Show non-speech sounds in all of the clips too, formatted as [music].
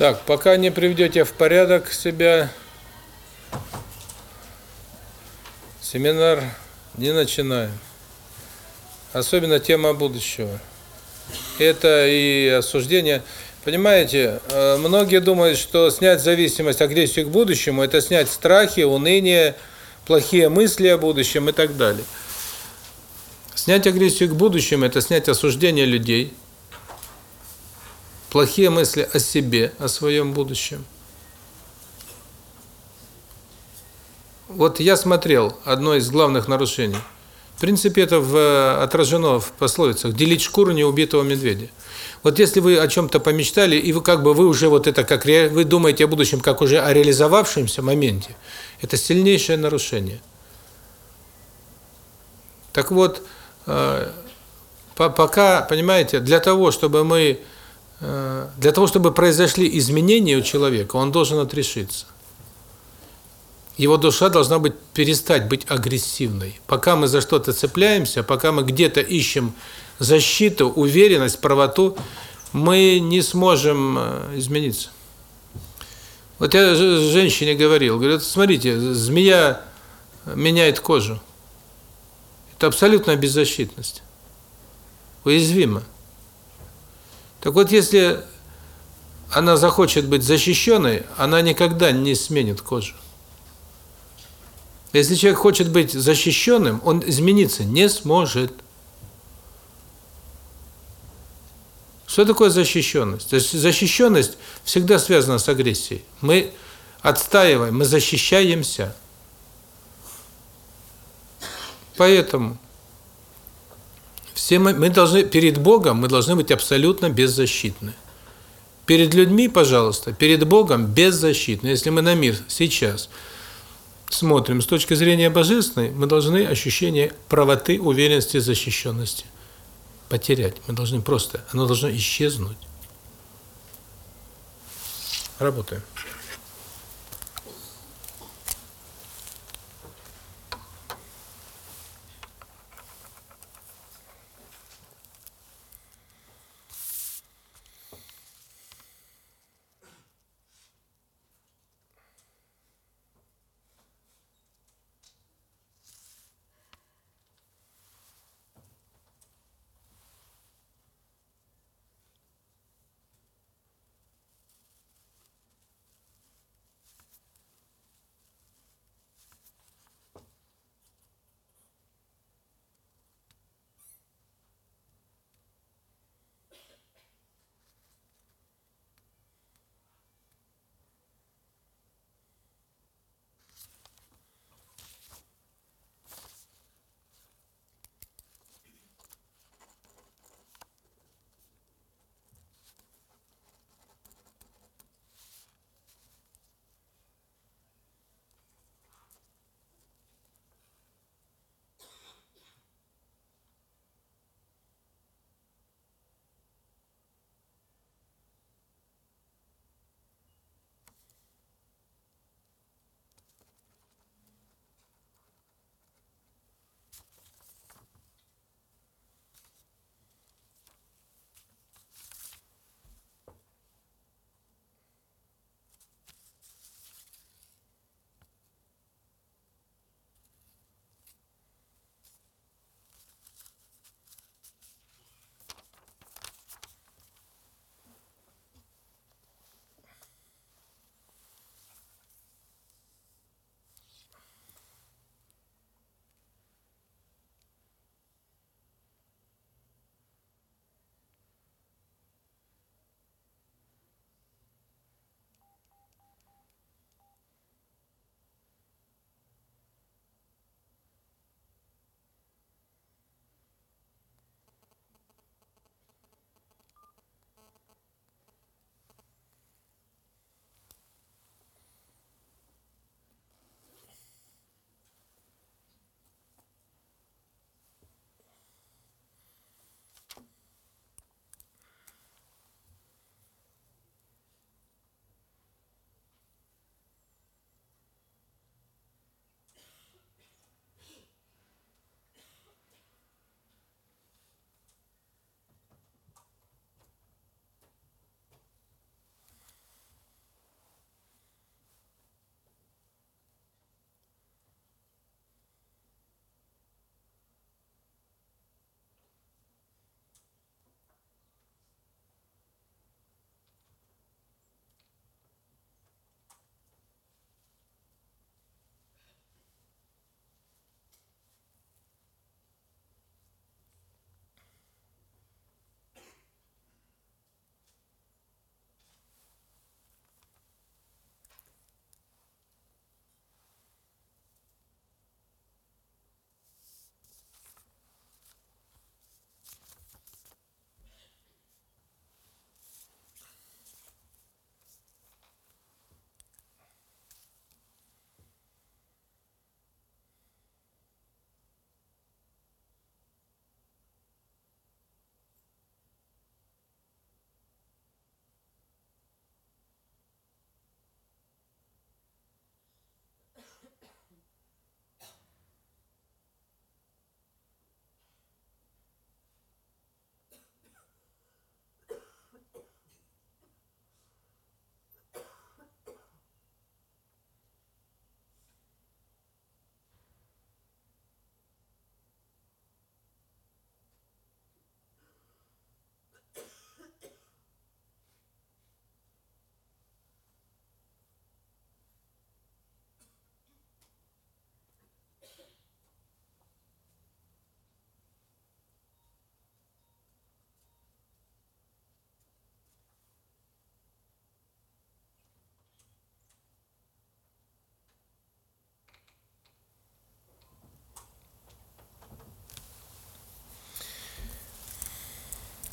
Так, пока не приведете в порядок себя, семинар не начинаем. Особенно тема будущего. Это и осуждение. Понимаете, э, многие думают, что снять зависимость, агрессию к будущему – это снять страхи, уныние, плохие мысли о будущем и так далее. Снять агрессию к будущему – это снять осуждение людей, плохие мысли о себе, о своем будущем. Вот я смотрел одно из главных нарушений. В принципе, это в, отражено в пословицах «делить шкуру неубитого медведя». Вот если вы о чем-то помечтали, и вы как бы вы уже вот это как вы думаете о будущем как уже о реализовавшемся моменте, это сильнейшее нарушение. Так вот, э, пока, понимаете, для того, чтобы мы э, для того, чтобы произошли изменения у человека, он должен отрешиться. Его душа должна быть перестать быть агрессивной. Пока мы за что-то цепляемся, пока мы где-то ищем защиту, уверенность, правоту, мы не сможем э, измениться. Вот я женщине говорил, говорит, смотрите, змея меняет кожу. Это абсолютная беззащитность. Уязвима. Так вот, если она захочет быть защищенной, она никогда не сменит кожу. Если человек хочет быть защищенным, он измениться не сможет. Что такое защищенность? То есть защищенность всегда связана с агрессией. Мы отстаиваем, мы защищаемся. Поэтому все мы, мы должны перед Богом мы должны быть абсолютно беззащитны. Перед людьми, пожалуйста, перед Богом беззащитны. Если мы на мир сейчас смотрим с точки зрения божественной, мы должны ощущение правоты, уверенности, защищенности потерять. Мы должны просто, оно должно исчезнуть. Работаем.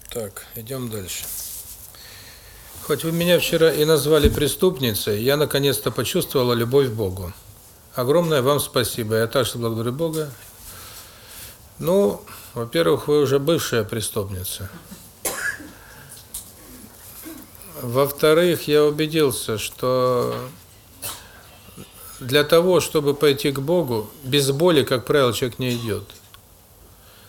Так, идем дальше. Хоть вы меня вчера и назвали преступницей, я наконец-то почувствовала любовь к Богу. Огромное вам спасибо. Я также благодарю Бога. Ну, во-первых, вы уже бывшая преступница. Во-вторых, я убедился, что для того, чтобы пойти к Богу, без боли, как правило, человек не идет.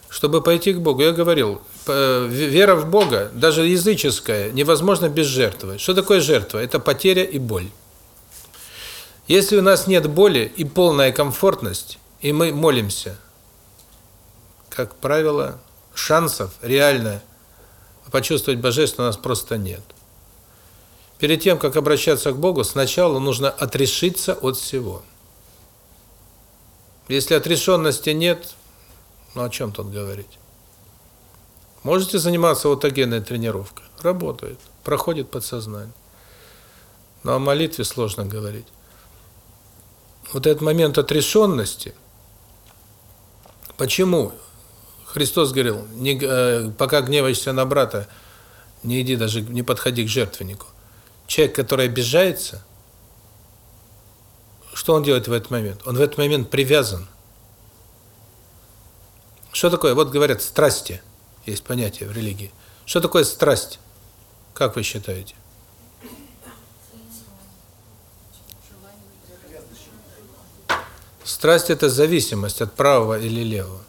Чтобы пойти к Богу, я говорил, вера в Бога, даже языческая, невозможно без жертвы. Что такое жертва? Это потеря и боль. Если у нас нет боли и полная комфортность, и мы молимся, как правило, шансов реально почувствовать божество у нас просто нет. Перед тем, как обращаться к Богу, сначала нужно отрешиться от всего. Если отрешенности нет, ну о чем тут говорить? Можете заниматься аутогенной тренировкой? Работает, проходит подсознание. Но о молитве сложно говорить. Вот этот момент отрешенности, почему Христос говорил, не, э, пока гневаешься на брата, не иди даже, не подходи к жертвеннику. Человек, который обижается, что он делает в этот момент? Он в этот момент привязан. Что такое? Вот говорят, страсти. Есть понятие в религии. Что такое страсть? Как вы считаете? Страсть – это зависимость от правого или левого.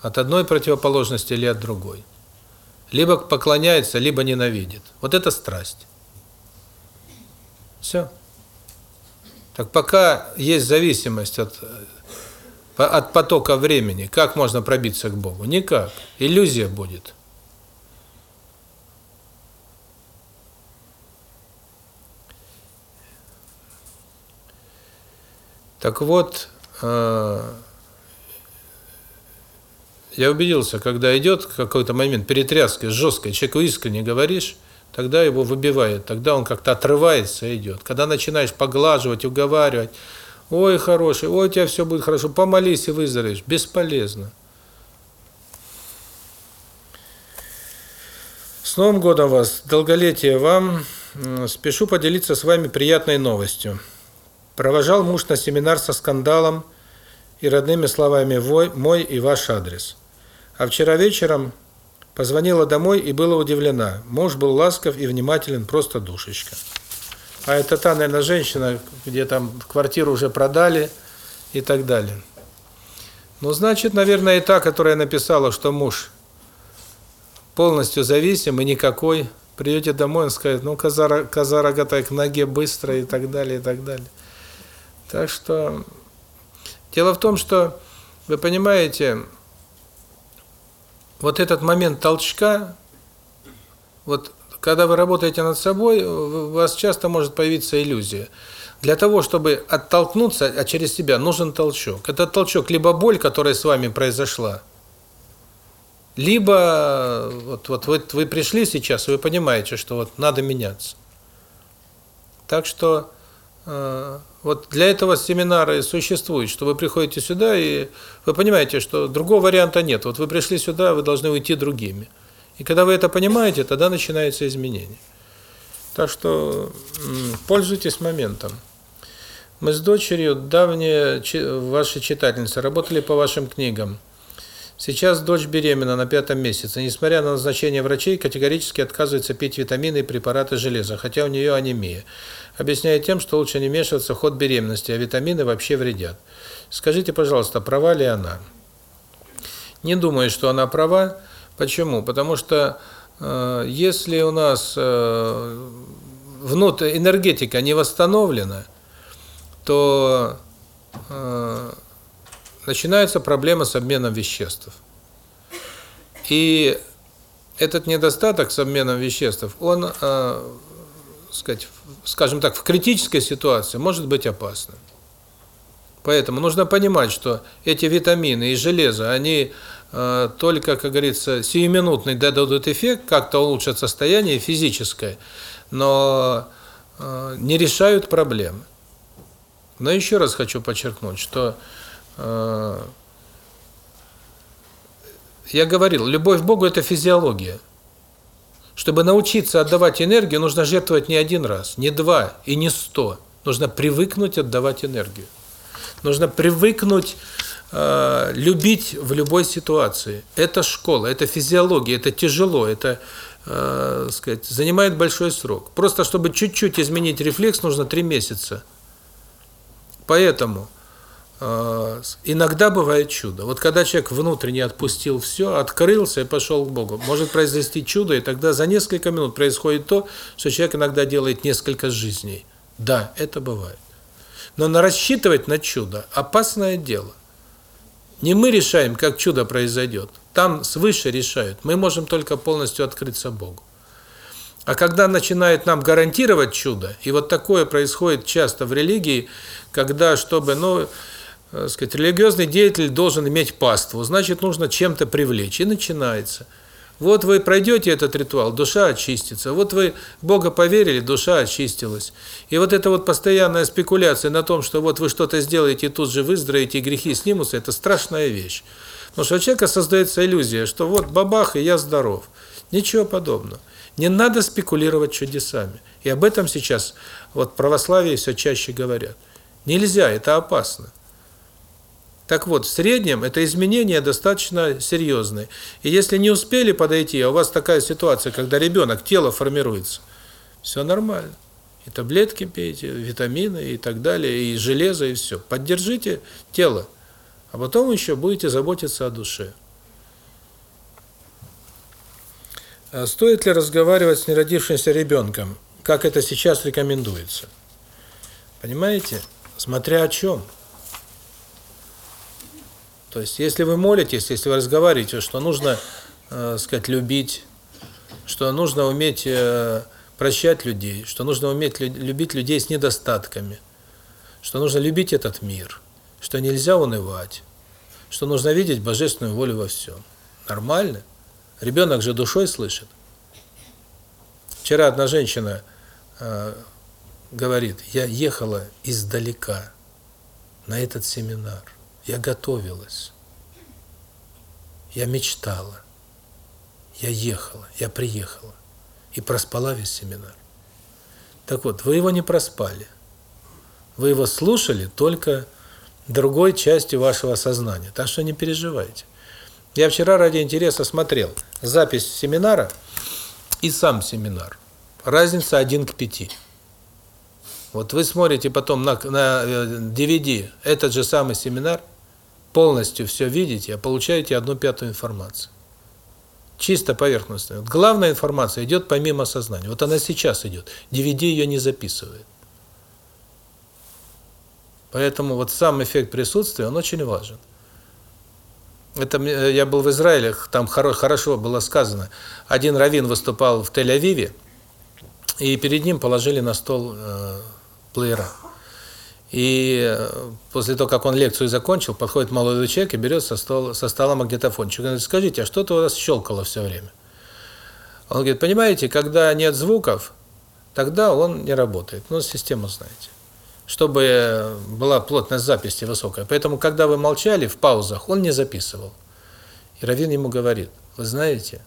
От одной противоположности или от другой. Либо поклоняется, либо ненавидит. Вот это страсть. Все. Так пока есть зависимость от от потока времени, как можно пробиться к Богу? Никак. Иллюзия будет. Так вот, э, я убедился, когда идет какой-то момент перетряски жесткой, человеку искренне говоришь, тогда его выбивает, тогда он как-то отрывается и идет. Когда начинаешь поглаживать, уговаривать, ой, хороший, ой, у тебя все будет хорошо, помолись и выздоровеешь. Бесполезно. С Новым годом вас, долголетия вам. Спешу поделиться с вами приятной новостью. Провожал муж на семинар со скандалом и родными словами «мой» и «ваш адрес». А вчера вечером Позвонила домой и была удивлена. Муж был ласков и внимателен, просто душечка. А это та, наверное, женщина, где там квартиру уже продали и так далее. Ну, значит, наверное, и та, которая написала, что муж полностью зависим и никакой. Придете домой, он скажет, ну, коза, коза рогатая к ноге быстро и так далее, и так далее. Так что... Дело в том, что, вы понимаете, вот этот момент толчка, вот когда вы работаете над собой, у вас часто может появиться иллюзия. Для того, чтобы оттолкнуться а через себя, нужен толчок. Этот толчок либо боль, которая с вами произошла, либо вот вот вы, вы пришли сейчас, вы понимаете, что вот надо меняться. Так что э, вот для этого семинары существуют, что вы приходите сюда, и вы понимаете, что другого варианта нет. Вот вы пришли сюда, вы должны уйти другими. И когда вы это понимаете, тогда начинается изменение. Так что пользуйтесь моментом. Мы с дочерью, давние ваши читательницы, работали по вашим книгам. Сейчас дочь беременна на пятом месяце. Несмотря на назначение врачей, категорически отказывается пить витамины и препараты железа, хотя у нее анемия объясняя тем, что лучше не вмешиваться в ход беременности, а витамины вообще вредят. Скажите, пожалуйста, права ли она? Не думаю, что она права. Почему? Потому что э, если у нас э, внутрь энергетика не восстановлена, то э, начинается проблема с обменом веществ. И этот недостаток с обменом веществ, он, э, сказать, скажем так, в критической ситуации может быть опасным. Поэтому нужно понимать, что эти витамины и железо, они только, как говорится, сиюминутный дадут эффект, как-то улучшат состояние физическое, но э, не решают проблемы. Но еще раз хочу подчеркнуть, что э, я говорил, любовь к Богу – это физиология. Чтобы научиться отдавать энергию, нужно жертвовать не один раз, не два и не сто. Нужно привыкнуть отдавать энергию. Нужно привыкнуть э, любить в любой ситуации. Это школа, это физиология, это тяжело, это э, сказать, занимает большой срок. Просто чтобы чуть-чуть изменить рефлекс, нужно три месяца. Поэтому э, иногда бывает чудо. Вот когда человек внутренне отпустил все, открылся и пошел к Богу, может произойти чудо, и тогда за несколько минут происходит то, что человек иногда делает несколько жизней. Да, это бывает. Но на рассчитывать на чудо опасное дело. Не мы решаем, как чудо произойдет. Там свыше решают. Мы можем только полностью открыться Богу. А когда начинает нам гарантировать чудо, и вот такое происходит часто в религии, когда, чтобы, ну, э, сказать, религиозный деятель должен иметь паству, значит, нужно чем-то привлечь, и начинается – вот вы пройдете этот ритуал, душа очистится. Вот вы Бога поверили, душа очистилась. И вот эта вот постоянная спекуляция на том, что вот вы что-то сделаете, и тут же выздоровеете, грехи снимутся, это страшная вещь. Потому что у человека создается иллюзия, что вот бабах, и я здоров. Ничего подобного. Не надо спекулировать чудесами. И об этом сейчас вот православие все чаще говорят. Нельзя, это опасно. Так вот, в среднем это изменения достаточно серьезные. И если не успели подойти, а у вас такая ситуация, когда ребенок, тело формируется, все нормально. И таблетки пейте, витамины и так далее, и железо, и все. Поддержите тело, а потом еще будете заботиться о душе. А стоит ли разговаривать с неродившимся ребенком, как это сейчас рекомендуется? Понимаете? Смотря о чем. То есть, если вы молитесь, если вы разговариваете, что нужно, э, сказать, любить, что нужно уметь э, прощать людей, что нужно уметь любить людей с недостатками, что нужно любить этот мир, что нельзя унывать, что нужно видеть божественную волю во всем. Нормально. Ребенок же душой слышит. Вчера одна женщина э, говорит, я ехала издалека на этот семинар. Я готовилась. Я мечтала. Я ехала, я приехала. И проспала весь семинар. Так вот, вы его не проспали. Вы его слушали только другой частью вашего сознания. Так что не переживайте. Я вчера ради интереса смотрел запись семинара и сам семинар. Разница один к пяти. Вот вы смотрите потом на, на DVD э, этот же самый семинар, полностью все видите, а получаете одну пятую информации. Чисто поверхностная. Вот главная информация идет помимо сознания. Вот она сейчас идет. DVD ее не записывает. Поэтому вот сам эффект присутствия, он очень важен. Это я был в Израиле, там хорошо было сказано. Один раввин выступал в Тель-Авиве, и перед ним положили на стол э, плеера. И э, после того, как он лекцию закончил, подходит молодой человек и берет со стола, со стола магнитофончик. Он говорит, скажите, а что-то у вас щелкало все время? Он говорит, понимаете, когда нет звуков, тогда он не работает. Ну, систему знаете. Чтобы была плотность записи высокая. Поэтому, когда вы молчали в паузах, он не записывал. И Равин ему говорит, вы знаете,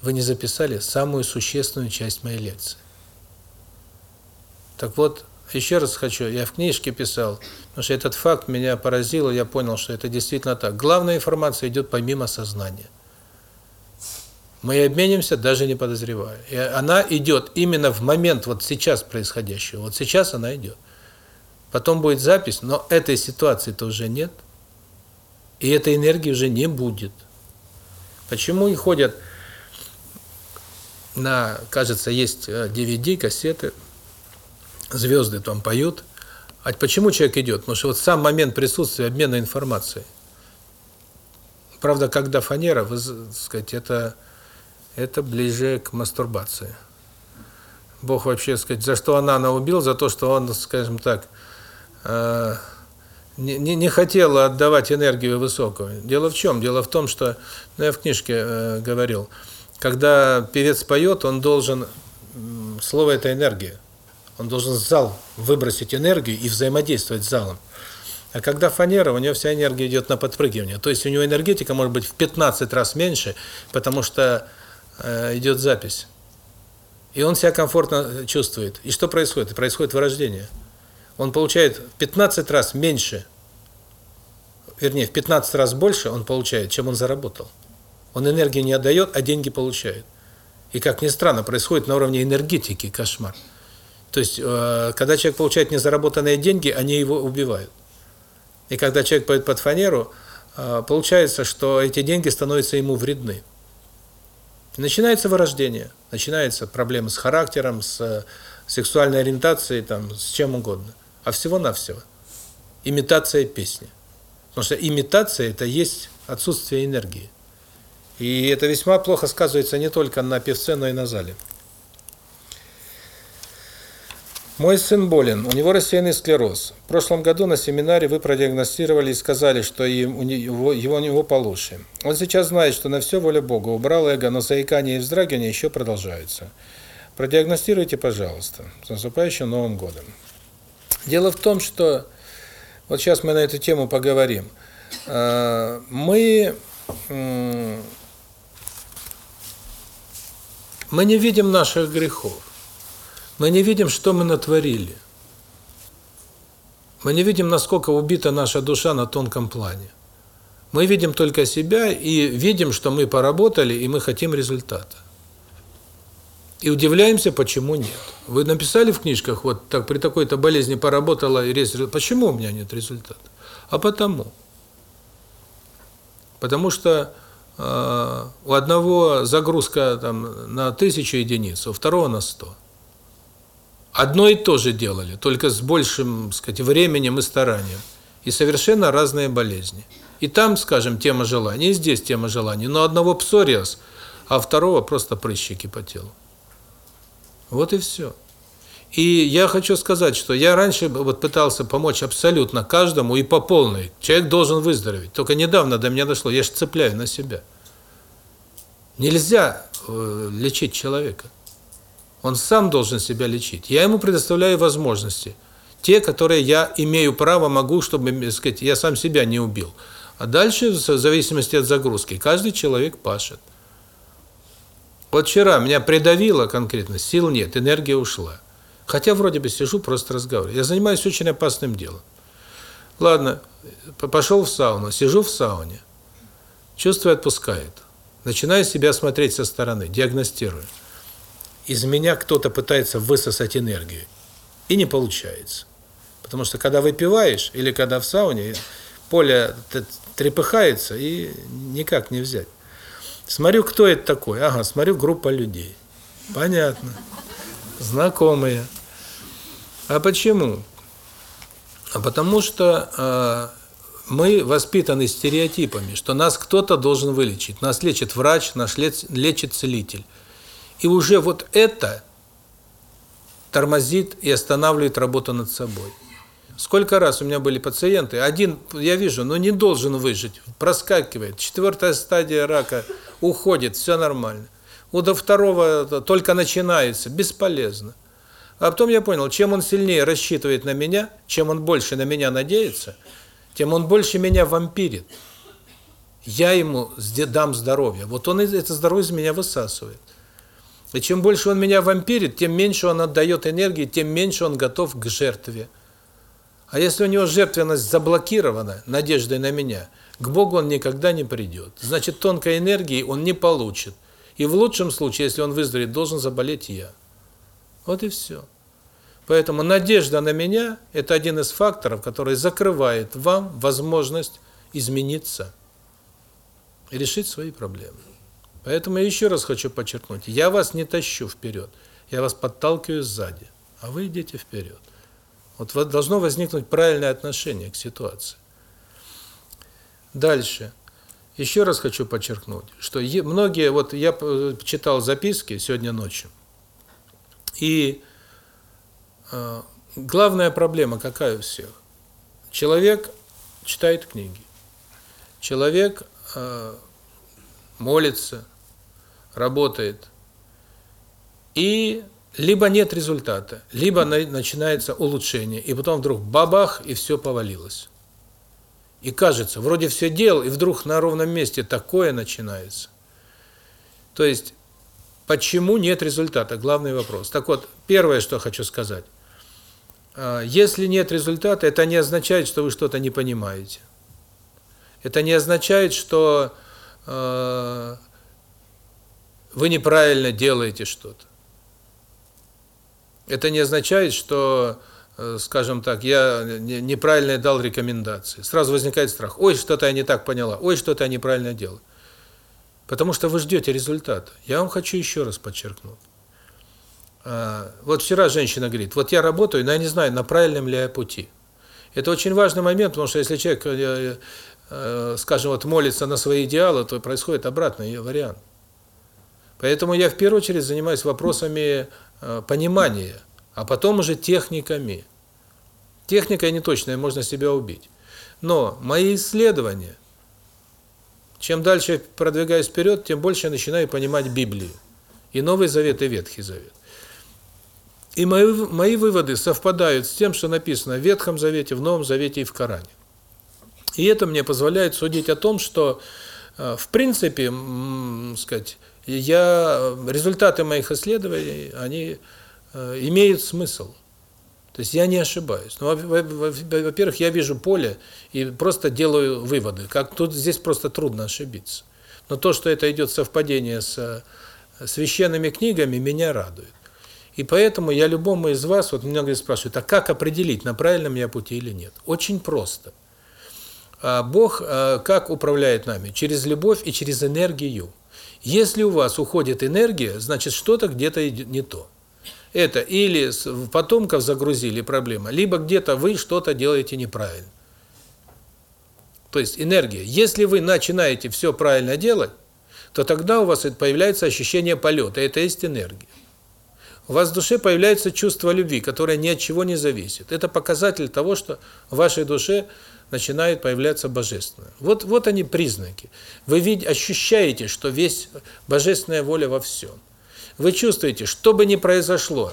вы не записали самую существенную часть моей лекции. Так вот, еще раз хочу, я в книжке писал, потому что этот факт меня поразил, и я понял, что это действительно так. Главная информация идет помимо сознания. Мы обменимся, даже не подозревая. И она идет именно в момент вот сейчас происходящего. Вот сейчас она идет. Потом будет запись, но этой ситуации-то уже нет. И этой энергии уже не будет. Почему и ходят на, кажется, есть DVD, э, кассеты, звезды там поют. А почему человек идет? Потому что вот сам момент присутствия, обмена информацией. Правда, когда фанера, вы сказать, это это ближе к мастурбации. Бог вообще, сказать, за что Анана убил, за то, что он, скажем так, э, не, не, не хотел отдавать энергию высокую. Дело в чем? Дело в том, что, ну, я в книжке э, говорил, когда певец поет, он должен, слово – это энергия. Он должен зал выбросить энергию и взаимодействовать с залом. А когда фанера, у него вся энергия идет на подпрыгивание. То есть у него энергетика может быть в 15 раз меньше, потому что э, идет запись. И он себя комфортно чувствует. И что происходит? Происходит вырождение. Он получает в 15 раз меньше, вернее, в 15 раз больше он получает, чем он заработал. Он энергию не отдает, а деньги получает. И, как ни странно, происходит на уровне энергетики кошмар. То есть, э, когда человек получает незаработанные деньги, они его убивают. И когда человек поет под фанеру, э, получается, что эти деньги становятся ему вредны. Начинается вырождение, начинаются проблемы с характером, с сексуальной ориентацией, там, с чем угодно. А всего-навсего. Имитация песни. Потому что имитация – это есть отсутствие энергии. И это весьма плохо сказывается не только на певце, но и на зале. Мой сын болен, у него рассеянный склероз. В прошлом году на семинаре вы продиагностировали и сказали, что его, его у него получше. Он сейчас знает, что на все воля Бога. Убрал эго, но заикание и вздрагивание еще продолжаются. Продиагностируйте, пожалуйста. С наступающим Новым годом. Дело в том, что вот сейчас мы на эту тему поговорим. А, мы мы не видим наших грехов. Мы не видим, что мы натворили. Мы не видим, насколько убита наша душа на тонком плане. Мы видим только себя и видим, что мы поработали, и мы хотим результата. И удивляемся, почему нет. Вы написали в книжках, вот так при такой-то болезни поработала, и результат. Почему у меня нет результата? А потому. Потому что э, у одного загрузка там на тысячу единиц, у второго на сто одно и то же делали, только с большим, сказать, временем и старанием. И совершенно разные болезни. И там, скажем, тема желаний, и здесь тема желаний. Но одного псориаз, а второго просто прыщики по телу. Вот и все. И я хочу сказать, что я раньше вот пытался помочь абсолютно каждому и по полной. Человек должен выздороветь. Только недавно до меня дошло, я же цепляю на себя. Нельзя э, лечить человека. Он сам должен себя лечить. Я ему предоставляю возможности. Те, которые я имею право, могу, чтобы, так сказать, я сам себя не убил. А дальше, в зависимости от загрузки, каждый человек пашет. Вот вчера меня придавило конкретно, сил нет, энергия ушла. Хотя вроде бы сижу, просто разговариваю. Я занимаюсь очень опасным делом. Ладно, пошел в сауну, сижу в сауне. Чувство отпускает. Начинаю себя смотреть со стороны, диагностирую из меня кто-то пытается высосать энергию. И не получается. Потому что когда выпиваешь, или когда в сауне, поле трепыхается, и никак не взять. Смотрю, кто это такой. Ага, смотрю, группа людей. Понятно. Знакомые. А почему? А потому что э, мы воспитаны стереотипами, что нас кто-то должен вылечить. Нас лечит врач, нас лечит целитель. И уже вот это тормозит и останавливает работу над собой. Сколько раз у меня были пациенты, один, я вижу, но не должен выжить, проскакивает, четвертая стадия рака, уходит, все нормально. У до второго только начинается, бесполезно. А потом я понял, чем он сильнее рассчитывает на меня, чем он больше на меня надеется, тем он больше меня вампирит. Я ему дам здоровье. Вот он это здоровье из меня высасывает. И чем больше он меня вампирит, тем меньше он отдает энергии, тем меньше он готов к жертве. А если у него жертвенность заблокирована надеждой на меня, к Богу он никогда не придет. Значит, тонкой энергии он не получит. И в лучшем случае, если он выздоровеет, должен заболеть я. Вот и все. Поэтому надежда на меня – это один из факторов, который закрывает вам возможность измениться и решить свои проблемы. Поэтому я еще раз хочу подчеркнуть, я вас не тащу вперед, я вас подталкиваю сзади, а вы идите вперед. Вот должно возникнуть правильное отношение к ситуации. Дальше. Еще раз хочу подчеркнуть, что многие, вот я читал записки сегодня ночью, и э, главная проблема какая у всех? Человек читает книги, человек э, молится, работает, и либо нет результата, либо начинается улучшение, и потом вдруг бабах, и все повалилось. И кажется, вроде все делал, и вдруг на ровном месте такое начинается. То есть Почему нет результата? Главный вопрос. Так вот, первое, что хочу сказать. А, если нет результата, это не означает, что вы что-то не понимаете. Это не означает, что э, вы неправильно делаете что-то. Это не означает, что, э, скажем так, я неправильно дал рекомендации. Сразу возникает страх. Ой, что-то я не так поняла. Ой, что-то я неправильно делаю. Потому что вы ждете результата. Я вам хочу еще раз подчеркнуть. А, вот вчера женщина говорит, вот я работаю, но я не знаю, на правильном ли я пути. Это очень важный момент, потому что если человек, э, э, скажем, вот молится на свои идеалы, то происходит обратный вариант. Поэтому я в первую очередь занимаюсь вопросами э, понимания, а потом уже техниками. Техника неточная, можно себя убить. Но мои исследования, чем дальше продвигаюсь вперед, тем больше я начинаю понимать Библию. И Новый Завет, и Ветхий Завет. И мои, мои выводы совпадают с тем, что написано в Ветхом Завете, в Новом Завете и в Коране. И это мне позволяет судить о том, что, э, в принципе, сказать, я результаты моих исследований, они э, имеют смысл. То есть я не ошибаюсь. Ну, во-первых, я вижу поле и просто делаю выводы. Как тут здесь просто трудно ошибиться. Но то, что это идет совпадение с э, священными книгами, меня радует. И поэтому я любому из вас, вот многие спрашивают, а как определить, на правильном я пути или нет? Очень просто. А Бог э, как управляет нами? Через любовь и через энергию. Если у вас уходит энергия, значит что-то где-то не то. Это или потомков загрузили проблема, либо где-то вы что-то делаете неправильно. То есть энергия. Если вы начинаете все правильно делать, то тогда у вас появляется ощущение полета. Это есть энергия. У вас в душе появляется чувство любви, которое ни от чего не зависит. Это показатель того, что в вашей душе начинает появляться божественное. Вот вот они признаки. Вы видите, ощущаете, что весь божественная воля во всем. Вы чувствуете, что бы ни произошло,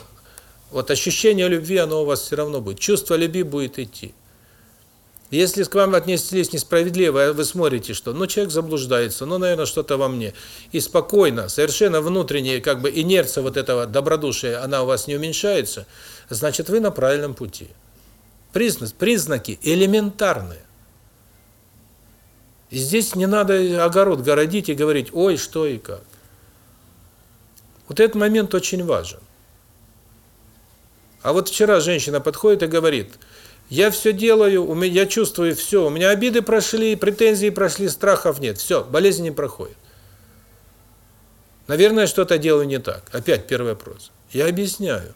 вот ощущение любви, оно у вас все равно будет. Чувство любви будет идти. Если к вам отнеслись несправедливо, а вы смотрите, что ну человек заблуждается, ну, наверное, что-то во мне, и спокойно, совершенно внутренняя как бы инерция вот этого добродушия, она у вас не уменьшается, значит, вы на правильном пути. Признак, признаки элементарные. И здесь не надо огород городить и говорить, ой, что и как. Вот этот момент очень важен. А вот вчера женщина подходит и говорит, я все делаю, у меня, я чувствую все, у меня обиды прошли, претензии прошли, страхов нет, все, болезнь не проходит. Наверное, что-то делаю не так. Опять первый вопрос. Я объясняю.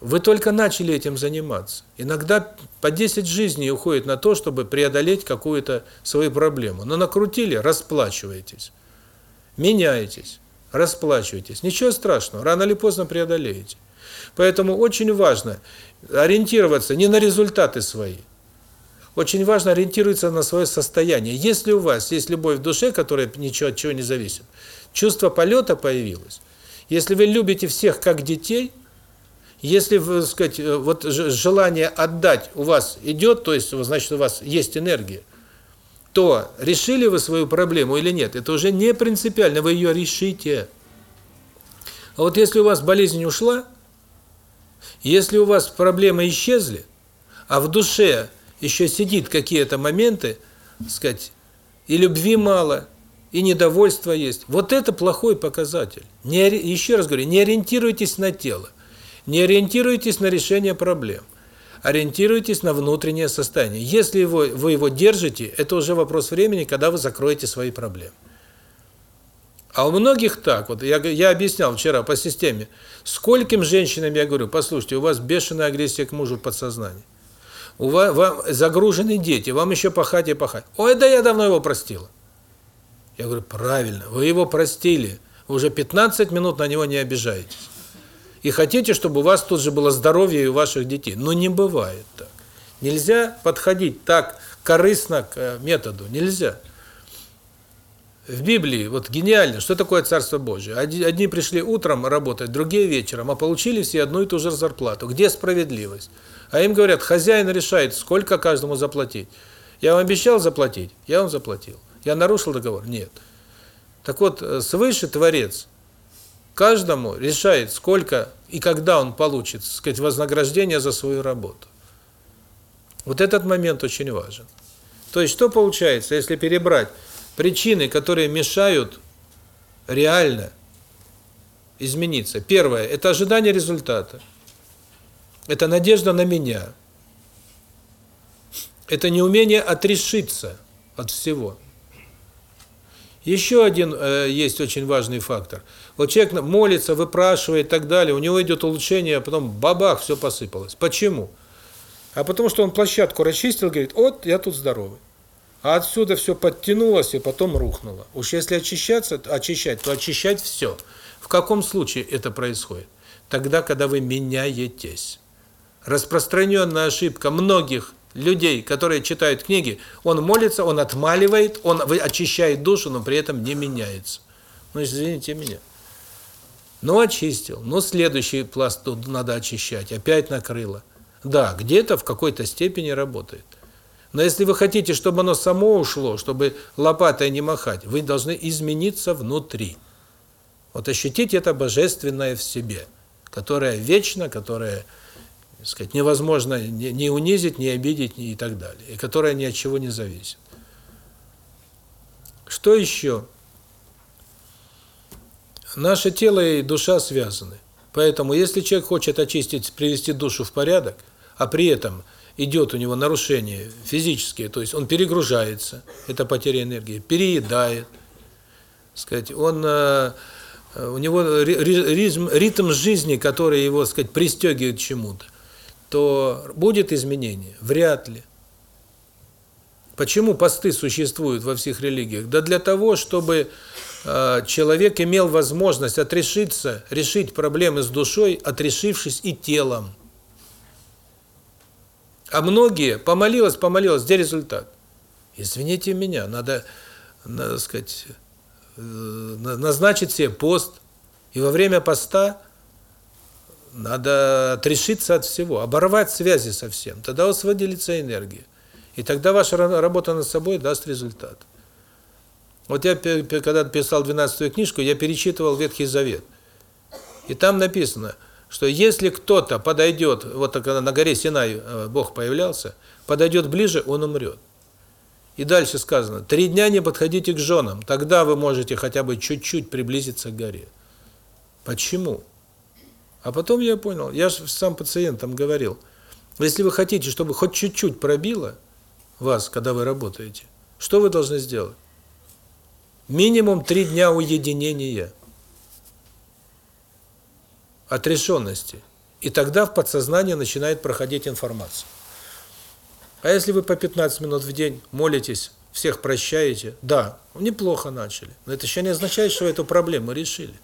Вы только начали этим заниматься. Иногда по 10 жизней уходит на то, чтобы преодолеть какую-то свою проблему. Но накрутили, расплачиваетесь. Меняетесь, расплачиваетесь. Ничего страшного, рано или поздно преодолеете. Поэтому очень важно ориентироваться не на результаты свои. Очень важно ориентироваться на свое состояние. Если у вас есть любовь в душе, которая ничего от чего не зависит, чувство полета появилось. Если вы любите всех как детей – если, вы сказать, э, вот желание отдать у вас идет, то есть, значит, у вас есть энергия, то решили вы свою проблему или нет, это уже не принципиально, вы ее решите. А вот если у вас болезнь ушла, если у вас проблемы исчезли, а в душе еще сидит какие-то моменты, сказать, и любви мало, и недовольство есть, вот это плохой показатель. Не, еще раз говорю, не ориентируйтесь на тело. Не ориентируйтесь на решение проблем. Ориентируйтесь на внутреннее состояние. Если его, вы его держите, это уже вопрос времени, когда вы закроете свои проблемы. А у многих так, вот я, я объяснял вчера по системе, скольким женщинам я говорю, послушайте, у вас бешеная агрессия к мужу в подсознании. У вас вам загружены дети, вам еще пахать и пахать. Ой, да я давно его простила. Я говорю, правильно, вы его простили, вы уже 15 минут на него не обижаетесь и хотите, чтобы у вас тут же было здоровье и у ваших детей. Но не бывает так. Нельзя подходить так корыстно к э, методу, нельзя. В Библии, вот гениально, что такое Царство Божие? Одни пришли утром работать, другие вечером, а получили все одну и ту же зарплату. Где справедливость? А им говорят, хозяин решает, сколько каждому заплатить. Я вам обещал заплатить, я вам заплатил. Я нарушил договор? Нет. Так вот, э, свыше Творец Каждому решает, сколько и когда он получит, так сказать, вознаграждение за свою работу. Вот этот момент очень важен. То есть что получается, если перебрать причины, которые мешают реально измениться? Первое это ожидание результата. Это надежда на меня. Это неумение отрешиться от всего. Еще один э, есть очень важный фактор. Вот человек молится, выпрашивает и так далее, у него идет улучшение, а потом бабах, все посыпалось. Почему? А потому что он площадку расчистил, говорит, вот, я тут здоровый. А отсюда все подтянулось и потом рухнуло. Уж если очищаться, очищать, то очищать все. В каком случае это происходит? Тогда, когда вы меняетесь. Распространенная ошибка многих людей, которые читают книги, он молится, он отмаливает, он очищает душу, но при этом не меняется. Ну, извините меня. Ну, очистил. Ну, следующий пласт тут надо очищать. Опять накрыло. Да, где-то в какой-то степени работает. Но если вы хотите, чтобы оно само ушло, чтобы лопатой не махать, вы должны измениться внутри. Вот ощутить это божественное в себе, которое вечно, которое сказать, невозможно ни унизить, ни обидеть, и так далее, и которая ни от чего не зависит. Что еще? Наше тело и душа связаны. Поэтому, если человек хочет очистить, привести душу в порядок, а при этом идет у него нарушение физические, то есть он перегружается, это потеря энергии, переедает, сказать, он э, у него ритм, ритм жизни, который его, сказать, пристегивает чему-то то будет изменение? Вряд ли. Почему посты существуют во всех религиях? Да для того, чтобы э, человек имел возможность отрешиться, решить проблемы с душой, отрешившись и телом. А многие помолилась, помолилась, где результат? Извините меня, надо, надо сказать, э, назначить себе пост, и во время поста надо отрешиться от всего, оборвать связи со всем. Тогда выделится энергия. И тогда ваша работа над собой даст результат. Вот я, когда писал 12-ю книжку, я перечитывал Ветхий Завет. И там написано, что если кто-то подойдет, вот когда на горе Синай э, Бог появлялся, подойдет ближе, он умрет. И дальше сказано, три дня не подходите к женам, тогда вы можете хотя бы чуть-чуть приблизиться к горе. Почему? А потом я понял, я же сам пациентам говорил, если вы хотите, чтобы хоть чуть-чуть пробило вас, когда вы работаете, что вы должны сделать? Минимум три дня уединения, отрешенности. И тогда в подсознании начинает проходить информация. А если вы по 15 минут в день молитесь, всех прощаете, да, неплохо начали. Но это еще не означает, что эту проблему решили.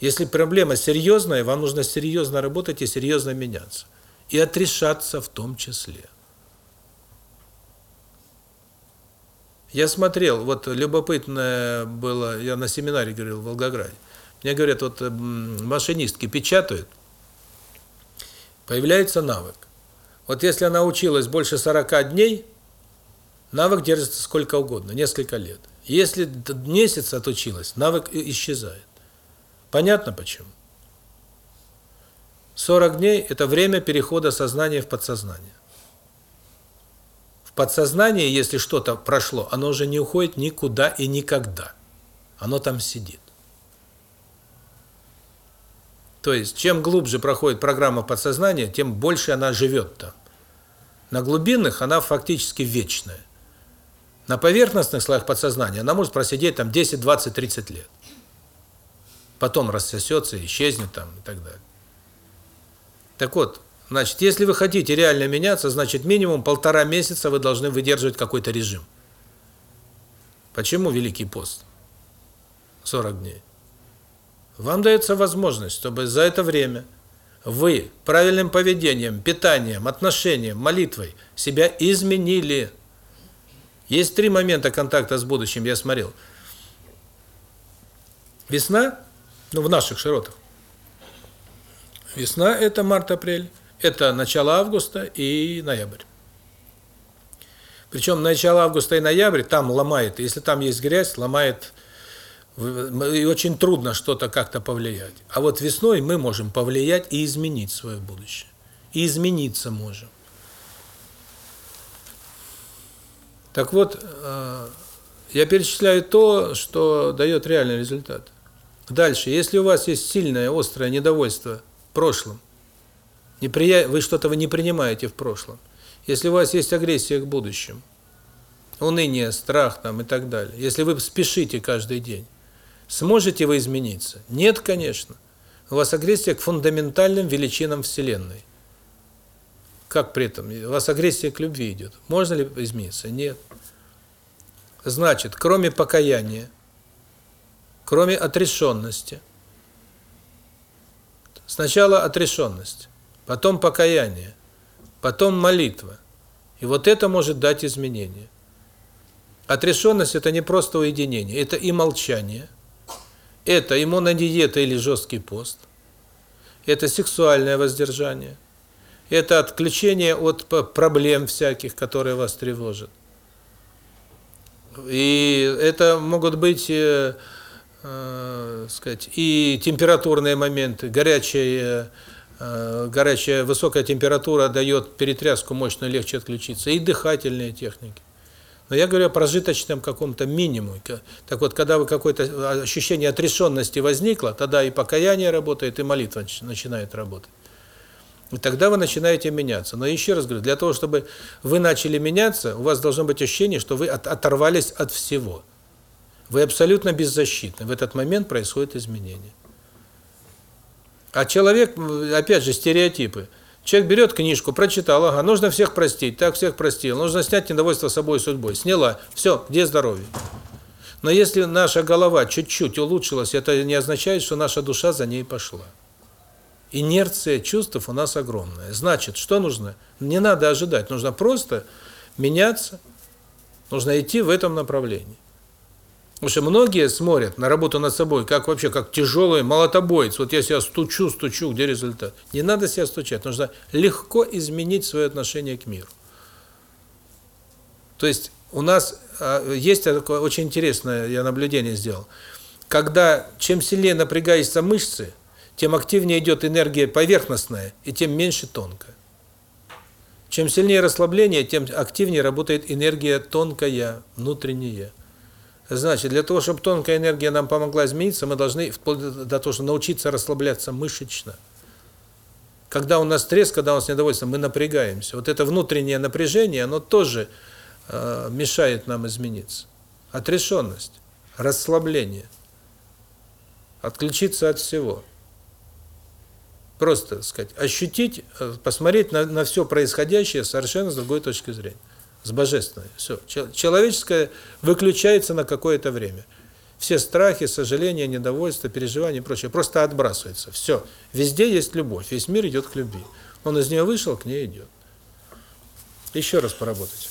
Если проблема серьезная, вам нужно серьезно работать и серьезно меняться. И отрешаться в том числе. Я смотрел, вот любопытное было, я на семинаре говорил в Волгограде. Мне говорят, вот машинистки печатают, появляется навык. Вот если она училась больше 40 дней, навык держится сколько угодно, несколько лет. Если месяц отучилась, навык исчезает. Понятно почему? 40 дней – это время перехода сознания в подсознание. В подсознание, если что-то прошло, оно уже не уходит никуда и никогда. Оно там сидит. То есть, чем глубже проходит программа подсознания, тем больше она живет там. На глубинных она фактически вечная. На поверхностных слоях подсознания она может просидеть там 10, 20, 30 лет потом рассосется, исчезнет там и так далее. Так вот, значит, если вы хотите реально меняться, значит, минимум полтора месяца вы должны выдерживать какой-то режим. Почему Великий пост? 40 дней. Вам дается возможность, чтобы за это время вы правильным поведением, питанием, отношением, молитвой себя изменили. Есть три момента контакта с будущим, я смотрел. Весна ну, в наших широтах. Весна – это март-апрель, это начало августа и ноябрь. Причем начало августа и ноябрь там ломает, если там есть грязь, ломает И очень трудно что-то как-то повлиять. А вот весной мы можем повлиять и изменить свое будущее. И измениться можем. Так вот, э, я перечисляю то, что дает реальный результат. Дальше, если у вас есть сильное, острое недовольство прошлым, неприя... вы что-то вы не принимаете в прошлом, если у вас есть агрессия к будущему, уныние, страх там и так далее, если вы спешите каждый день, сможете вы измениться? Нет, конечно. У вас агрессия к фундаментальным величинам Вселенной. Как при этом? У вас агрессия к любви идет. Можно ли измениться? Нет. Значит, кроме покаяния, кроме отрешенности, сначала отрешенность, потом покаяние, потом молитва. И вот это может дать изменение. Отрешенность – это не просто уединение, это и молчание, это и монодиета или жесткий пост, это сексуальное воздержание, это отключение от проблем всяких, которые вас тревожат. И это могут быть, э, сказать, и температурные моменты, горячая, э, горячая, высокая температура дает перетряску мощную, легче отключиться, и дыхательные техники. Но я говорю о прожиточном каком-то минимуме. Так вот, когда вы какое-то ощущение отрешенности возникло, тогда и покаяние работает, и молитва начинает работать. И тогда вы начинаете меняться. Но еще раз говорю, для того, чтобы вы начали меняться, у вас должно быть ощущение, что вы от, оторвались от всего. Вы абсолютно беззащитны. В этот момент происходит изменение. А человек, опять же, стереотипы. Человек берет книжку, прочитал, ага, нужно всех простить, так всех простил, нужно снять недовольство собой и судьбой. Сняла, все, где здоровье? Но если наша голова чуть-чуть улучшилась, это не означает, что наша душа за ней пошла. Инерция чувств у нас огромная. Значит, что нужно? Не надо ожидать, нужно просто меняться, нужно идти в этом направлении. Потому что многие смотрят на работу над собой, как вообще, как тяжелый молотобоец. Вот я себя стучу, стучу, где результат? Не надо себя стучать, нужно легко изменить свое отношение к миру. То есть у нас а, есть такое очень интересное, я наблюдение сделал. Когда чем сильнее напрягаются мышцы, тем активнее идет энергия поверхностная, и тем меньше тонкая. Чем сильнее расслабление, тем активнее работает энергия тонкая, внутренняя. Значит, для того, чтобы тонкая энергия нам помогла измениться, мы должны до того, чтобы научиться расслабляться мышечно. Когда у нас стресс, когда у нас недовольство, мы напрягаемся. Вот это внутреннее напряжение, оно тоже э, мешает нам измениться. Отрешенность, расслабление, отключиться от всего – Просто, так сказать, ощутить, э, посмотреть на, на все происходящее совершенно с другой точки зрения. С божественной. Все. Человеческое выключается на какое-то время. Все страхи, сожаления, недовольство, переживания и прочее просто отбрасывается. Все. Везде есть любовь. Весь мир идет к любви. Он из нее вышел, к ней идет. Еще раз поработать.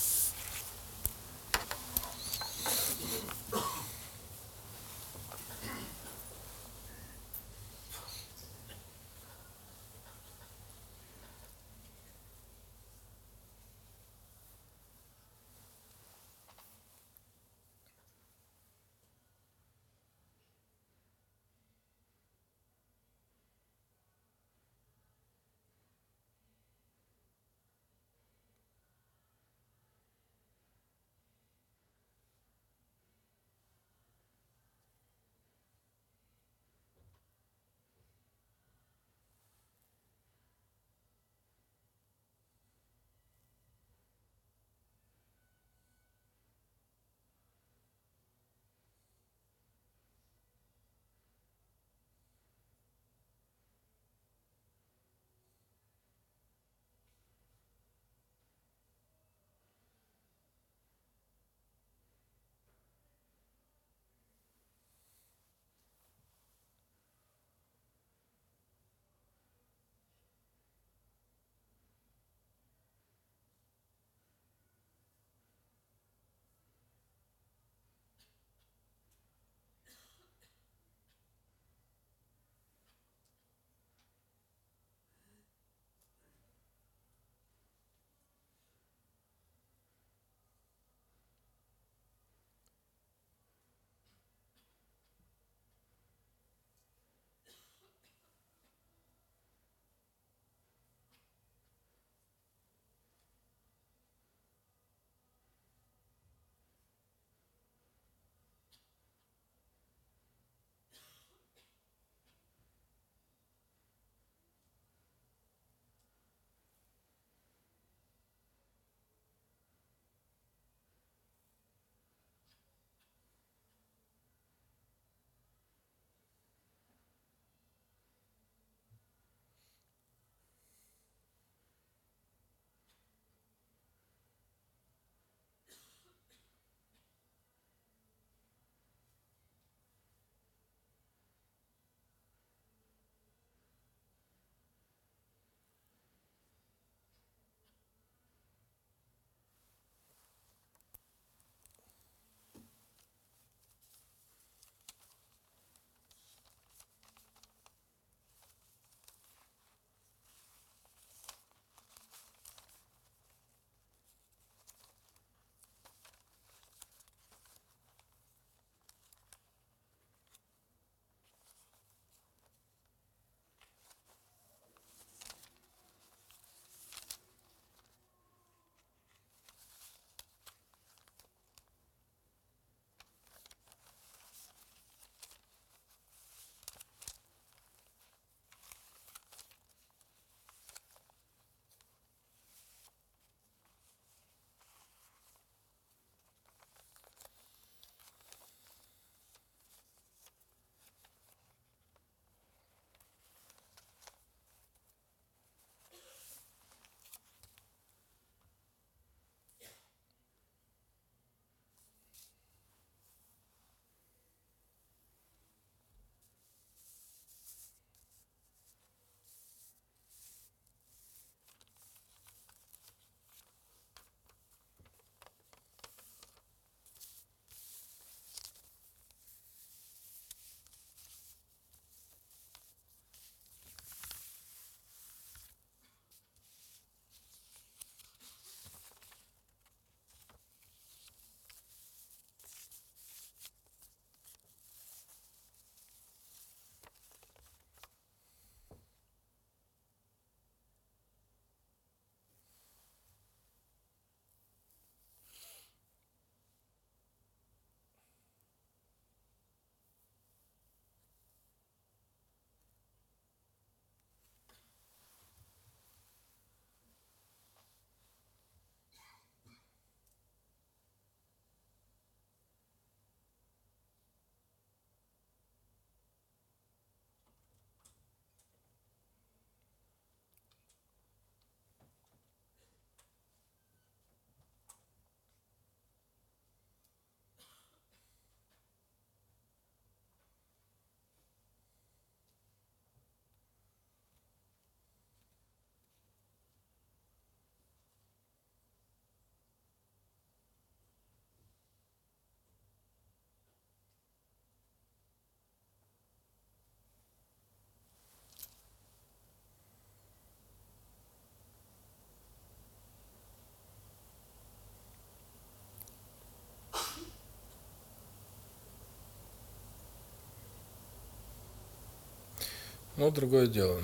Ну, другое дело.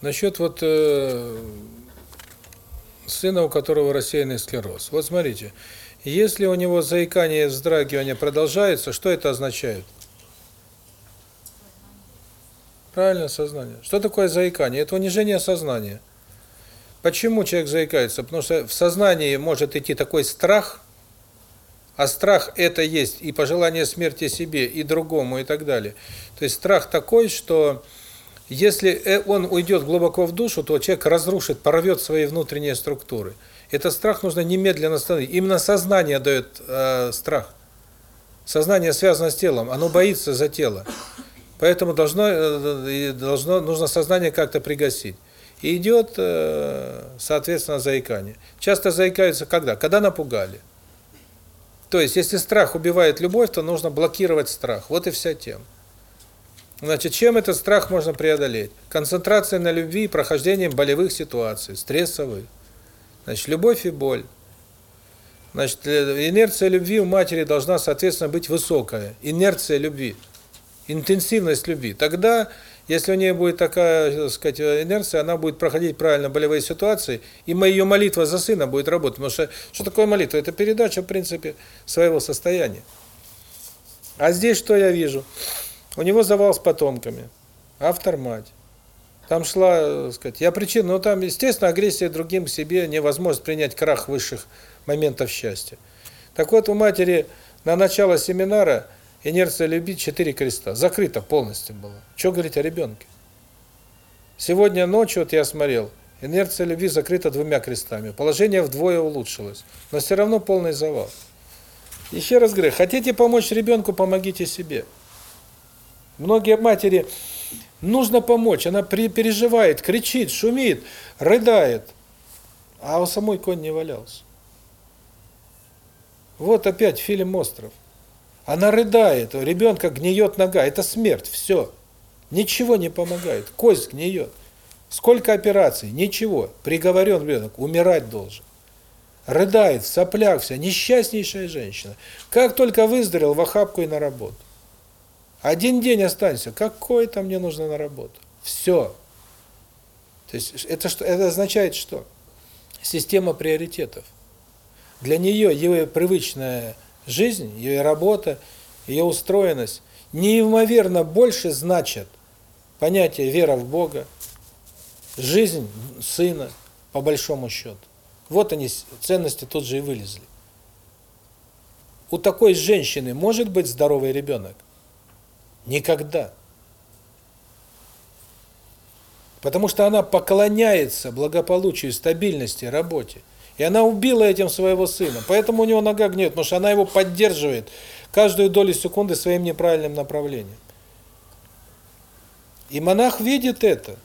Насчет вот э, сына, у которого рассеянный склероз. Вот смотрите, если у него заикание и вздрагивание продолжается, что это означает? Правильно, сознание. Что такое заикание? Это унижение сознания. Почему человек заикается? Потому что в сознании может идти такой страх, а страх это есть и пожелание смерти себе, и другому, и так далее. То есть страх такой, что если э, он уйдет глубоко в душу, то человек разрушит, порвет свои внутренние структуры. Этот страх нужно немедленно остановить. Именно сознание дает э, страх. Сознание связано с телом, оно боится за тело. Поэтому должно э, должно нужно сознание как-то пригасить. И идет, э, соответственно, заикание. Часто заикаются когда? Когда напугали. То есть, если страх убивает любовь, то нужно блокировать страх. Вот и вся тема. Значит, чем этот страх можно преодолеть? Концентрация на любви и прохождением болевых ситуаций, стрессовых. Значит, любовь и боль. Значит, э, инерция любви у матери должна, соответственно, быть высокая. Инерция любви. Интенсивность любви. Тогда, если у нее будет такая, так сказать, инерция, она будет проходить правильно болевые ситуации, и ее молитва за сына будет работать. Потому что, что такое молитва? Это передача, в принципе, своего состояния. А здесь что я вижу? У него завал с потомками. Автор мать. Там шла, так сказать, я причина, ну там, естественно, агрессия другим к себе, невозможность принять крах высших моментов счастья. Так вот, у матери на начало семинара инерция любить четыре креста. Закрыто полностью было. Что говорить о ребенке? Сегодня ночью, вот я смотрел, инерция любви закрыта двумя крестами. Положение вдвое улучшилось. Но все равно полный завал. Еще раз говорю, хотите помочь ребенку, помогите себе. Многие матери нужно помочь, она переживает, кричит, шумит, рыдает, а у самой конь не валялся. Вот опять фильм «Остров». Она рыдает, у ребенка гниет нога, это смерть, все. Ничего не помогает, кость гниет. Сколько операций? Ничего. Приговорен ребенок, умирать должен. Рыдает, в соплях вся, несчастнейшая женщина. Как только выздоровел, в охапку и на работу. Один день останься. Какой там мне нужно на работу? Все. То есть это что? Это означает что? Система приоритетов. Для нее ее привычная жизнь, ее работа, ее устроенность неимоверно больше значит понятие вера в Бога, жизнь сына, по большому счету. Вот они, ценности тут же и вылезли. У такой женщины может быть здоровый ребенок? Никогда. Потому что она поклоняется благополучию, стабильности, работе. И она убила этим своего сына. Поэтому у него нога гнет, потому что она его поддерживает каждую долю секунды своим неправильным направлением. И монах видит это.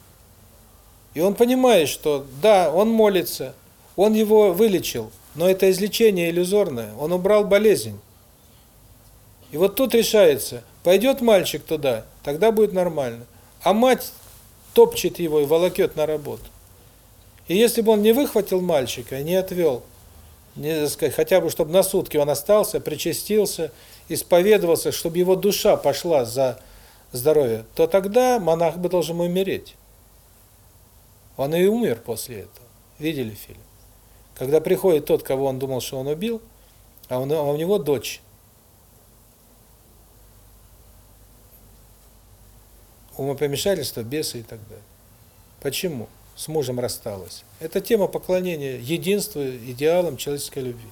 И он понимает, что да, он молится, он его вылечил, но это излечение иллюзорное, он убрал болезнь. И вот тут решается, пойдет мальчик туда, тогда будет нормально. А мать топчет его и волокет на работу. И если бы он не выхватил мальчика, не отвел, не, сказать, хотя бы, чтобы на сутки он остался, причастился, исповедовался, чтобы его душа пошла за здоровье, то тогда монах бы должен умереть. Он и умер после этого. Видели фильм? Когда приходит тот, кого он думал, что он убил, а, он, а у него дочь. Умопомешательство, бесы и так далее. Почему? С мужем рассталась. Это тема поклонения единству, идеалам человеческой любви.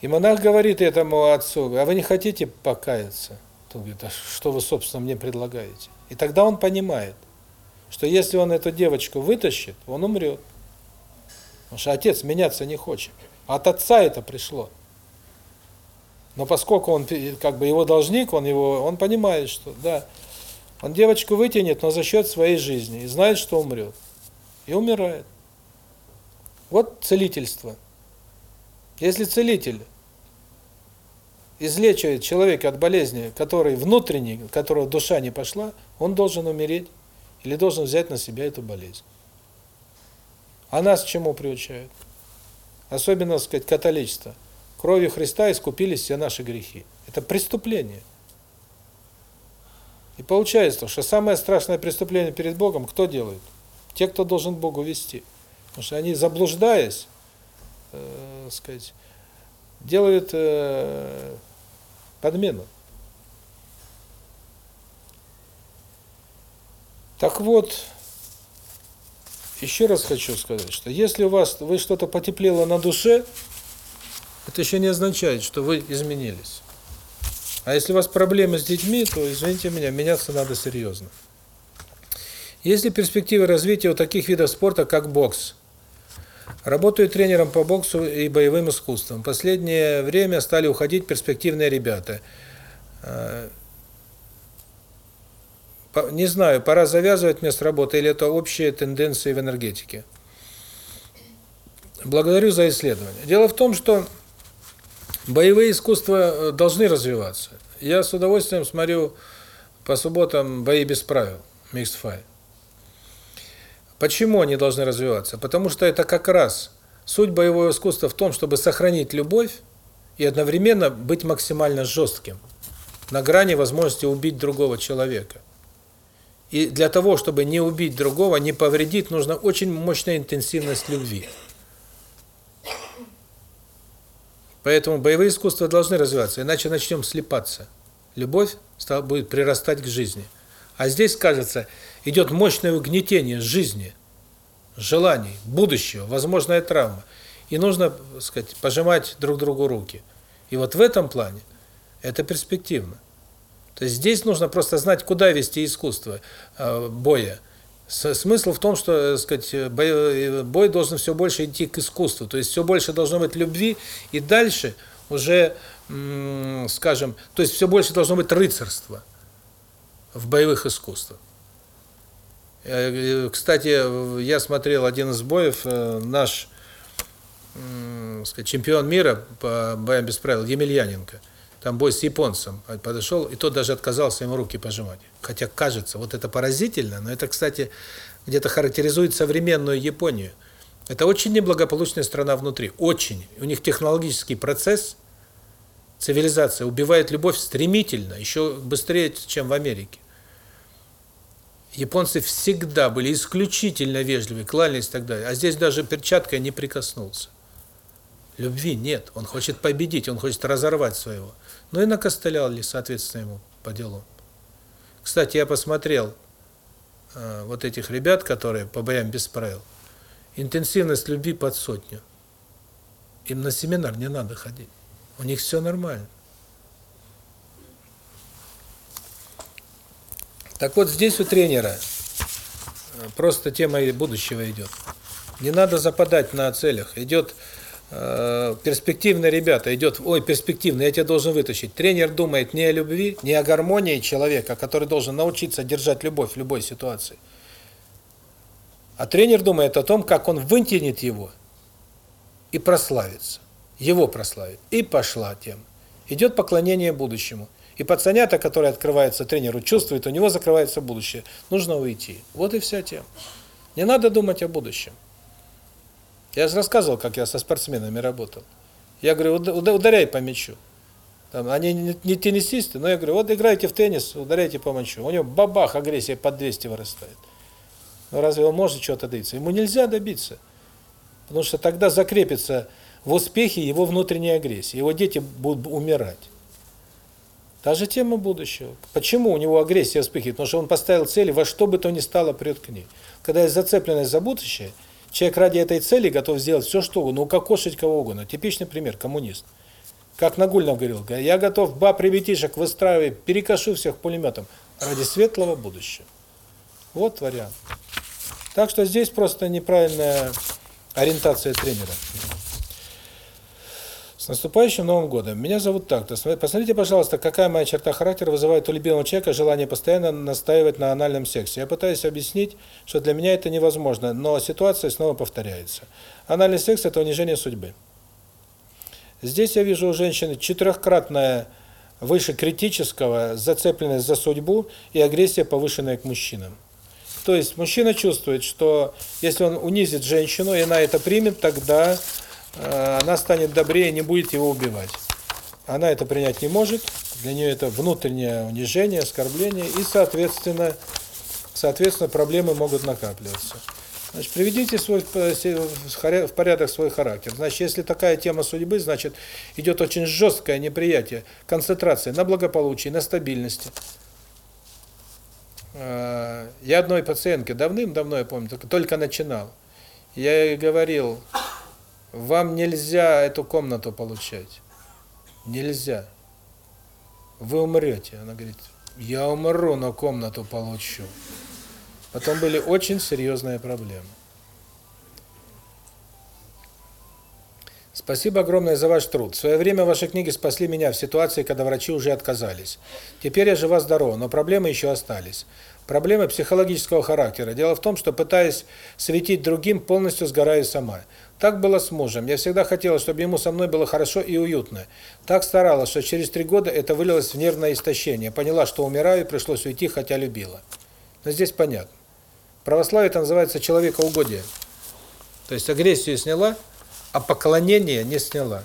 И монах говорит этому отцу, а вы не хотите покаяться? Тот говорит, а что вы, собственно, мне предлагаете? И тогда он понимает, что если он эту девочку вытащит, он умрет. Потому что отец меняться не хочет. От отца это пришло. Но поскольку он как бы его должник, он его, он понимает, что да, он девочку вытянет, но за счет своей жизни и знает, что умрет. И умирает. Вот целительство. Если целитель излечивает человека от болезни, который внутренний, которого душа не пошла, он должен умереть или должен взять на себя эту болезнь. А нас чему приучают? Особенно, так сказать, католичество. Кровью Христа искупились все наши грехи. Это преступление. И получается, что самое страшное преступление перед Богом кто делает? Те, кто должен Богу вести. Потому что они, заблуждаясь, э, сказать, делают э, подмену. Так вот, еще раз хочу сказать, что если у вас вы что-то потеплело на душе, это еще не означает, что вы изменились. А если у вас проблемы с детьми, то, извините меня, меняться надо серьезно. Есть ли перспективы развития у таких видов спорта, как бокс? Работаю тренером по боксу и боевым искусствам. Последнее время стали уходить перспективные ребята. Э, не знаю, пора завязывать место работы или это общие тенденции в энергетике. Благодарю за исследование. Дело в том, что боевые искусства э, должны развиваться. Я с удовольствием смотрю по субботам бои без правил, mixed fight. Почему они должны развиваться? Потому что это как раз суть боевого искусства в том, чтобы сохранить любовь и одновременно быть максимально жестким, на грани возможности убить другого человека. И для того, чтобы не убить другого, не повредить, нужна очень мощная интенсивность любви. Поэтому боевые искусства должны развиваться, иначе начнем слепаться. Любовь будет прирастать к жизни. А здесь, кажется, идет мощное угнетение жизни, желаний, будущего, возможная травма. И нужно, так сказать, пожимать друг другу руки. И вот в этом плане это перспективно. То есть здесь нужно просто знать, куда вести искусство э, боя. Смысл в том, что, так сказать, бой, э, бой должен все больше идти к искусству, то есть все больше должно быть любви, и дальше уже, скажем, то есть все больше должно быть рыцарства в боевых искусствах. Э, кстати, я смотрел один из боев, э, наш сказать, чемпион мира по боям без правил, Емельяненко. Там бой с японцем подошел, и тот даже отказался ему руки пожимать. Хотя кажется, вот это поразительно, но это, кстати, где-то характеризует современную Японию. Это очень неблагополучная страна внутри, очень. У них технологический процесс, цивилизация убивает любовь стремительно, еще быстрее, чем в Америке. Японцы всегда были исключительно вежливы, кланялись и так далее. А здесь даже перчаткой не прикоснулся. Любви нет. Он хочет победить, он хочет разорвать своего. Ну и накостылял ли, соответственно, ему по делу. Кстати, я посмотрел э, вот этих ребят, которые по боям без правил. Интенсивность любви под сотню. Им на семинар не надо ходить. У них все нормально. Так вот, здесь у тренера э, просто тема будущего идет. Не надо западать на целях. Идет перспективные ребята, идет, ой, перспективный, я тебя должен вытащить. Тренер думает не о любви, не о гармонии человека, который должен научиться держать любовь в любой ситуации. А тренер думает о том, как он вытянет его и прославится. Его прославит. И пошла тема. Идет поклонение будущему. И пацанята, который открывается тренеру, чувствует, у него закрывается будущее. Нужно уйти. Вот и вся тема. Не надо думать о будущем. Я же рассказывал, как я со спортсменами работал. Я говорю, ударяй по мячу. Там, они не теннисисты, но я говорю, вот играйте в теннис, ударяйте по мячу. У него бабах, агрессия под 200 вырастает. Но разве он может чего-то добиться? Ему нельзя добиться. Потому что тогда закрепится в успехе его внутренняя агрессия. Его дети будут умирать. Та же тема будущего. Почему у него агрессия вспыхивает? Потому что он поставил цели, во что бы то ни стало прет к ней. Когда есть зацепленность за будущее, человек ради этой цели готов сделать все, что угодно, укокошить кого угодно. Типичный пример, коммунист. Как Нагульнов говорил, я готов баб ребятишек выстраивать, перекошу всех пулеметом ради светлого будущего. Вот вариант. Так что здесь просто неправильная ориентация тренера. С наступающим Новым годом. Меня зовут так-то. Посмотрите, пожалуйста, какая моя черта характера вызывает у любимого человека желание постоянно настаивать на анальном сексе. Я пытаюсь объяснить, что для меня это невозможно, но ситуация снова повторяется. Анальный секс – это унижение судьбы. Здесь я вижу у женщины четырехкратная выше критического зацепленность за судьбу и агрессия, повышенная к мужчинам. То есть мужчина чувствует, что если он унизит женщину, и она это примет, тогда она станет добрее, не будет его убивать. она это принять не может, для нее это внутреннее унижение, оскорбление, и, соответственно, соответственно, проблемы могут накапливаться. Значит, приведите свой э, в порядок свой характер. Значит, если такая тема судьбы, значит, идет очень жесткое неприятие, концентрация на благополучии, на стабильности. Э, я одной пациентке давным-давно, я помню, только начинал. Я ей говорил, вам нельзя эту комнату получать. Нельзя. Вы умрете. Она говорит, я умру, но комнату получу. Потом были очень серьезные проблемы. Спасибо огромное за ваш труд. В свое время ваши книги спасли меня в ситуации, когда врачи уже отказались. Теперь я жива-здорова, но проблемы еще остались. Проблемы психологического характера. Дело в том, что пытаясь светить другим, полностью сгораю сама. Так было с мужем. Я всегда хотела, чтобы ему со мной было хорошо и уютно. Так старалась, что через три года это вылилось в нервное истощение. Поняла, что умираю, пришлось уйти, хотя любила. Но здесь понятно. Православие это называется человекоугодие. То есть агрессию сняла, а поклонение не сняла.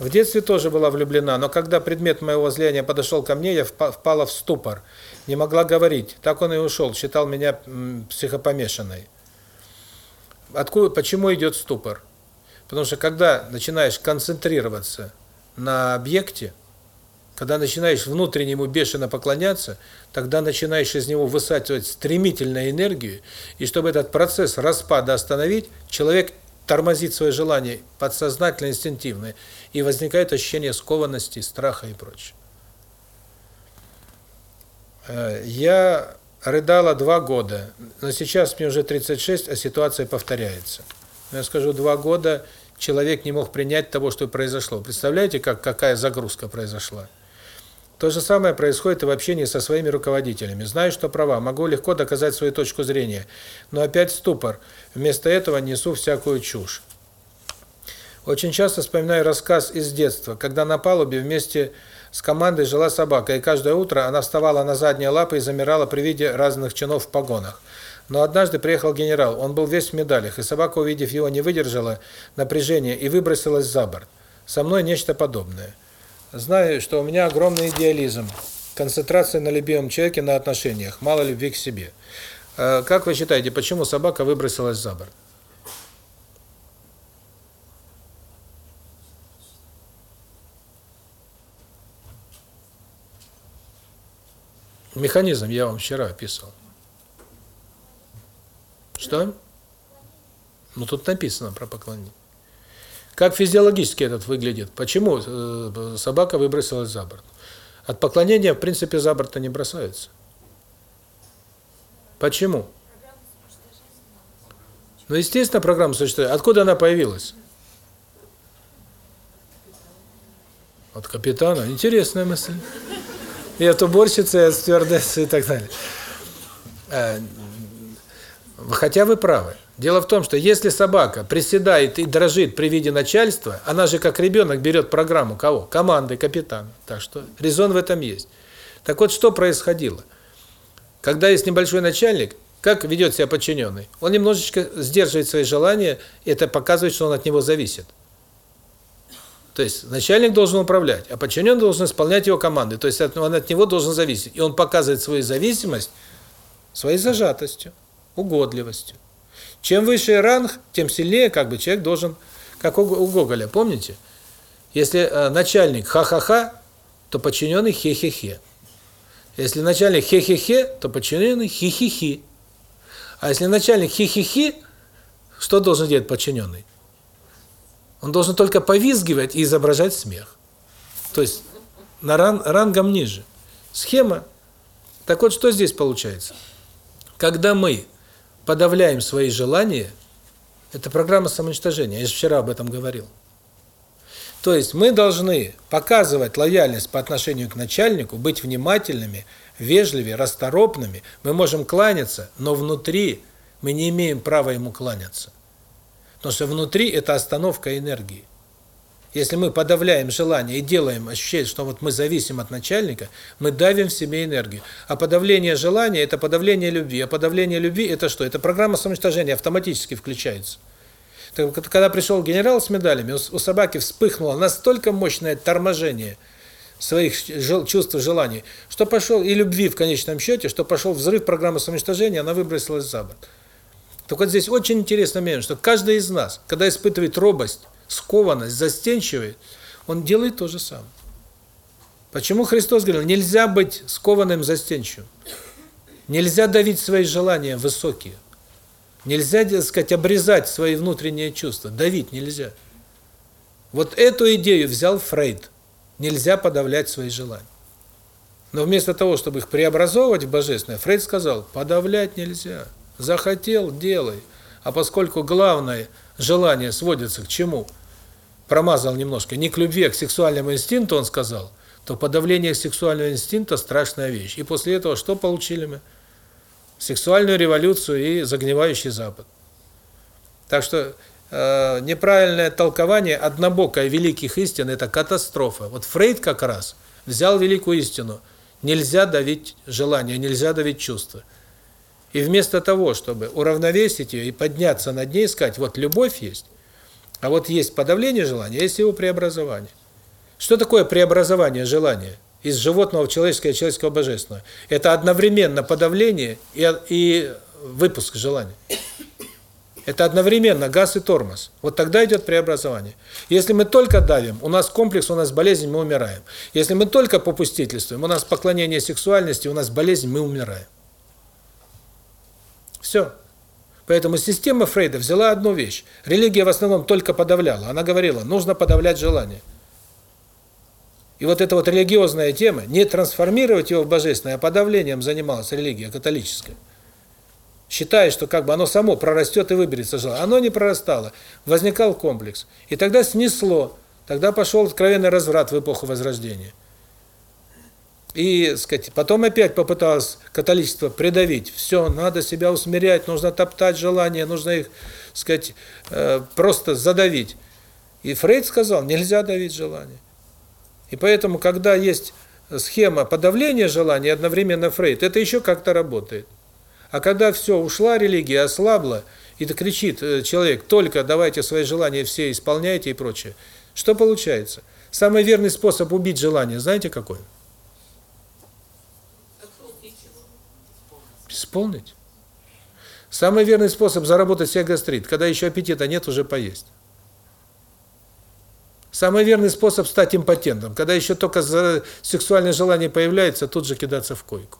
В детстве тоже была влюблена, но когда предмет моего возлияния подошел ко мне, я впала в ступор. Не могла говорить. Так он и ушел, считал меня психопомешанной. Откуда, почему идет ступор? Потому что когда начинаешь концентрироваться на объекте, когда начинаешь внутренне ему бешено поклоняться, тогда начинаешь из него высачивать стремительную энергию, и чтобы этот процесс распада остановить, человек тормозит свое желание подсознательно, инстинктивно, и возникает ощущение скованности, страха и прочее. Э, я рыдала два года, но сейчас мне уже 36, а ситуация повторяется. Я скажу, два года человек не мог принять того, что произошло. Представляете, как какая загрузка произошла? То же самое происходит и в общении со своими руководителями. Знаю, что права, могу легко доказать свою точку зрения, но опять ступор. Вместо этого несу всякую чушь. Очень часто вспоминаю рассказ из детства, когда на палубе вместе с командой жила собака, и каждое утро она вставала на задние лапы и замирала при виде разных чинов в погонах. Но однажды приехал генерал, он был весь в медалях, и собака, увидев его, не выдержала напряжения и выбросилась за борт. Со мной нечто подобное. Знаю, что у меня огромный идеализм, концентрация на любимом человеке, на отношениях, мало любви к себе. А как вы считаете, почему собака выбросилась за борт? Механизм я вам вчера описывал. Что? Ну тут написано про поклонение. Как физиологически этот выглядит? Почему э, собака выбросилась за борт? От поклонения, в принципе, за борт не бросаются. Почему? Ну, естественно, программа существует. Откуда она появилась? От капитана. Интересная мысль. И от уборщицы, и от стюардессы и так далее. Э, хотя вы правы. Дело в том, что если собака приседает и дрожит при виде начальства, она же как ребенок берет программу кого? Команды, капитана. Так что резон в этом есть. Так вот, что происходило? Когда есть небольшой начальник, как ведет себя подчиненный? Он немножечко сдерживает свои желания, и это показывает, что он от него зависит. То есть начальник должен управлять, а подчиненный должен исполнять его команды. То есть он от него должен зависеть. И он показывает свою зависимость своей зажатостью, угодливостью. Чем выше ранг, тем сильнее как бы человек должен, как у, у Гоголя, помните? Если э, начальник ха-ха-ха, то подчиненный хе-хе-хе. Если начальник хе-хе-хе, то подчиненный хи-хи-хи. А если начальник хи-хи-хи, что должен делать подчиненный? Он должен только повизгивать и изображать смех. То есть на ран, рангом ниже. Схема. Так вот, что здесь получается? Когда мы подавляем свои желания, это программа самоуничтожения. Я же вчера об этом говорил. То есть мы должны показывать лояльность по отношению к начальнику, быть внимательными, вежливыми, расторопными. Мы можем кланяться, но внутри мы не имеем права ему кланяться. Потому что внутри это остановка энергии. Если мы подавляем желание и делаем ощущение, что вот мы зависим от начальника, мы давим в себе энергию. А подавление желания – это подавление любви. А подавление любви – это что? Это программа самоуничтожения автоматически включается. Когда пришел генерал с медалями, у собаки вспыхнуло настолько мощное торможение своих чувств и желаний, что пошел, и любви в конечном счете, что пошел взрыв программы самоуничтожения, она выбросилась за борт. Только здесь очень интересно момент, что каждый из нас, когда испытывает робость, скованность, застенчивый, он делает то же самое. Почему Христос говорил, нельзя быть скованным, застенчивым? Нельзя давить свои желания высокие. Нельзя, так сказать, обрезать свои внутренние чувства. Давить нельзя. Вот эту идею взял Фрейд. Нельзя подавлять свои желания. Но вместо того, чтобы их преобразовывать в божественное, Фрейд сказал, подавлять нельзя. Захотел – делай. А поскольку главное желание сводится к чему? Промазал немножко. Не к любви, а к сексуальному инстинкту, он сказал, то подавление сексуального инстинкта – страшная вещь. И после этого что получили мы? Сексуальную революцию и загнивающий Запад. Так что э, неправильное толкование однобокое великих истин – это катастрофа. Вот Фрейд как раз взял великую истину. Нельзя давить желание, нельзя давить чувства. И вместо того, чтобы уравновесить ее и подняться над ней, сказать, вот любовь есть, а вот есть подавление желания, есть его преобразование. Что такое преобразование желания? Из животного в человеческое, человеческого в божественное. Это одновременно подавление и, и выпуск желания. Это одновременно газ и тормоз. Вот тогда идет преобразование. Если мы только давим, у нас комплекс, у нас болезнь, мы умираем. Если мы только попустительствуем, у нас поклонение сексуальности, у нас болезнь, мы умираем. Все. Поэтому система Фрейда взяла одну вещь. Религия в основном только подавляла. Она говорила, нужно подавлять желание. И вот эта вот религиозная тема, не трансформировать его в божественное, а подавлением занималась религия католическая. Считая, что как бы оно само прорастет и выберется желание. Оно не прорастало. Возникал комплекс. И тогда снесло. Тогда пошел откровенный разврат в эпоху Возрождения. И, сказать, потом опять попыталось католичество придавить. Все, надо себя усмирять, нужно топтать желания, нужно их, сказать, э, просто задавить. И Фрейд сказал, нельзя давить желания. И поэтому, когда есть схема подавления желания, одновременно Фрейд, это еще как-то работает. А когда все, ушла религия, ослабла, и кричит э, человек, только давайте свои желания все исполняйте и прочее, что получается? Самый верный способ убить желание, знаете какой? Исполнить. Самый верный способ заработать себе гастрит, когда еще аппетита нет, уже поесть. Самый верный способ стать импотентом, когда еще только сексуальное желание появляется, тут же кидаться в койку.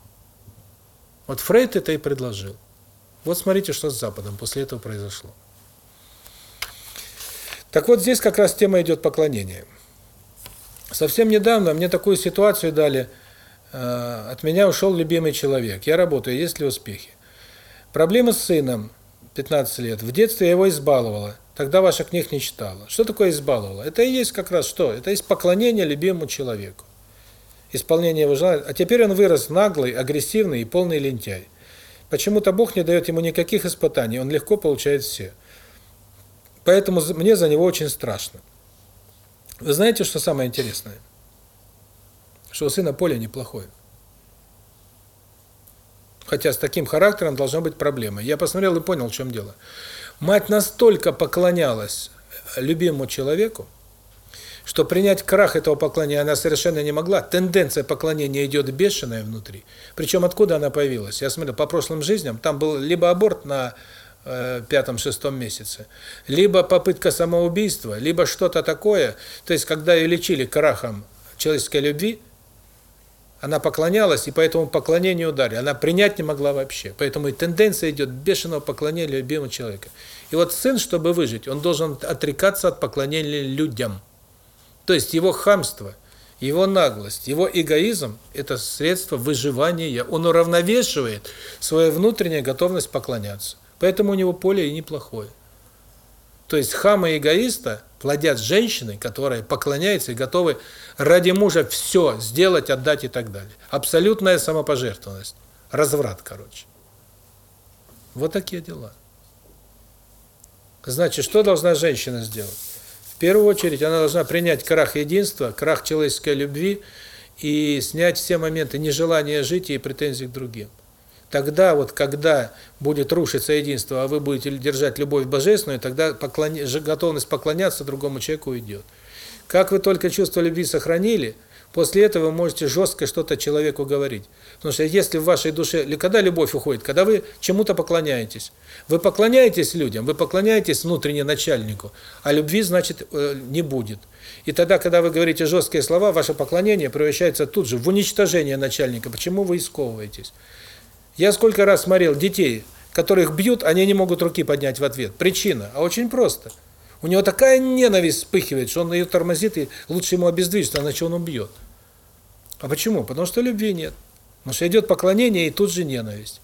Вот Фрейд это и предложил. Вот смотрите, что с Западом после этого произошло. Так вот, здесь как раз тема идет поклонения. Совсем недавно мне такую ситуацию дали – от меня ушел любимый человек. Я работаю, есть ли успехи? Проблема с сыном, 15 лет. В детстве я его избаловала. Тогда ваших книг не читала. Что такое избаловала? Это и есть как раз что? Это есть поклонение любимому человеку. Исполнение его желания. А теперь он вырос наглый, агрессивный и полный лентяй. Почему-то Бог не дает ему никаких испытаний, он легко получает все. Поэтому мне за него очень страшно. Вы знаете, что самое интересное? Что у сына поле неплохое. Хотя с таким характером должна быть проблема. Я посмотрел и понял, в чем дело. Мать настолько поклонялась любимому человеку, что принять крах этого поклонения она совершенно не могла. Тенденция поклонения идет бешеная внутри. Причем откуда она появилась? Я смотрю, по прошлым жизням, там был либо аборт на э, пятом-шестом месяце, либо попытка самоубийства, либо что-то такое. То есть, когда ее лечили крахом человеческой любви, она поклонялась, и поэтому поклонение ударили. Она принять не могла вообще. Поэтому и тенденция идет бешеного поклонения любимого человека. И вот сын, чтобы выжить, он должен отрекаться от поклонения людям. То есть его хамство, его наглость, его эгоизм – это средство выживания. Он уравновешивает свою внутреннюю готовность поклоняться. Поэтому у него поле и неплохое. То есть хама и эгоиста плодят женщины, которые поклоняются и готовы ради мужа все сделать, отдать и так далее. Абсолютная самопожертвованность. Разврат, короче. Вот такие дела. Значит, что должна женщина сделать? В первую очередь она должна принять крах единства, крах человеческой любви и снять все моменты нежелания жить и претензий к другим. Тогда вот, когда будет рушиться единство, а вы будете держать любовь божественную, тогда поклоня... готовность поклоняться другому человеку уйдет. Как вы только чувство любви сохранили, после этого вы можете жестко что-то человеку говорить. Потому что если в вашей душе, когда любовь уходит, когда вы чему-то поклоняетесь, вы поклоняетесь людям, вы поклоняетесь внутренне начальнику, а любви, значит, э, не будет. И тогда, когда вы говорите жесткие слова, ваше поклонение превращается тут же в уничтожение начальника. Почему вы исковываетесь? Я сколько раз смотрел детей, которых бьют, они не могут руки поднять в ответ. Причина, а очень просто. У него такая ненависть вспыхивает, что он ее тормозит, и лучше ему обездвижить, иначе он убьет. А почему? Потому что любви нет. Потому что идет поклонение и тут же ненависть.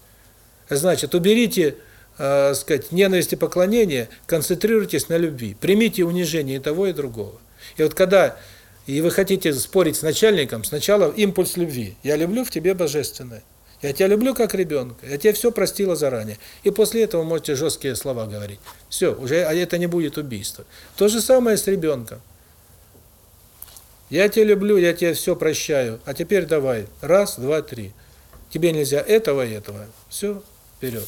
Значит, уберите, э, сказать, ненависть и поклонение, концентрируйтесь на любви. Примите унижение и того, и другого. И вот когда и вы хотите спорить с начальником, сначала импульс любви. Я люблю в тебе божественное. Я тебя люблю как ребенка, я тебе все простила заранее. И после этого можете жесткие слова говорить. Все, уже а это не будет убийство. То же самое с ребенком. Я тебя люблю, я тебе все прощаю. А теперь давай. Раз, два, три. Тебе нельзя этого и этого. Все, вперед.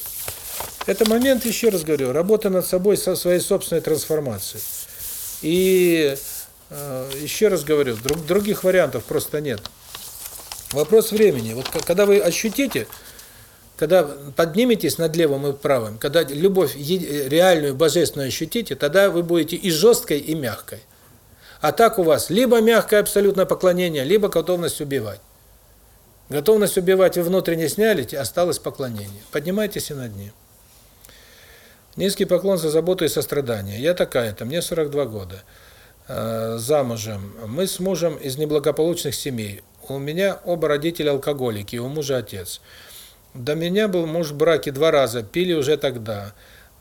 Это момент, еще раз говорю, работа над собой со своей собственной трансформацией. И э, еще раз говорю, друг, других вариантов просто нет. Вопрос времени. Вот когда вы ощутите, когда подниметесь над левым и правым, когда любовь реальную, божественную ощутите, тогда вы будете и жесткой, и мягкой. А так у вас либо мягкое абсолютное поклонение, либо готовность убивать. Готовность убивать вы внутренне сняли, осталось поклонение. Поднимайтесь и над ним. Низкий поклон за заботу и сострадание. Я такая-то, мне 42 года. Э, замужем. Мы с мужем из неблагополучных семей. У меня оба родителя алкоголики, у мужа отец. До меня был муж в браке два раза, пили уже тогда.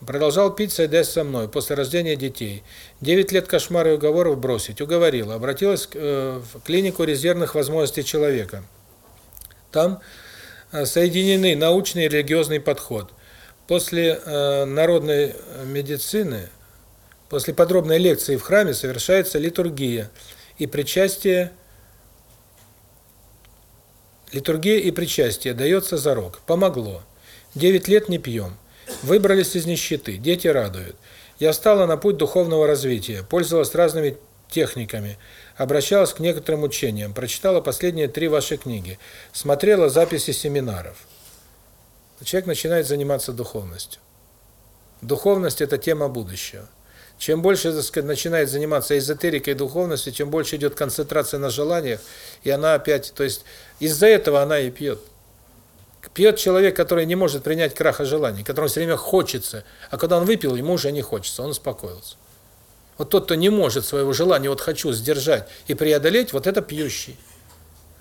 Продолжал пить, сойдясь со мной, после рождения детей. Девять лет кошмара и уговоров бросить. Уговорила. Обратилась э, в клинику резервных возможностей человека. Там э, соединены научный и религиозный подход. После э, народной медицины, после подробной лекции в храме совершается литургия и причастие Литургия и причастие дается за рог. Помогло. Девять лет не пьем. Выбрались из нищеты. Дети радуют. Я встала на путь духовного развития, пользовалась разными техниками, обращалась к некоторым учениям, прочитала последние три ваши книги, смотрела записи семинаров. Человек начинает заниматься духовностью. Духовность – это тема будущего. Чем больше, сказать, начинает заниматься эзотерикой и духовностью, чем больше идет концентрация на желаниях, и она опять, то есть из-за этого она и пьет. Пьет человек, который не может принять краха желаний, которому все время хочется, а когда он выпил, ему уже не хочется, он успокоился. Вот тот, кто не может своего желания, вот хочу сдержать и преодолеть, вот это пьющий.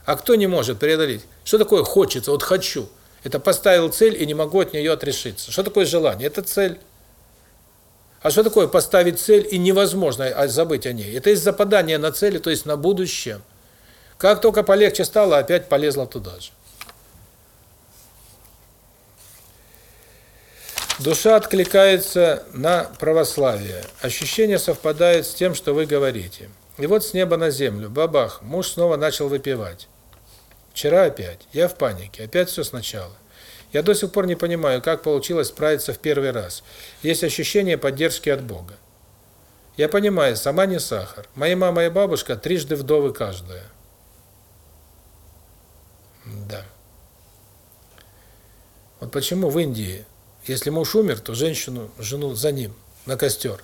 А кто не может преодолеть? Что такое хочется, вот хочу? Это поставил цель и не могу от нее отрешиться. Что такое желание? Это цель. А что такое поставить цель и невозможно а забыть о ней? Это из западания на цели, то есть на будущем. Как только полегче стало, опять полезла туда же. Душа откликается на православие. Ощущение совпадает с тем, что вы говорите. И вот с неба на землю, бабах, муж снова начал выпивать. Вчера опять. Я в панике. Опять все сначала. Я до сих пор не понимаю, как получилось справиться в первый раз. Есть ощущение поддержки от Бога. Я понимаю, сама не сахар. Моя мама и бабушка трижды вдовы каждая. Да. Вот почему в Индии, если муж умер, то женщину, жену за ним, на костер.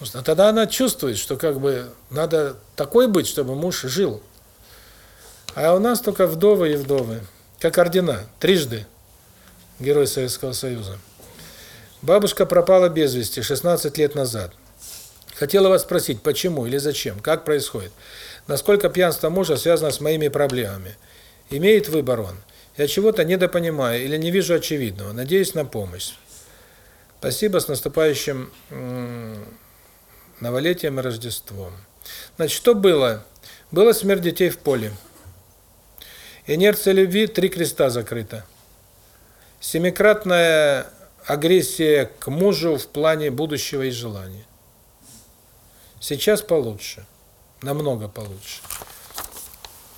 Что тогда она чувствует, что как бы надо такой быть, чтобы муж жил. А у нас только вдовы и вдовы. Как ордена, трижды герой Советского Союза. Бабушка пропала без вести 16 лет назад. Хотела вас спросить, почему или зачем, как происходит. Насколько пьянство мужа связано с моими проблемами. Имеет выбор он. Я чего-то недопонимаю или не вижу очевидного. Надеюсь на помощь. Спасибо, с наступающим новолетием и Рождеством. Значит, что было? Было смерть детей в поле. Инерция любви, три креста закрыто. Семикратная агрессия к мужу в плане будущего и желания. Сейчас получше, намного получше.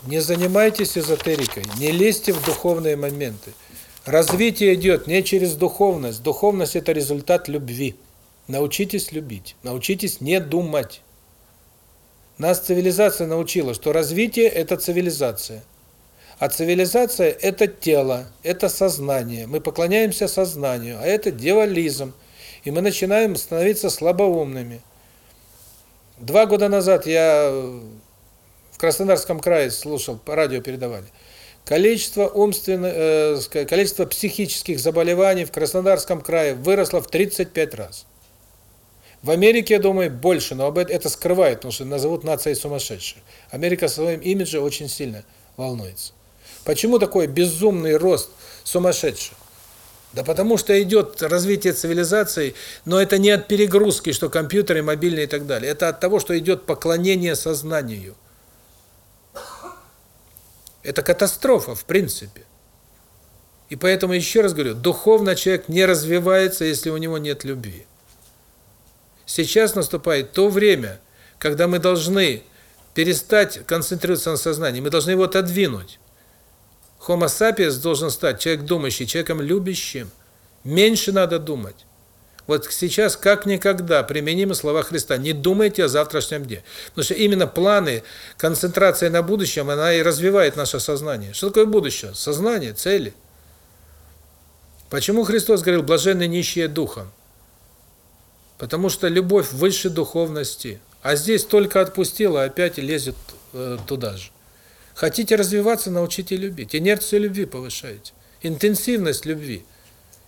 Не занимайтесь эзотерикой, не лезьте в духовные моменты. Развитие идет не через духовность. Духовность – это результат любви. Научитесь любить. Научитесь не думать. Нас цивилизация научила, что развитие – это цивилизация. А цивилизация – это тело, это сознание. Мы поклоняемся сознанию, а это дьяволизм. И мы начинаем становиться слабоумными. Два года назад я в Краснодарском крае слушал, по радио передавали. Количество умственных, э, количество психических заболеваний в Краснодарском крае выросло в 35 раз. В Америке, я думаю, больше, но об этом это скрывают, потому что назовут нацией сумасшедших. Америка своим имиджем очень сильно волнуется. Почему такой безумный рост сумасшедших? Да потому что идет развитие цивилизации, но это не от перегрузки, что компьютеры, мобильные и так далее. Это от того, что идет поклонение сознанию. Это катастрофа, в принципе. И поэтому, еще раз говорю, духовно человек не развивается, если у него нет любви. Сейчас наступает то время, когда мы должны перестать концентрироваться на сознании, мы должны его отодвинуть. Homo sapiens должен стать человек думающий, человеком любящим. Меньше надо думать. Вот сейчас как никогда применимы слова Христа. Не думайте о завтрашнем дне. Потому что именно планы, концентрация на будущем, она и развивает наше сознание. Что такое будущее? Сознание, цели. Почему Христос говорил «блаженны нищие духом»? Потому что любовь выше духовности. А здесь только отпустила, опять лезет э, туда же. Хотите развиваться, научите любить. Инерцию любви повышаете. Интенсивность любви.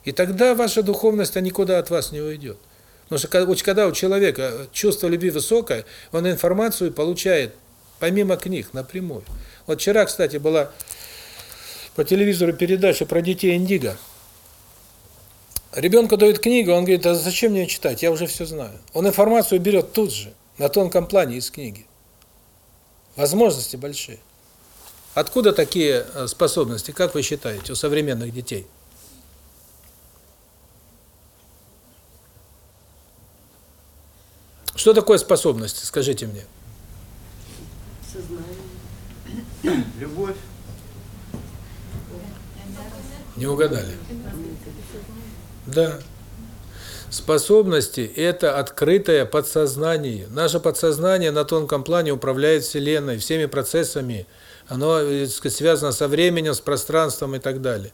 И тогда ваша духовность а никуда от вас не уйдет. Потому что когда у человека чувство любви высокое, он информацию получает помимо книг напрямую. Вот вчера, кстати, была по телевизору передача про детей Индиго. Ребенку дают книгу, он говорит, а зачем мне читать, я уже все знаю. Он информацию берет тут же, на тонком плане из книги. Возможности большие. Откуда такие э, способности, как вы считаете, у современных детей? Что такое способности, скажите мне? Сознание. Любовь. Не угадали. Да. Способности – это открытое подсознание. Наше подсознание на тонком плане управляет Вселенной, всеми процессами. Оно э, сказать, связано со временем, с пространством и так далее.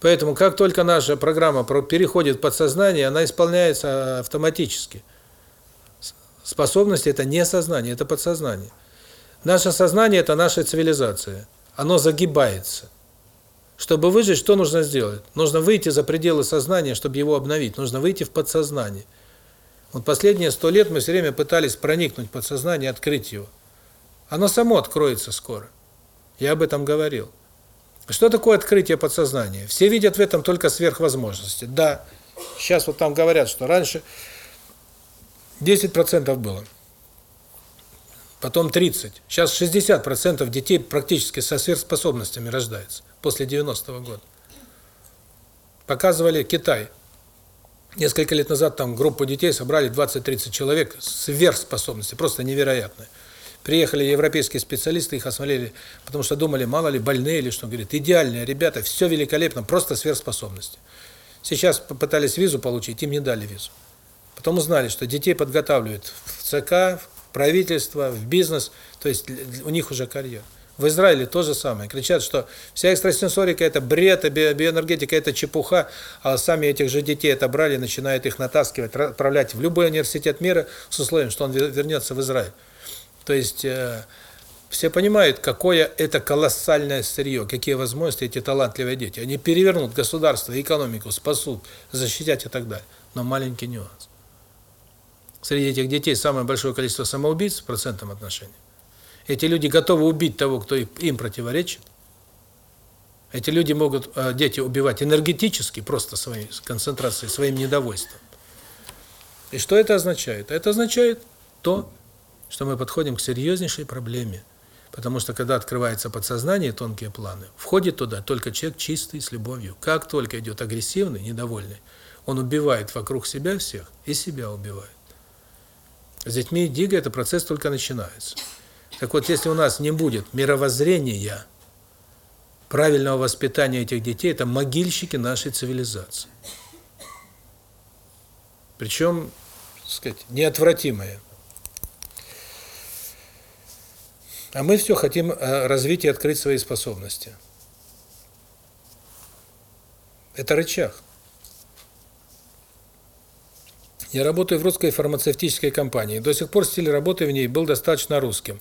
Поэтому, как только наша программа переходит в подсознание, она исполняется автоматически. Способности – это не сознание, это подсознание. Наше сознание – это наша цивилизация. Оно загибается. Чтобы выжить, что нужно сделать? Нужно выйти за пределы сознания, чтобы его обновить. Нужно выйти в подсознание. Вот последние сто лет мы все время пытались проникнуть в подсознание, открыть его. Оно само откроется скоро. Я об этом говорил. Что такое открытие подсознания? Все видят в этом только сверхвозможности. Да, сейчас вот там говорят, что раньше 10% было. Потом 30. Сейчас 60% детей практически со сверхспособностями рождается после 90-го года. Показывали Китай. Несколько лет назад там группу детей собрали 20-30 человек сверхспособности, просто невероятные. Приехали европейские специалисты, их осмотрели, потому что думали, мало ли больные или что. Говорит, идеальные ребята, все великолепно, просто сверхспособности. Сейчас попытались визу получить, им не дали визу. Потом узнали, что детей подготавливают в ЦК, в правительство, в бизнес, то есть у них уже карьера. В Израиле то же самое. Кричат, что вся экстрасенсорика – это бред, а биоэнергетика – это чепуха, а сами этих же детей отобрали, начинают их натаскивать, отправлять в любой университет мира с условием, что он вернется в Израиль. То есть э, все понимают, какое это колоссальное сырье, какие возможности эти талантливые дети. Они перевернут государство, экономику, спасут, защитят и так далее. Но маленький нюанс. Среди этих детей самое большое количество самоубийц в процентном отношении. Эти люди готовы убить того, кто им противоречит. Эти люди могут, э, дети, убивать энергетически, просто своей концентрацией, своим недовольством. И что это означает? Это означает то, что мы подходим к серьезнейшей проблеме. Потому что когда открывается подсознание, тонкие планы, входит туда только человек чистый, с любовью. Как только идет агрессивный, недовольный, он убивает вокруг себя всех и себя убивает. С детьми Дига это процесс только начинается. Так вот, если у нас не будет мировоззрения, правильного воспитания этих детей – это могильщики нашей цивилизации. Причем, так сказать, неотвратимые. А мы все хотим э, развить и открыть свои способности. Это рычаг. Я работаю в русской фармацевтической компании. До сих пор стиль работы в ней был достаточно русским.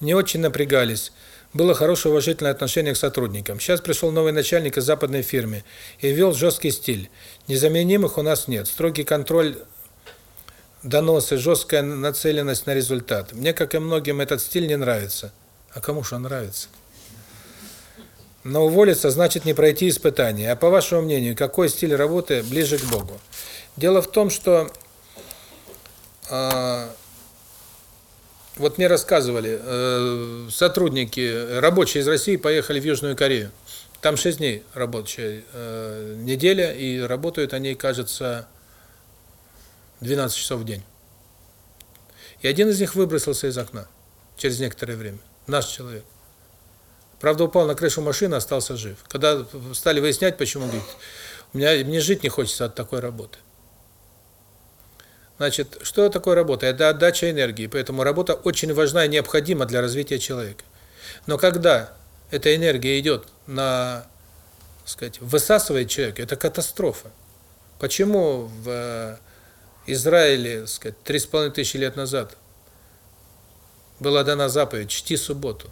Не очень напрягались. Было хорошее уважительное отношение к сотрудникам. Сейчас пришел новый начальник из западной фирмы и ввел жесткий стиль. Незаменимых у нас нет. Строгий контроль доносы, жесткая нацеленность на результат. Мне, как и многим, этот стиль не нравится. А кому же он нравится? Но уволиться значит не пройти испытания. А по вашему мнению, какой стиль работы ближе к Богу? Дело в том, что э, вот мне рассказывали, э, сотрудники, рабочие из России поехали в Южную Корею. Там 6 дней рабочая э, неделя, и работают они, кажется, 12 часов в день. И один из них выбросился из окна через некоторое время. Наш человек. Правда, упал на крышу машины, остался жив. Когда стали выяснять, почему, говорит, у меня мне жить не хочется от такой работы. Значит, что такое работа? Это отдача энергии, поэтому работа очень важна и необходима для развития человека. Но когда эта энергия идет на, сказать, высасывает человека, это катастрофа. Почему в Израиле, три с половиной тысячи лет назад была дана заповедь «Чти субботу».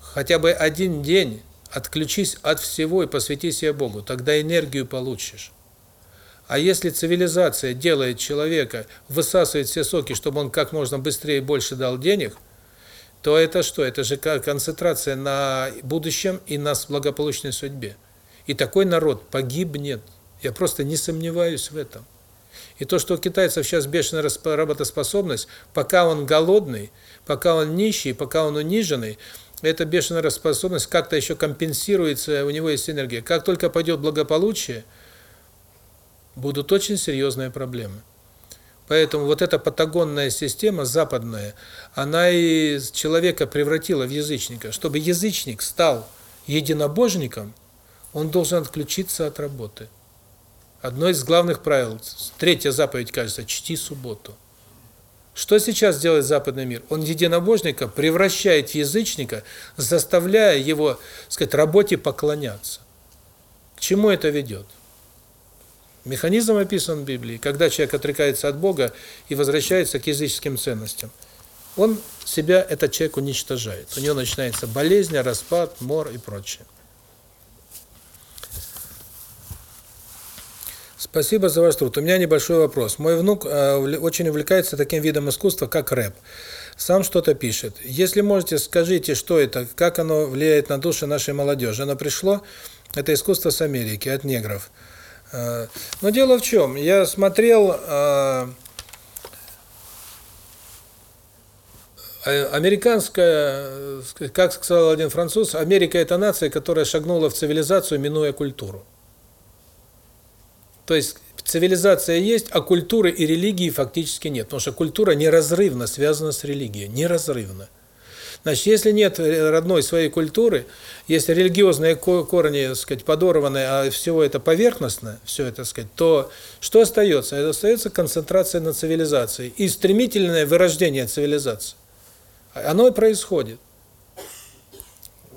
Хотя бы один день отключись от всего и посвяти себя Богу, тогда энергию получишь. А если цивилизация делает человека, высасывает все соки, чтобы он как можно быстрее и больше дал денег, то это что? Это же концентрация на будущем и на благополучной судьбе. И такой народ погибнет. Я просто не сомневаюсь в этом. И то, что у китайцев сейчас бешеная работоспособность, пока он голодный, пока он нищий, пока он униженный, эта бешеная способность как-то еще компенсируется, у него есть энергия. Как только пойдет благополучие, будут очень серьезные проблемы. Поэтому вот эта патагонная система западная, она и человека превратила в язычника. Чтобы язычник стал единобожником, он должен отключиться от работы. Одно из главных правил, третья заповедь, кажется, чти субботу. Что сейчас делает западный мир? Он единобожника превращает в язычника, заставляя его, сказать, работе поклоняться. К чему это ведет? Механизм описан в Библии. Когда человек отрекается от Бога и возвращается к языческим ценностям, он себя, этот человек, уничтожает. У него начинается болезнь, распад, мор и прочее. Спасибо за ваш труд. У меня небольшой вопрос. Мой внук э, очень увлекается таким видом искусства, как рэп. Сам что-то пишет. Если можете, скажите, что это, как оно влияет на души нашей молодежи. Оно пришло, это искусство с Америки, от негров. Э, но дело в чем? Я смотрел... Э, американская, как сказал один француз, Америка – это нация, которая шагнула в цивилизацию, минуя культуру. То есть цивилизация есть, а культуры и религии фактически нет, потому что культура неразрывно связана с религией, неразрывно. Значит, если нет родной своей культуры, если религиозные корни, так сказать, подорваны, а всего это поверхностно, все это, так сказать, то что остается? Это остается концентрация на цивилизации и стремительное вырождение цивилизации. Оно и происходит.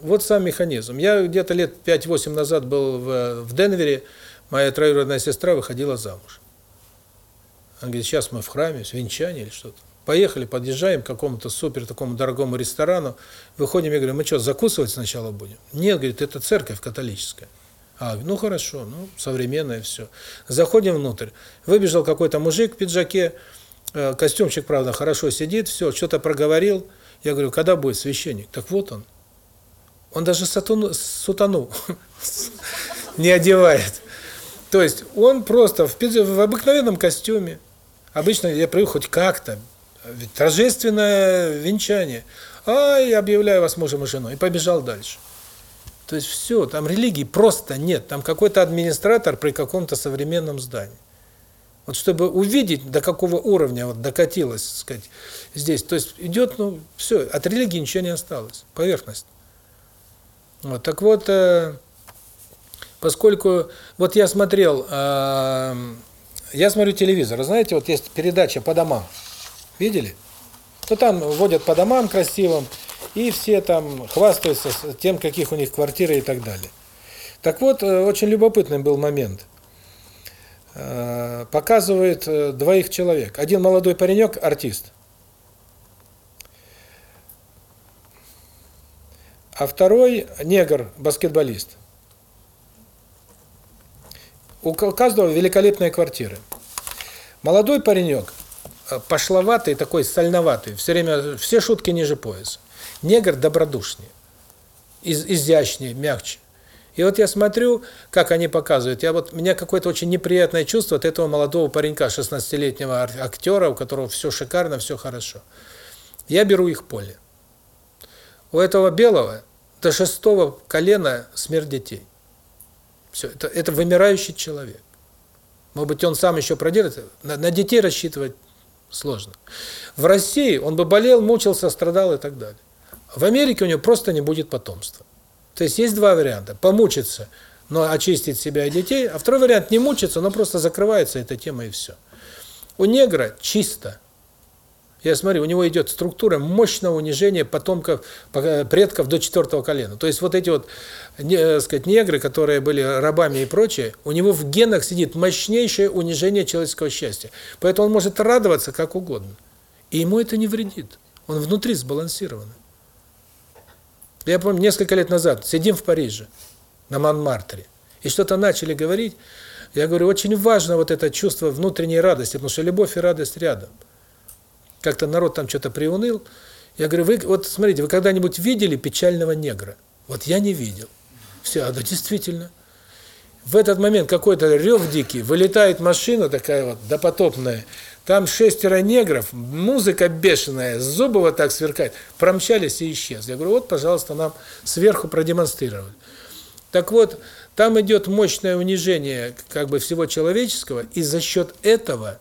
Вот сам механизм. Я где-то лет 5-8 назад был в, в Денвере, моя троюродная сестра выходила замуж. Она говорит, сейчас мы в храме, в венчании или что-то. Поехали, подъезжаем к какому-то супер такому дорогому ресторану, выходим, я говорю, мы что, закусывать сначала будем? Нет, говорит, это церковь католическая. А, ну хорошо, ну современное все. Заходим внутрь. Выбежал какой-то мужик в пиджаке, э, костюмчик, правда, хорошо сидит, все, что-то проговорил. Я говорю, когда будет священник? Так вот он. Он даже сатану, сутану [laughs] не одевает. То есть он просто в, в обыкновенном костюме. Обычно я привык хоть как-то. Ведь торжественное венчание. А, я объявляю вас мужем и женой. И побежал дальше. То есть все, там религии просто нет. Там какой-то администратор при каком-то современном здании. Вот чтобы увидеть, до какого уровня вот докатилось, так сказать, здесь. То есть идет, ну, все, от религии ничего не осталось. Поверхность. Вот, так вот, э, поскольку, вот я смотрел, э, я смотрю телевизор, знаете, вот есть передача по домам, видели? Ну там водят по домам красивым, и все там хвастаются тем, каких у них квартиры и так далее. Так вот, э, очень любопытный был момент. Э, показывает двоих человек. Один молодой паренек, артист. А второй негр, баскетболист. У каждого великолепные квартиры. Молодой паренек, пошловатый, такой сольноватый, все время, все шутки ниже пояса. Негр добродушнее, из, изящнее, мягче. И вот я смотрю, как они показывают. Я вот у меня какое-то очень неприятное чувство от этого молодого паренька, 16-летнего актера, у которого все шикарно, все хорошо. Я беру их поле. У этого белого до шестого колена смерть детей. Все, это это вымирающий человек. Может быть, он сам еще продержится. На, на детей рассчитывать сложно. В России он бы болел, мучился, страдал и так далее. В Америке у него просто не будет потомства. То есть есть два варианта. Помучиться, но очистить себя и детей. А второй вариант не мучиться, но просто закрывается эта тема и все. У негра чисто. Я смотрю, у него идет структура мощного унижения потомков, предков до четвертого колена. То есть вот эти вот, не, э, сказать, негры, которые были рабами и прочее, у него в генах сидит мощнейшее унижение человеческого счастья. Поэтому он может радоваться как угодно. И ему это не вредит. Он внутри сбалансированный. Я помню, несколько лет назад сидим в Париже, на Монмартре, и что-то начали говорить. Я говорю, очень важно вот это чувство внутренней радости, потому что любовь и радость рядом. Как-то народ там что-то приуныл. Я говорю, вы вот смотрите, вы когда-нибудь видели печального негра? Вот я не видел. Все, а да действительно. В этот момент какой-то рев дикий, вылетает машина такая вот допотопная, там шестеро негров, музыка бешеная, зубы вот так сверкают, промчались и исчезли. Я говорю, вот, пожалуйста, нам сверху продемонстрировали. Так вот, там идет мощное унижение как бы всего человеческого, и за счет этого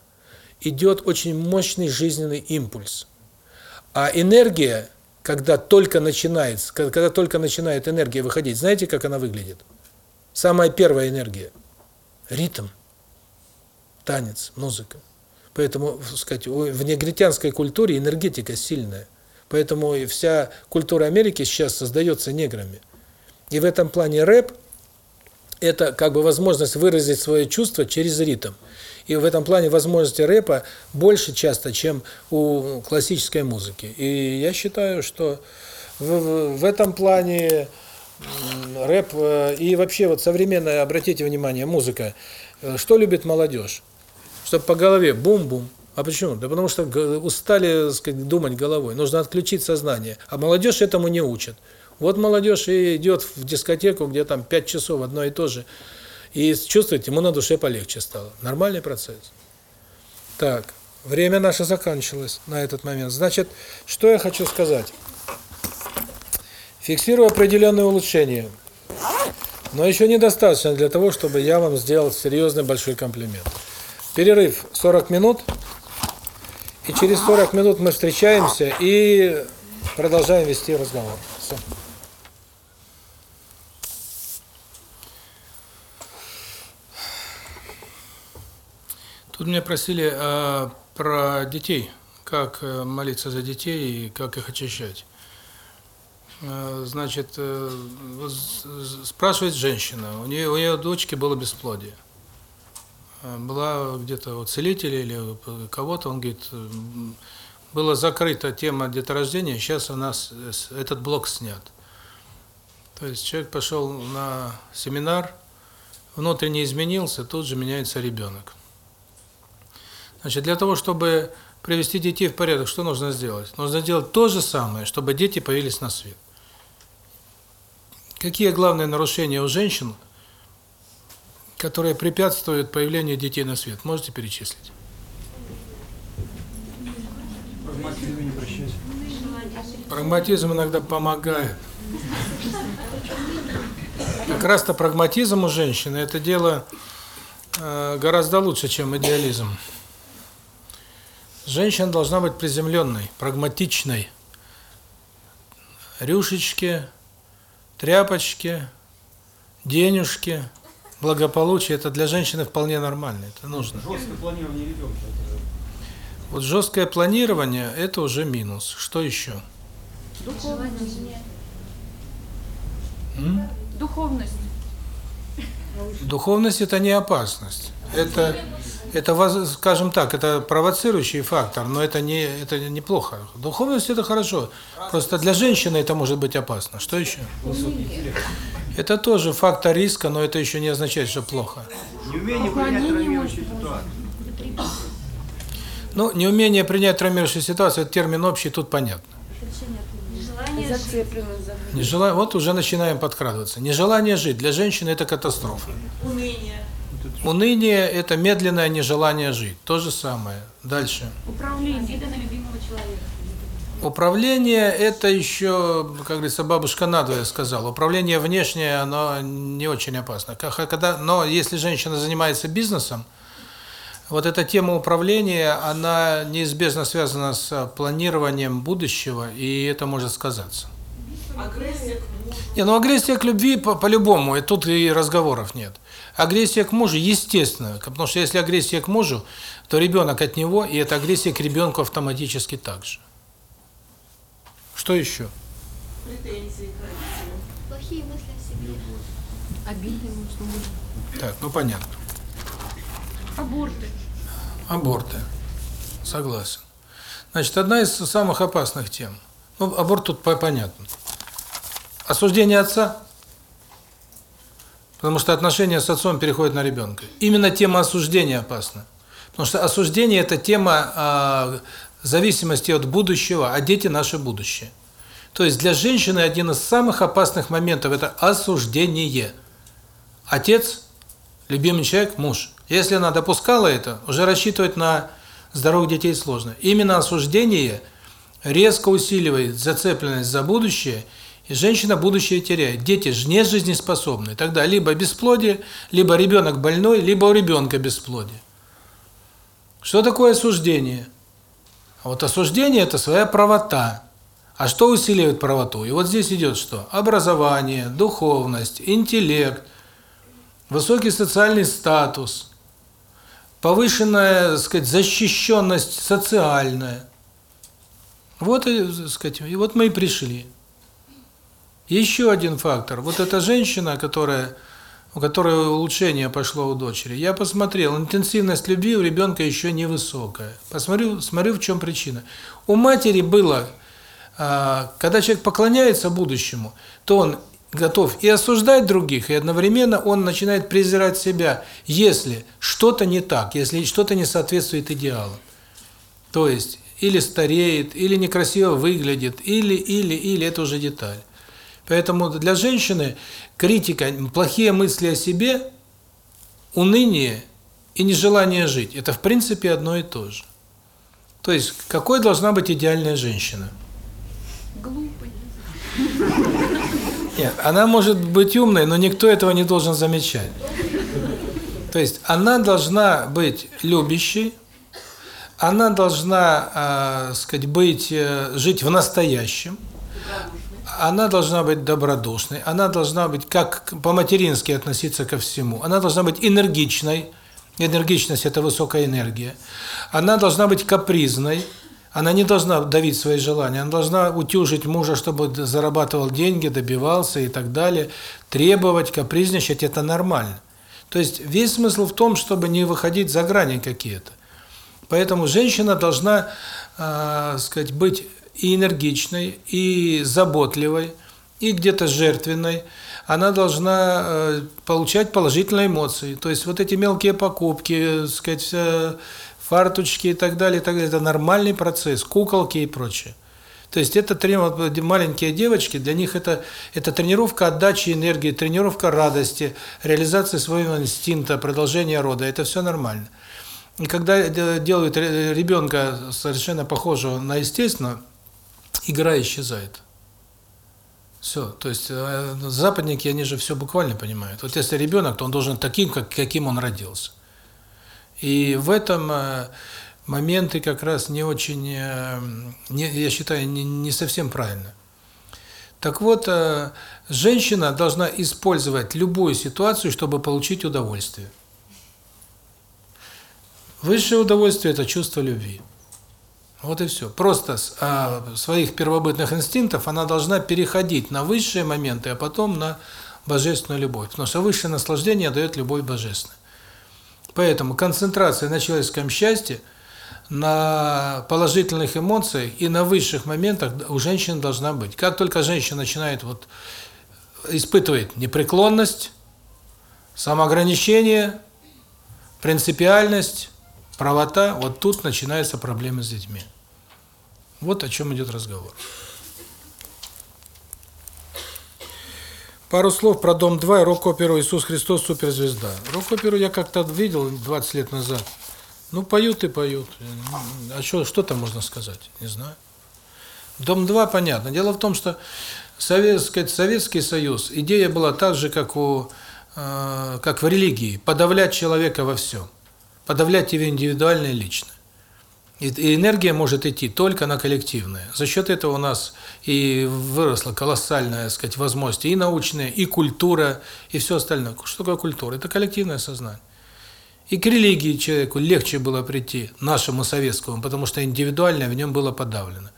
идет очень мощный жизненный импульс. А энергия, когда только начинается, когда только начинает энергия выходить, знаете, как она выглядит? Самая первая энергия ритм, танец, музыка. Поэтому, сказать, в негритянской культуре энергетика сильная. Поэтому вся культура Америки сейчас создается неграми. И в этом плане рэп – это как бы возможность выразить свое чувство через ритм. И в этом плане возможности рэпа больше часто, чем у классической музыки. И я считаю, что в, в этом плане рэп э, и вообще вот современная, обратите внимание, музыка, э, что любит молодежь? чтобы по голове бум-бум. А почему? Да потому что устали, сказать, думать головой. Нужно отключить сознание. А молодежь этому не учат. Вот молодежь и идет в дискотеку, где там 5 часов одно и то же. И чувствует, ему на душе полегче стало. Нормальный процесс. Так, время наше заканчивалось на этот момент. Значит, что я хочу сказать? Фиксирую определенные улучшения. Но еще недостаточно для того, чтобы я вам сделал серьезный большой комплимент. Перерыв 40 минут. И через 40 минут мы встречаемся и продолжаем вести разговор. Все. Тут меня просили э, про детей, как э, молиться за детей и как их очищать. Э, значит, э, спрашивает женщина, у нее у ее дочки было бесплодие. Э, была где-то у целителя или кого-то, он говорит, была закрыта тема деторождения, сейчас у нас этот блок снят. То есть человек пошел на семинар, внутренне изменился, тут же меняется ребенок. Значит, для того, чтобы привести детей в порядок, что нужно сделать? Нужно сделать то же самое, чтобы дети появились на свет. Какие главные нарушения у женщин – которые препятствуют появлению детей на свет. Можете перечислить? Прагматизм не прощать. Прагматизм иногда помогает. Как раз-то прагматизм у женщины это дело э, гораздо лучше, чем идеализм. Женщина должна быть приземленной, прагматичной. Рюшечки, тряпочки, денежки, благополучие – это для женщины вполне нормально, это нужно. Жесткое планирование ребенка. Вот жесткое планирование – это уже минус. Что еще? Духовность. М? Духовность. Духовность – это не опасность. Это, это, скажем так, это провоцирующий фактор, но это не это неплохо. Духовность – это хорошо. Просто для женщины это может быть опасно. Что еще? Это тоже фактор риска, но это еще не означает, что плохо. неумение принять травмирующую ситуацию. Ну, неумение принять травмирующую ситуацию – это термин общий, тут понятно. Нежелание, вот уже начинаем подкрадываться. Нежелание жить для женщины – это катастрофа. Уныние. Уныние – это медленное нежелание жить. То же самое. Дальше. Управление. любимого человека. Управление – это еще, как говорится, бабушка надвое сказала. Управление внешнее, оно не очень опасно. Когда, но если женщина занимается бизнесом, вот эта тема управления, она неизбежно связана с планированием будущего, и это может сказаться. Не, ну агрессия к любви по- по-любому, и тут и разговоров нет. Агрессия к мужу, естественно, потому что если агрессия к мужу, то ребенок от него, и эта агрессия к ребенку автоматически так же. Что еще? Плохие мысли о себе. Обиды, может. Так, ну понятно. Аборты. Аборты. Согласен. Значит, одна из самых опасных тем. Ну, аборт тут по- понятно. Осуждение отца. Потому что отношения с отцом переходят на ребенка. Именно тема осуждения опасна. Потому что осуждение – это тема а, зависимости от будущего, а дети – наше будущее. То есть для женщины один из самых опасных моментов – это осуждение. Отец – любимый человек – муж. Если она допускала это, уже рассчитывать на здоровых детей сложно. Именно осуждение резко усиливает зацепленность за будущее, и женщина будущее теряет. Дети же не жизнеспособны. Тогда либо бесплодие, либо ребенок больной, либо у ребенка бесплодие. Что такое осуждение? А вот осуждение – это своя правота. А что усиливает правоту? И вот здесь идет что? Образование, духовность, интеллект, высокий социальный статус, повышенная, так сказать, защищенность социальная. Вот так сказать, и вот мы и пришли. Еще один фактор. Вот эта женщина, которая у которой улучшение пошло у дочери. Я посмотрел, интенсивность любви у ребенка еще невысокая. Посмотрю, смотрю, в чем причина. У матери было, а, когда человек поклоняется будущему, то он готов и осуждать других, и одновременно он начинает презирать себя, если что-то не так, если что-то не соответствует идеалам. То есть, или стареет, или некрасиво выглядит, или, или, или, это уже деталь. Поэтому для женщины критика, плохие мысли о себе, уныние и нежелание жить – это в принципе одно и то же. То есть, какой должна быть идеальная женщина? Глупый. Нет, она может быть умной, но никто этого не должен замечать. То есть, она должна быть любящей, она должна, э, сказать, быть, э, жить в настоящем, она должна быть добродушной, она должна быть как по-матерински относиться ко всему, она должна быть энергичной, энергичность – это высокая энергия, она должна быть капризной, она не должна давить свои желания, она должна утюжить мужа, чтобы зарабатывал деньги, добивался и так далее, требовать, капризничать – это нормально. То есть весь смысл в том, чтобы не выходить за грани какие-то. Поэтому женщина должна, э, сказать, быть и энергичной, и заботливой, и где-то жертвенной. Она должна э, получать положительные эмоции. То есть вот эти мелкие покупки, сказать, э, фарточки и так далее, и так далее, это нормальный процесс, куколки и прочее. То есть это трени- маленькие девочки, для них это это тренировка отдачи энергии, тренировка радости, реализация своего инстинкта, продолжение рода. Это все нормально. И когда делают ребенка совершенно похожего на естественного, игра исчезает. Все. То есть э, западники, они же все буквально понимают. Вот если ребенок, то он должен таким, как, каким он родился. И в этом э, моменты как раз не очень, э, не, я считаю, не, не совсем правильно. Так вот, женщина должна использовать любую ситуацию, чтобы получить удовольствие. Высшее удовольствие – это чувство любви. Вот и все. Просто с а, своих первобытных инстинктов она должна переходить на высшие моменты, а потом на божественную любовь. Потому что высшее наслаждение дает любовь божественная. Поэтому концентрация на человеческом счастье, на положительных эмоциях и на высших моментах у женщины должна быть. Как только женщина начинает вот испытывает непреклонность, самоограничение, принципиальность, правота, вот тут начинаются проблемы с детьми. Вот о чем идет разговор. Пару слов про Дом 2 и рок-оперу «Иисус Христос. Суперзвезда». Рок-оперу я как-то видел 20 лет назад. Ну, поют и поют. А что, что там можно сказать? Не знаю. Дом 2 понятно. Дело в том, что Советский, Советский Союз, идея была так же, как, у, э, как в религии, подавлять человека во всем. Подавлять его индивидуально и лично. И энергия может идти только на коллективное. За счет этого у нас и выросла колоссальная, так сказать, возможность и научная, и культура, и все остальное. Что такое культура? Это коллективное сознание. И к религии человеку легче было прийти, нашему советскому, потому что индивидуальное в нем было подавлено.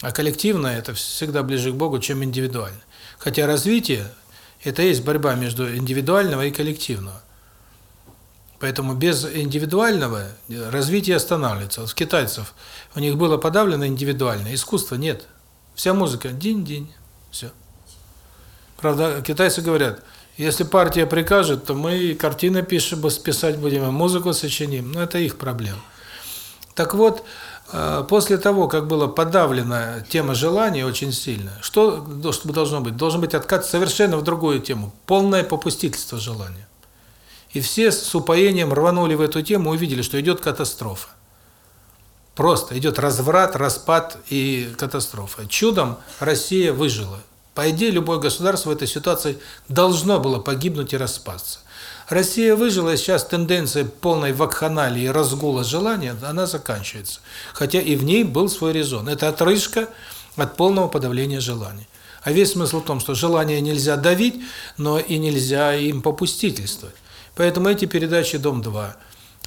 А коллективное – это всегда ближе к Богу, чем индивидуальное. Хотя развитие – это есть борьба между индивидуального и коллективного. Поэтому без индивидуального развитие останавливается. Вот у китайцев у них было подавлено индивидуальное, искусства нет. Вся музыка день-день, все. Правда, китайцы говорят, если партия прикажет, то мы картины пишем, писать будем, и музыку сочиним. Но это их проблема. Так вот, э, после того, как была подавлена тема желания очень сильно, что должно быть? Должен быть откат совершенно в другую тему. Полное попустительство желания. И все с упоением рванули в эту тему, увидели, что идет катастрофа. Просто идет разврат, распад и катастрофа. Чудом Россия выжила. По идее, любое государство в этой ситуации должно было погибнуть и распасться. Россия выжила, и сейчас тенденция полной вакханалии и разгула желания, она заканчивается. Хотя и в ней был свой резон. Это отрыжка от полного подавления желаний. А весь смысл в том, что желание нельзя давить, но и нельзя им попустительствовать. Поэтому эти передачи «Дом-2»,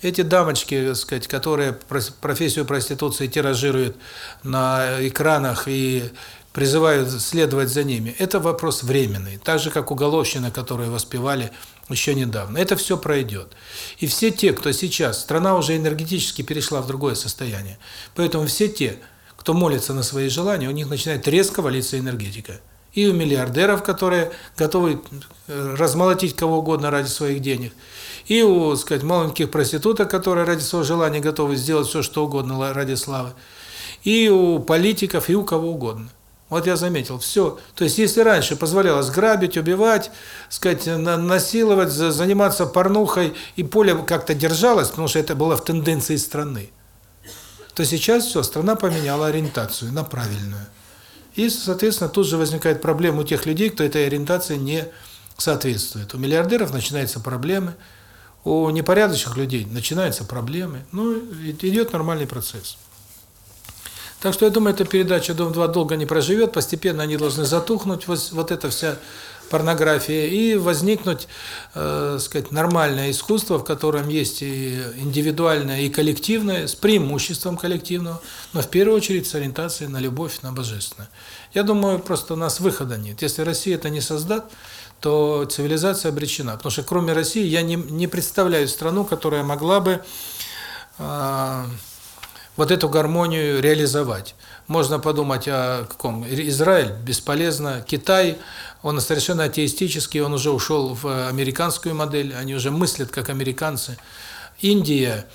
эти дамочки, так сказать, которые профессию проституции тиражируют на экранах и призывают следовать за ними, это вопрос временный. Так же, как уголовщина, которую воспевали еще недавно. Это все пройдет. И все те, кто сейчас, страна уже энергетически перешла в другое состояние, поэтому все те, кто молится на свои желания, у них начинает резко валиться энергетика и у миллиардеров, которые готовы э, размолотить кого угодно ради своих денег, и у, сказать, маленьких проституток, которые ради своего желания готовы сделать все, что угодно ради славы, и у политиков, и у кого угодно. Вот я заметил, все. То есть, если раньше позволялось грабить, убивать, сказать, насиловать, заниматься порнухой, и поле как-то держалось, потому что это было в тенденции страны, то сейчас все, страна поменяла ориентацию на правильную. И, соответственно, тут же возникает проблема у тех людей, кто этой ориентации не соответствует. У миллиардеров начинаются проблемы, у непорядочных людей начинаются проблемы. Ну, идет нормальный процесс. Так что я думаю, эта передача «Дом-2» долго не проживет, постепенно они должны затухнуть, вот, вот эта вся порнография, и возникнуть, э, сказать, нормальное искусство, в котором есть и индивидуальное, и коллективное, с преимуществом коллективного, но в первую очередь с ориентацией на любовь, на божественное. Я думаю, просто у нас выхода нет. Если Россия это не создаст, то цивилизация обречена. Потому что кроме России я не, не представляю страну, которая могла бы э, вот эту гармонию реализовать. Можно подумать о каком Израиль бесполезно, Китай, он совершенно атеистический, он уже ушел в американскую модель, они уже мыслят как американцы. Индия,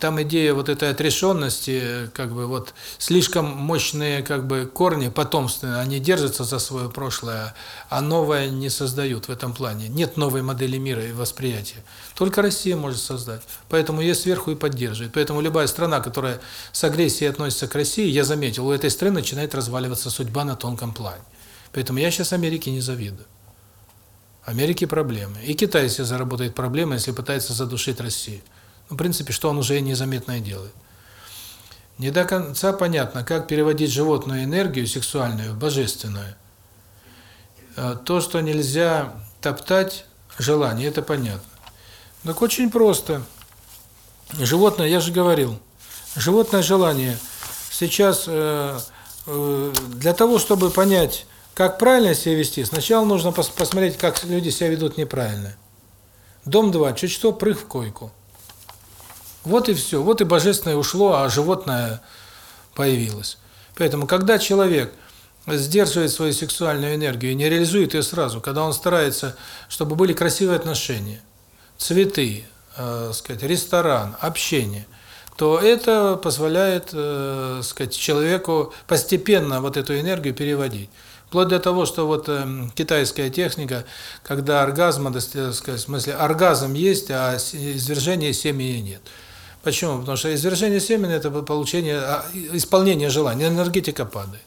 там идея вот этой отрешенности, как бы вот слишком мощные как бы корни потомственные, они держатся за свое прошлое, а новое не создают в этом плане. Нет новой модели мира и восприятия. Только Россия может создать. Поэтому ее сверху и поддерживает. Поэтому любая страна, которая с агрессией относится к России, я заметил, у этой страны начинает разваливаться судьба на тонком плане. Поэтому я сейчас Америке не завидую. Америке проблемы. И Китай если заработает проблемы, если пытается задушить Россию. В принципе, что он уже и незаметно делает. Не до конца понятно, как переводить животную энергию сексуальную в божественную. Э, То, что нельзя топтать желание, это понятно. Так очень просто. Животное, я же говорил, животное желание сейчас э, э, для того, чтобы понять, как правильно себя вести, сначала нужно пос посмотреть, как люди себя ведут неправильно. Дом 2, чуть что, прыг в койку. Вот и все. Вот и божественное ушло, а животное появилось. Поэтому, когда человек сдерживает свою сексуальную энергию и не реализует ее сразу, когда он старается, чтобы были красивые отношения, цветы, э, сказать, ресторан, общение, то это позволяет, э, сказать, человеку постепенно вот эту энергию переводить. Вплоть до того, что вот э, китайская техника, когда оргазма, сказать, в смысле, оргазм есть, а извержения семени нет. Почему? Потому что извержение семени – это получение, а, исполнение желания, энергетика падает.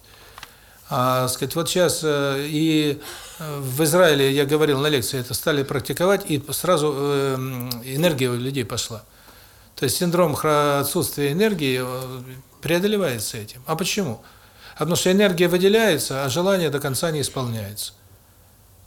А, сказать, вот сейчас э, и э, в Израиле, я говорил на лекции, это стали практиковать, и сразу э, энергия у людей пошла. То есть синдром отсутствия энергии преодолевается этим. А почему? Потому что энергия выделяется, а желание до конца не исполняется.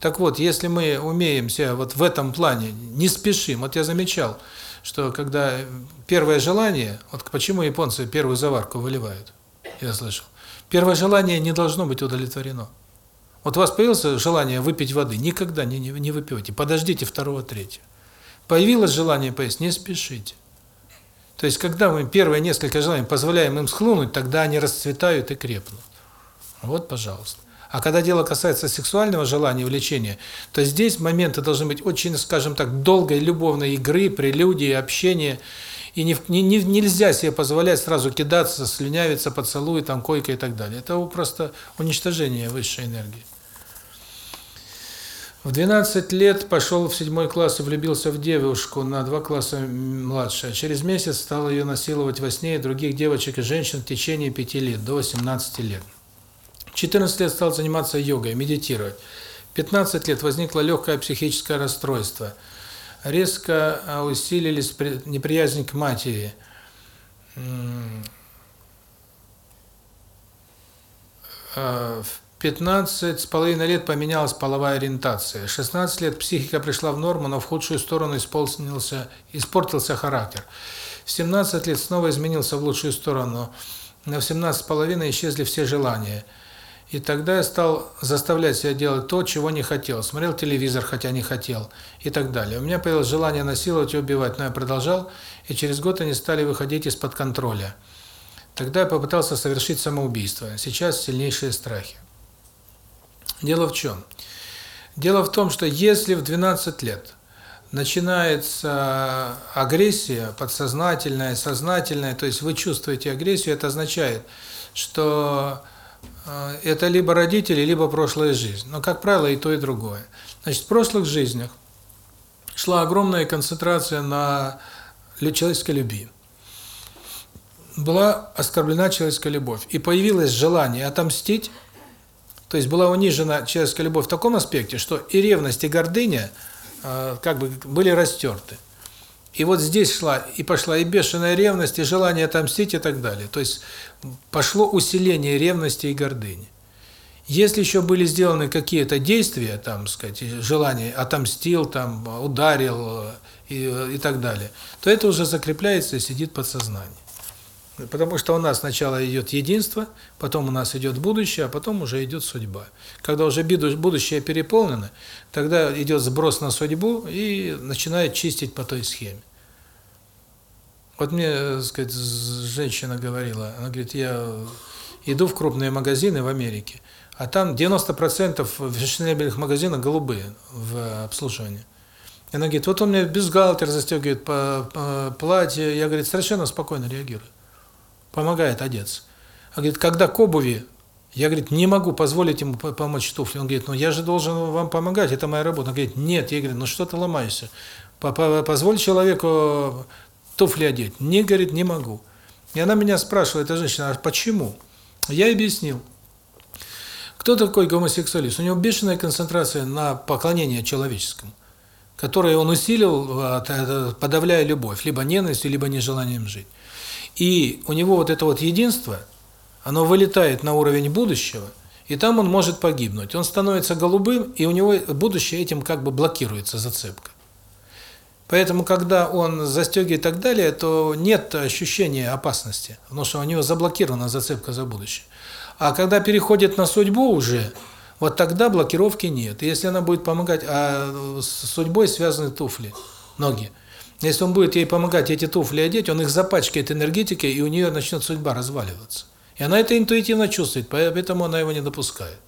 Так вот, если мы умеем себя вот в этом плане, не спешим, вот я замечал, что когда первое желание, вот почему японцы первую заварку выливают, я слышал, первое желание не должно быть удовлетворено. Вот у вас появилось желание выпить воды, никогда не, не, не выпивайте, подождите второго, третьего. Появилось желание поесть, не спешите. То есть, когда мы первые несколько желаний позволяем им схлынуть, тогда они расцветают и крепнут. Вот, пожалуйста. А когда дело касается сексуального желания, влечения, то здесь моменты должны быть очень, скажем так, долгой любовной игры, прелюдии, общения. И не, не, нельзя себе позволять сразу кидаться, слюнявиться, поцелуй, там, койка и так далее. Это просто уничтожение высшей энергии. В 12 лет пошел в седьмой класс и влюбился в девушку на два класса младше. Через месяц стал ее насиловать во сне и других девочек и женщин в течение пяти лет, до 18 лет. 14 лет стал заниматься йогой, медитировать. 15 лет возникло легкое психическое расстройство. Резко усилились неприязнь к матери. В 15 с половиной лет поменялась половая ориентация. 16 лет психика пришла в норму, но в худшую сторону исполнился, испортился характер. В 17 лет снова изменился в лучшую сторону. Но в 17 с половиной исчезли все желания. И тогда я стал заставлять себя делать то, чего не хотел. Смотрел телевизор, хотя не хотел, и так далее. У меня появилось желание насиловать и убивать, но я продолжал, и через год они стали выходить из-под контроля. Тогда я попытался совершить самоубийство. Сейчас сильнейшие страхи. Дело в чем? Дело в том, что если в 12 лет начинается агрессия подсознательная, сознательная, то есть вы чувствуете агрессию, это означает, что это либо родители, либо прошлая жизнь. Но, как правило, и то, и другое. Значит, в прошлых жизнях шла огромная концентрация на человеческой любви. Была оскорблена человеческая любовь. И появилось желание отомстить, то есть была унижена человеческая любовь в таком аспекте, что и ревность, и гордыня как бы были растерты. И вот здесь шла и пошла и бешеная ревность, и желание отомстить и так далее. То есть пошло усиление ревности и гордыни. Если еще были сделаны какие-то действия, там, сказать, желание отомстил, там, ударил и, и так далее, то это уже закрепляется и сидит в подсознании. Потому что у нас сначала идет единство, потом у нас идет будущее, а потом уже идет судьба. Когда уже будущее переполнено, тогда идет сброс на судьбу и начинает чистить по той схеме. Вот мне, так сказать, женщина говорила, она говорит, я иду в крупные магазины в Америке, а там 90% в фешенебельных магазинах голубые в обслуживании. И она говорит, вот он мне бюстгальтер застегивает по, по платье, я, говорит, совершенно спокойно реагирую помогает одеться. А говорит, когда к обуви, я, говорит, не могу позволить ему помочь туфли. Он говорит, ну я же должен вам помогать, это моя работа. Он говорит, нет, я говорю, ну что ты ломаешься? Позволь человеку туфли одеть. Не, говорит, не могу. И она меня спрашивает, эта женщина, а почему? Я объяснил. Кто такой гомосексуалист? У него бешеная концентрация на поклонение человеческому, которое он усилил, подавляя любовь, либо ненавистью, либо нежеланием жить. И у него вот это вот единство, оно вылетает на уровень будущего, и там он может погибнуть. Он становится голубым, и у него будущее этим как бы блокируется, зацепка. Поэтому, когда он застегивает и так далее, то нет ощущения опасности, потому что у него заблокирована зацепка за будущее. А когда переходит на судьбу уже, вот тогда блокировки нет. Если она будет помогать, а с судьбой связаны туфли, ноги. Если он будет ей помогать эти туфли одеть, он их запачкает энергетикой, и у нее начнет судьба разваливаться. И она это интуитивно чувствует, поэтому она его не допускает.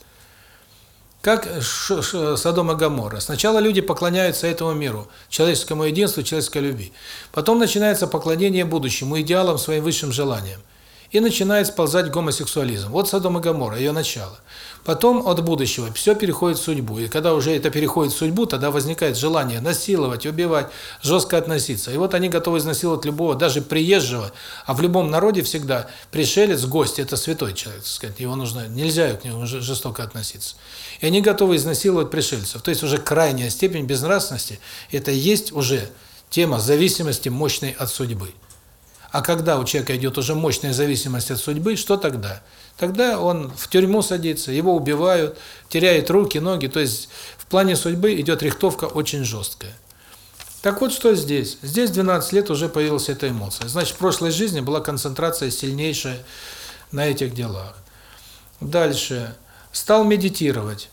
Как Содом и Гоморра. Сначала люди поклоняются этому миру, человеческому единству, человеческой любви. Потом начинается поклонение будущему, идеалам, своим высшим желаниям. И начинает сползать гомосексуализм. Вот Содом и Гоморра, ее начало. Потом от будущего все переходит в судьбу. И когда уже это переходит в судьбу, тогда возникает желание насиловать, убивать, жестко относиться. И вот они готовы изнасиловать любого, даже приезжего. А в любом народе всегда пришелец, гость – это святой человек, так сказать. Его нужно, нельзя к нему жестоко относиться. И они готовы изнасиловать пришельцев. То есть уже крайняя степень безнравственности – это есть уже тема зависимости мощной от судьбы. А когда у человека идет уже мощная зависимость от судьбы, что тогда? Тогда он в тюрьму садится, его убивают, теряет руки, ноги. То есть в плане судьбы идет рихтовка очень жесткая. Так вот, что здесь? Здесь 12 лет уже появилась эта эмоция. Значит, в прошлой жизни была концентрация сильнейшая на этих делах. Дальше. Стал медитировать.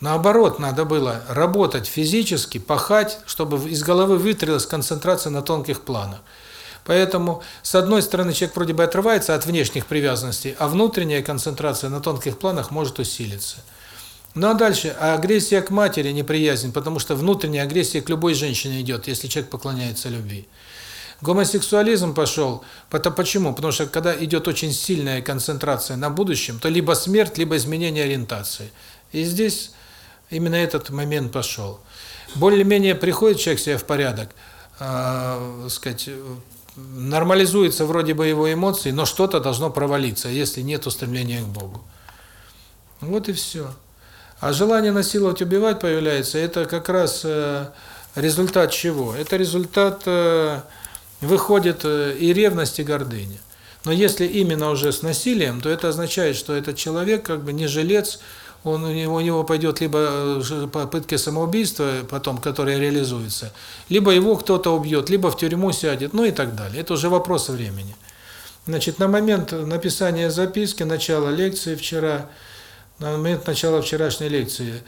Наоборот, надо было работать физически, пахать, чтобы из головы вытрилась концентрация на тонких планах. Поэтому, с одной стороны, человек вроде бы отрывается от внешних привязанностей, а внутренняя концентрация на тонких планах может усилиться. Ну а дальше, а агрессия к матери, неприязнь, потому что внутренняя агрессия к любой женщине идет, если человек поклоняется любви. Гомосексуализм пошел, почему? Потому что когда идет очень сильная концентрация на будущем, то либо смерть, либо изменение ориентации. И здесь именно этот момент пошел. Более-менее приходит человек себя в порядок, э, сказать, нормализуется вроде бы его эмоции, но что-то должно провалиться, если нет устремления к Богу. Вот и все. А желание насиловать, убивать появляется, это как раз э, результат чего? Это результат, э, выходит э, и ревность, и гордыня. Но если именно уже с насилием, то это означает, что этот человек как бы не жилец, он у него, пойдет либо э, попытки самоубийства, потом, которые реализуются, либо его кто-то убьет, либо в тюрьму сядет, ну и так далее. Это уже вопрос времени. Значит, на момент написания записки, начала лекции вчера, на момент начала вчерашней лекции,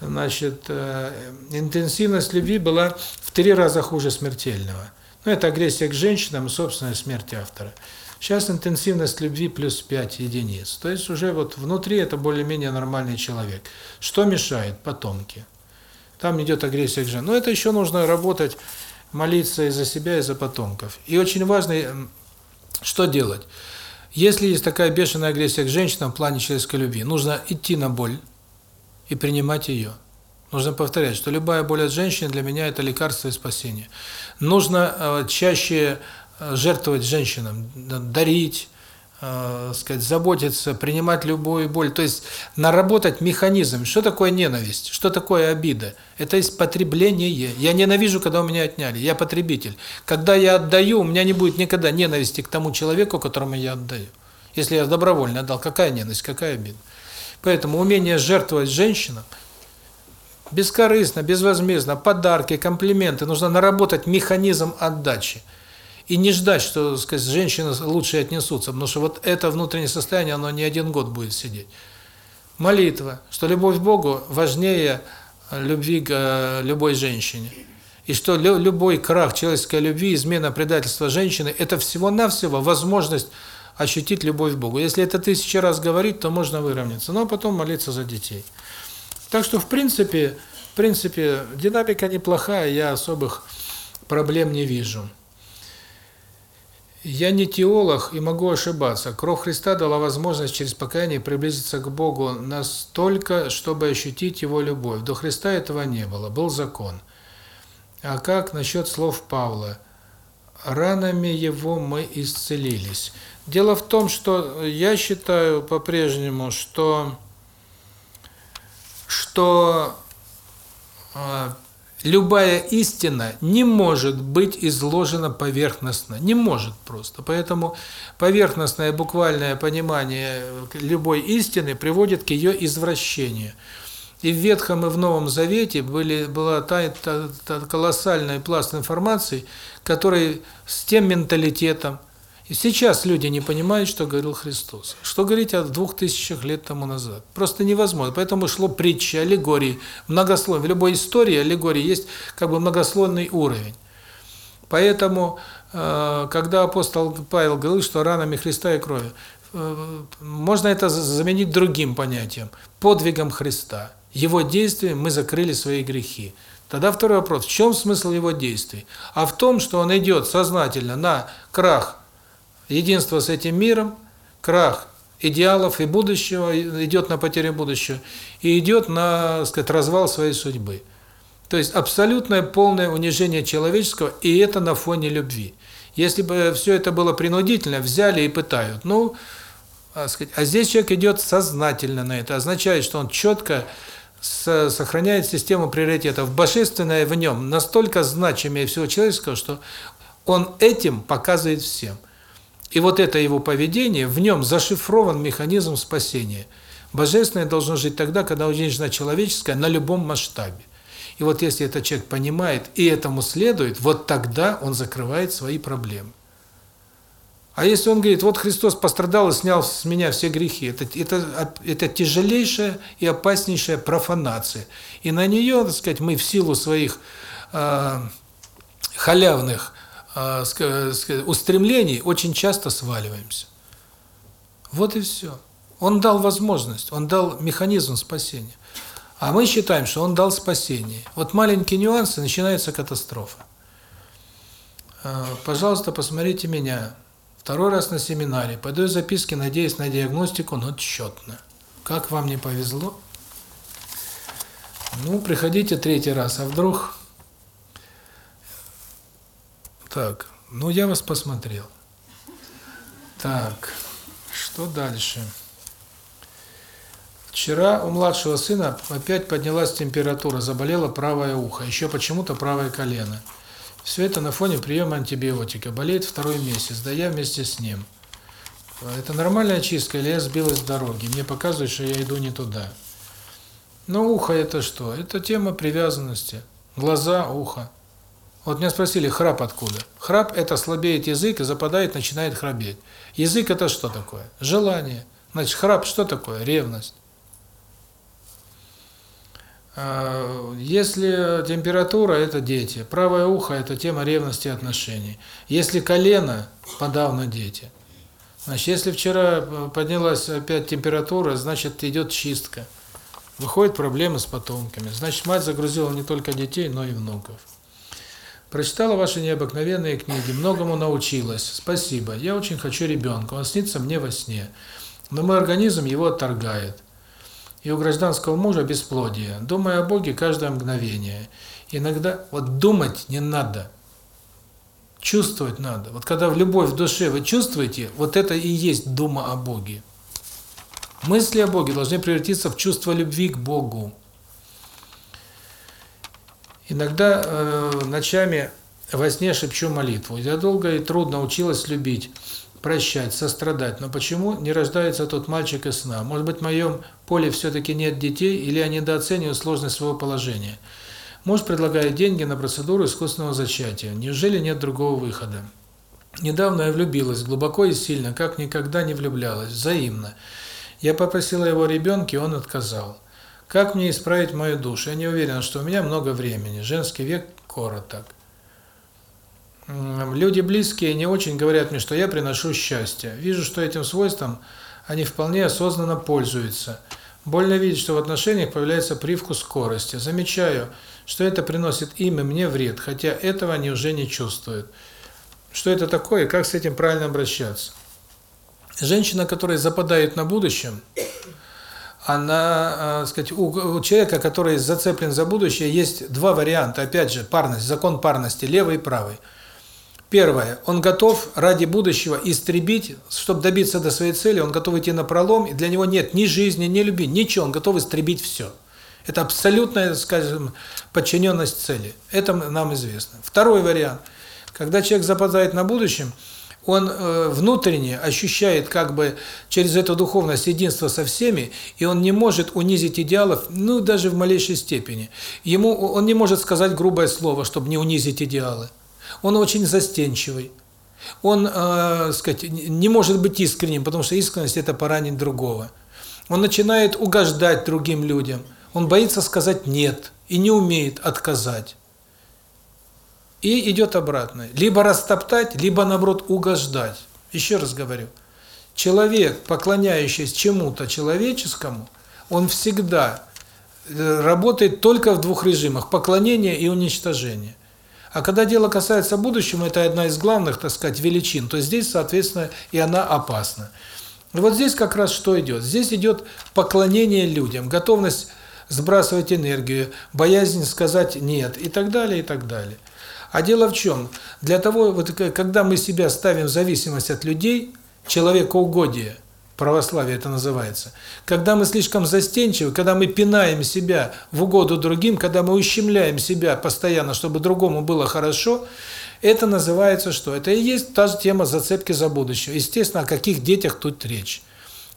значит, э, интенсивность любви была в три раза хуже смертельного. Ну, это агрессия к женщинам и собственная смерть автора. Сейчас интенсивность любви плюс 5 единиц. То есть уже вот внутри это более-менее нормальный человек. Что мешает? Потомки. Там идет агрессия к жене. Но это еще нужно работать, молиться и за себя, и за потомков. И очень важно, что делать? Если есть такая бешеная агрессия к женщинам в плане человеческой любви, нужно идти на боль и принимать ее. Нужно повторять, что любая боль от женщины для меня это лекарство и спасение. Нужно э, чаще жертвовать женщинам, дарить, э, сказать, заботиться, принимать любую боль. То есть наработать механизм. Что такое ненависть? Что такое обида? Это есть потребление. Я ненавижу, когда у меня отняли. Я потребитель. Когда я отдаю, у меня не будет никогда ненависти к тому человеку, которому я отдаю. Если я добровольно отдал, какая ненависть, какая обида? Поэтому умение жертвовать женщинам бескорыстно, безвозмездно, подарки, комплименты, нужно наработать механизм отдачи. И не ждать, что, сказать, женщины лучше отнесутся, потому что вот это внутреннее состояние, оно не один год будет сидеть. Молитва, что любовь к Богу важнее любви к э, любой женщине. И что любой крах человеческой любви, измена, предательство женщины – это всего-навсего возможность ощутить любовь к Богу. Если это тысячи раз говорить, то можно выровняться, но потом молиться за детей. Так что, в принципе, в принципе, динамика неплохая, я особых проблем не вижу. Я не теолог и могу ошибаться. Кровь Христа дала возможность через покаяние приблизиться к Богу настолько, чтобы ощутить Его любовь. До Христа этого не было, был закон. А как насчет слов Павла? Ранами Его мы исцелились. Дело в том, что я считаю по-прежнему, что что э, любая истина не может быть изложена поверхностно. Не может просто. Поэтому поверхностное буквальное понимание любой истины приводит к ее извращению. И в Ветхом и в Новом Завете были, была та, та, та колоссальная пласт информации, который с тем менталитетом, и сейчас люди не понимают, что говорил Христос. Что говорить о двух тысячах лет тому назад? Просто невозможно. Поэтому шло притчи, аллегории, многословие. В любой истории аллегории есть как бы многослойный уровень. Поэтому, э, когда апостол Павел говорил, что ранами Христа и крови, э, можно это заменить другим понятием – подвигом Христа. Его действием мы закрыли свои грехи. Тогда второй вопрос – в чем смысл его действий? А в том, что он идет сознательно на крах единство с этим миром, крах идеалов и будущего, идет на потерю будущего, и идет на, сказать, развал своей судьбы. То есть абсолютное полное унижение человеческого, и это на фоне любви. Если бы все это было принудительно, взяли и пытают. Ну, сказать, а здесь человек идет сознательно на это. Означает, что он четко сохраняет систему приоритетов. Божественное в нем настолько значимее всего человеческого, что он этим показывает всем. И вот это его поведение, в нем зашифрован механизм спасения. Божественное должно жить тогда, когда уничтожено человеческое на любом масштабе. И вот если этот человек понимает и этому следует, вот тогда он закрывает свои проблемы. А если он говорит, вот Христос пострадал и снял с меня все грехи, это, это, это тяжелейшая и опаснейшая профанация. И на нее, так сказать, мы в силу своих э, халявных э, устремлений очень часто сваливаемся. Вот и все. Он дал возможность, он дал механизм спасения. А мы считаем, что он дал спасение. Вот маленькие нюансы, начинается катастрофа. Пожалуйста, посмотрите меня. Второй раз на семинаре. Подаю записки, надеясь на диагностику, но тщетно. Как вам не повезло? Ну, приходите третий раз, а вдруг так, ну я вас посмотрел. Так, что дальше? Вчера у младшего сына опять поднялась температура, заболело правое ухо, еще почему-то правое колено. Все это на фоне приема антибиотика. Болеет второй месяц, да я вместе с ним. Это нормальная чистка или я сбилась с дороги? Мне показывают, что я иду не туда. Но ухо это что? Это тема привязанности. Глаза, ухо. Вот меня спросили, храп откуда? Храп – это слабеет язык и западает, начинает храбеть. Язык – это что такое? Желание. Значит, храп что такое? Ревность. А, если температура – это дети, правое ухо – это тема ревности и отношений. Если колено – подавно дети. Значит, если вчера поднялась опять температура, значит, идет чистка. Выходят проблемы с потомками. Значит, мать загрузила не только детей, но и внуков. Прочитала ваши необыкновенные книги, многому научилась. Спасибо. Я очень хочу ребенка. Он снится мне во сне. Но мой организм его отторгает. И у гражданского мужа бесплодие. Думаю о Боге каждое мгновение. Иногда вот думать не надо. Чувствовать надо. Вот когда в любовь в душе вы чувствуете, вот это и есть дума о Боге. Мысли о Боге должны превратиться в чувство любви к Богу. Иногда э, ночами во сне шепчу молитву. Я долго и трудно училась любить, прощать, сострадать. Но почему не рождается тот мальчик из сна? Может быть, в моем поле все-таки нет детей, или я недооцениваю сложность своего положения? Муж предлагает деньги на процедуру искусственного зачатия. Неужели нет другого выхода? Недавно я влюбилась, глубоко и сильно, как никогда не влюблялась, взаимно. Я попросила его ребенка, и он отказал. Как мне исправить мою душу? Я не уверен, что у меня много времени. Женский век короток. Люди близкие не очень говорят мне, что я приношу счастье. Вижу, что этим свойством они вполне осознанно пользуются. Больно видеть, что в отношениях появляется привкус скорости. Замечаю, что это приносит им и мне вред, хотя этого они уже не чувствуют. Что это такое как с этим правильно обращаться? Женщина, которая западает на будущем, она, э, сказать, у, у человека, который зацеплен за будущее, есть два варианта. Опять же, парность, закон парности, левый и правый. Первое. Он готов ради будущего истребить, чтобы добиться до своей цели, он готов идти на пролом, и для него нет ни жизни, ни любви, ничего, он готов истребить все. Это абсолютная, скажем, подчиненность цели. Это нам известно. Второй вариант. Когда человек западает на будущем, он э, внутренне ощущает как бы через эту духовность единство со всеми, и он не может унизить идеалов, ну, даже в малейшей степени. Ему Он не может сказать грубое слово, чтобы не унизить идеалы. Он очень застенчивый. Он, э, сказать, не может быть искренним, потому что искренность – это поранить другого. Он начинает угождать другим людям. Он боится сказать «нет» и не умеет отказать. И идет обратно. Либо растоптать, либо, наоборот, угождать. Еще раз говорю. Человек, поклоняющийся чему-то человеческому, он всегда э, работает только в двух режимах – поклонение и уничтожение. А когда дело касается будущего, это одна из главных, так сказать, величин, то здесь, соответственно, и она опасна. И вот здесь как раз что идет? Здесь идет поклонение людям, готовность сбрасывать энергию, боязнь сказать «нет» и так далее, и так далее. А дело в чем? Для того, вот когда мы себя ставим в зависимость от людей, человекоугодие, православие это называется, когда мы слишком застенчивы, когда мы пинаем себя в угоду другим, когда мы ущемляем себя постоянно, чтобы другому было хорошо, это называется что? Это и есть та же тема зацепки за будущее. Естественно, о каких детях тут речь.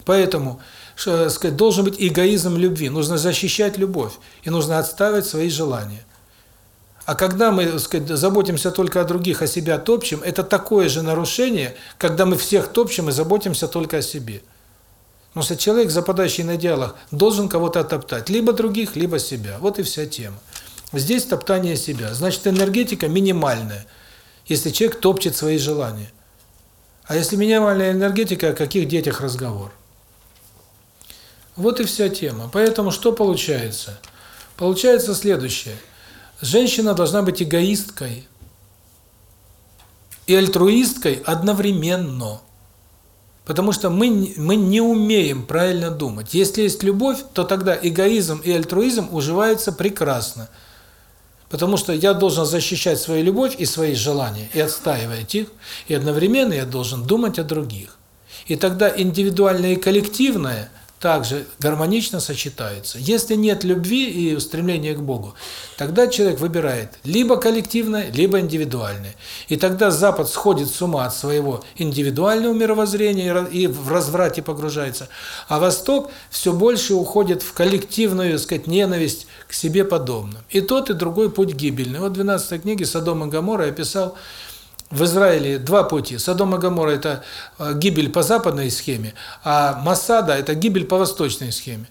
Поэтому что, сказать, должен быть эгоизм любви. Нужно защищать любовь. И нужно отставить свои желания. А когда мы, сказать, заботимся только о других, а себя топчем, это такое же нарушение, когда мы всех топчем и заботимся только о себе. Потому что человек, западающий на идеалах, должен кого-то оттоптать. Либо других, либо себя. Вот и вся тема. Здесь топтание себя. Значит, энергетика минимальная, если человек топчет свои желания. А если минимальная энергетика, о каких детях разговор? Вот и вся тема. Поэтому что получается? Получается следующее – Женщина должна быть эгоисткой и альтруисткой одновременно. Потому что мы мы не умеем правильно думать. Если есть любовь, то тогда эгоизм и альтруизм уживаются прекрасно. Потому что я должен защищать свою любовь и свои желания, и отстаивать их, и одновременно я должен думать о других. И тогда индивидуальное и коллективное – также гармонично сочетаются. Если нет любви и стремления к Богу, тогда человек выбирает либо коллективное, либо индивидуальное. И тогда Запад сходит с ума от своего индивидуального мировоззрения и в разврате погружается, а Восток все больше уходит в коллективную, сказать, ненависть к себе подобным. И тот, и другой путь гибельный. Вот в 12 книге Содом и Гоморра я писал в Израиле два пути. Содом и Гоморра – это э, гибель по западной схеме, а Масада – это гибель по восточной схеме.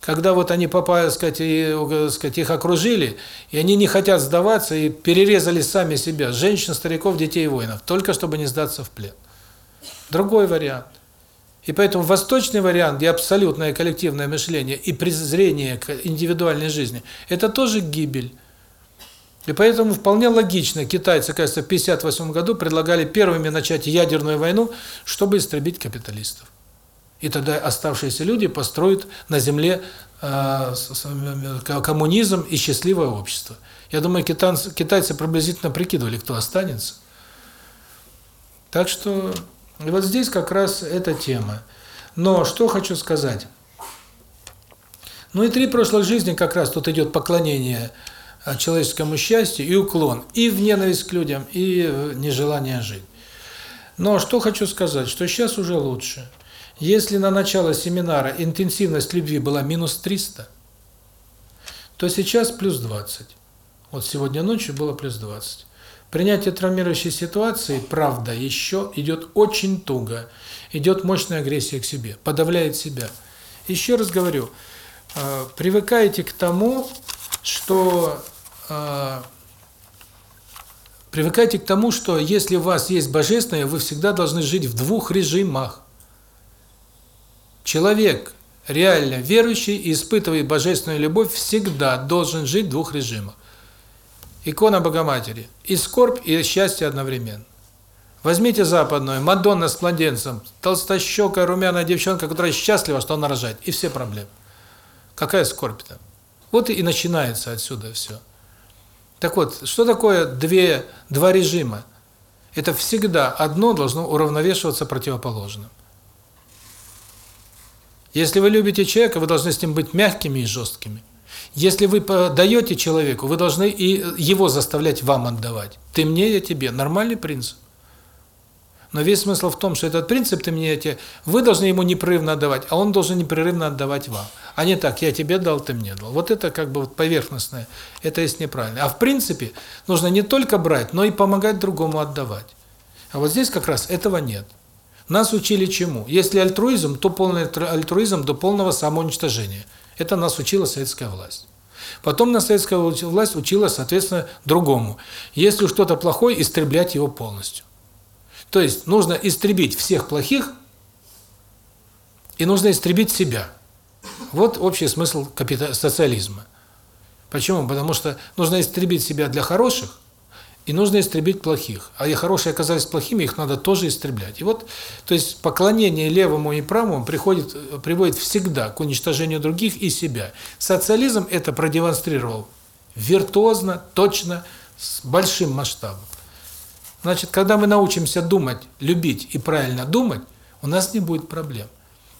Когда вот они попали, и, сказать, их окружили, и они не хотят сдаваться, и перерезали сами себя, женщин, стариков, детей и воинов, только чтобы не сдаться в плен. Другой вариант. И поэтому восточный вариант, где абсолютное коллективное мышление и презрение к индивидуальной жизни, это тоже гибель. И поэтому вполне логично, китайцы, кажется, в 58 году предлагали первыми начать ядерную войну, чтобы истребить капиталистов. И тогда оставшиеся люди построят на земле э, коммунизм и счастливое общество. Я думаю, китайцы, китайцы приблизительно прикидывали, кто останется. Так что и вот здесь как раз эта тема. Но что хочу сказать. Ну и три прошлых жизни как раз тут идет поклонение человеческому счастью и уклон и в ненависть к людям, и нежелание жить. Но что хочу сказать, что сейчас уже лучше. Если на начало семинара интенсивность любви была минус 300, то сейчас плюс 20. Вот сегодня ночью было плюс 20. Принятие травмирующей ситуации, правда, еще идет очень туго. Идет мощная агрессия к себе, подавляет себя. Еще раз говорю, э, привыкайте к тому, что э, привыкайте к тому, что если у вас есть божественное, вы всегда должны жить в двух режимах. Человек, реально верующий и испытывая божественную любовь, всегда должен жить в двух режимах. Икона Богоматери. И скорбь, и счастье одновременно. Возьмите западную, Мадонна с младенцем, толстощекая, румяная девчонка, которая счастлива, что она рожает, и все проблемы. Какая скорбь там? Вот и начинается отсюда все. Так вот, что такое две два режима? Это всегда одно должно уравновешиваться противоположным. Если вы любите человека, вы должны с ним быть мягкими и жесткими. Если вы даете человеку, вы должны и его заставлять вам отдавать. Ты мне, я тебе. Нормальный принцип. Но весь смысл в том, что этот принцип ты мне, тебе, вы должны ему непрерывно отдавать, а он должен непрерывно отдавать вам. А не так, я тебе дал, ты мне дал. Вот это как бы вот поверхностное, это есть неправильно. А в принципе нужно не только брать, но и помогать другому отдавать. А вот здесь как раз этого нет. Нас учили чему? Если альтруизм, то полный альтру- альтруизм до полного самоуничтожения. Это нас учила советская власть. Потом нас советская власть учила, соответственно, другому. Если что-то плохое, истреблять его полностью. То есть нужно истребить всех плохих и нужно истребить себя. Вот общий смысл социализма. Почему? Потому что нужно истребить себя для хороших и нужно истребить плохих. А и хорошие оказались плохими, их надо тоже истреблять. И вот, то есть поклонение левому и правому приходит, приводит всегда к уничтожению других и себя. Социализм это продемонстрировал виртуозно, точно, с большим масштабом. Значит, когда мы научимся думать, любить и правильно думать, у нас не будет проблем.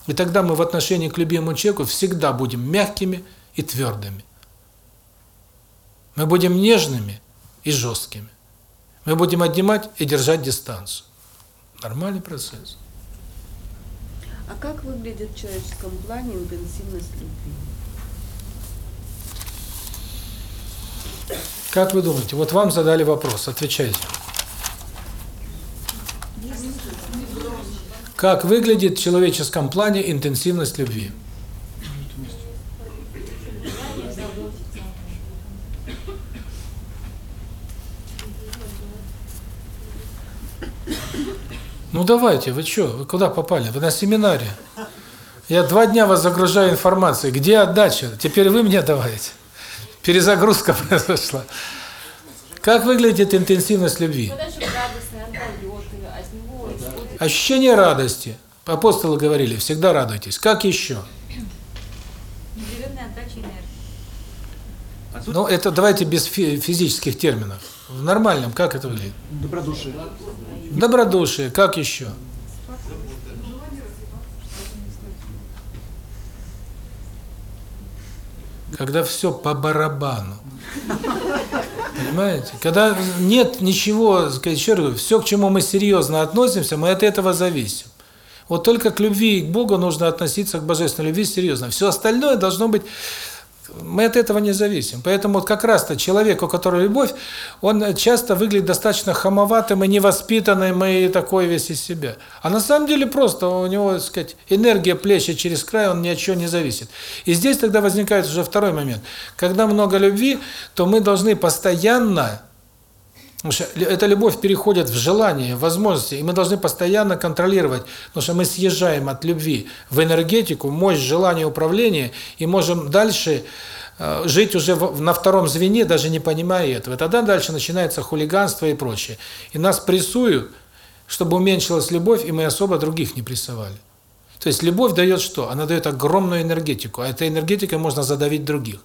И тогда мы в отношении к любимому человеку всегда будем мягкими и твердыми. Мы будем нежными и жесткими. Мы будем отнимать и держать дистанцию. Нормальный процесс. А как выглядит в человеческом плане интенсивность любви? Как вы думаете? Вот вам задали вопрос, отвечайте. Как выглядит в человеческом плане интенсивность любви? Ну давайте, вы что, вы куда попали? Вы на семинаре. Я два дня вас загружаю информацией. Где отдача? Теперь вы мне давайте. Перезагрузка [laughs] произошла. Как выглядит интенсивность любви? Подача радостный, отдает, а с него исходит Ощущение радости. Апостолы говорили, всегда радуйтесь. Как еще? непрерывная отдача энергии. А Ну, это давайте без фи- физических терминов. В нормальном, как это выглядит? добродушие. Добродушие, как еще? Когда все по барабану. Понимаете? Когда нет ничего, еще раз все, к чему мы серьезно относимся, мы от этого зависим. Вот только к любви и к Богу нужно относиться к божественной любви серьезно. Все остальное должно быть мы от этого не зависим. Поэтому вот как раз-то человек, у которого любовь, он часто выглядит достаточно хамоватым и невоспитанным, и такой весь из себя. А на самом деле просто у него, так сказать, энергия плещет через край, он ни от чего не зависит. И здесь тогда возникает уже второй момент. Когда много любви, то мы должны постоянно Потому что эта любовь переходит в желание, в возможности, и мы должны постоянно контролировать, потому что мы съезжаем от любви в энергетику, мощь желания управления, и можем дальше э, жить уже на втором звене, даже не понимая этого. Тогда дальше начинается хулиганство и прочее. И нас прессуют, чтобы уменьшилась любовь, и мы особо других не прессовали. То есть любовь дает что? Она дает огромную энергетику, а этой энергетикой можно задавить других.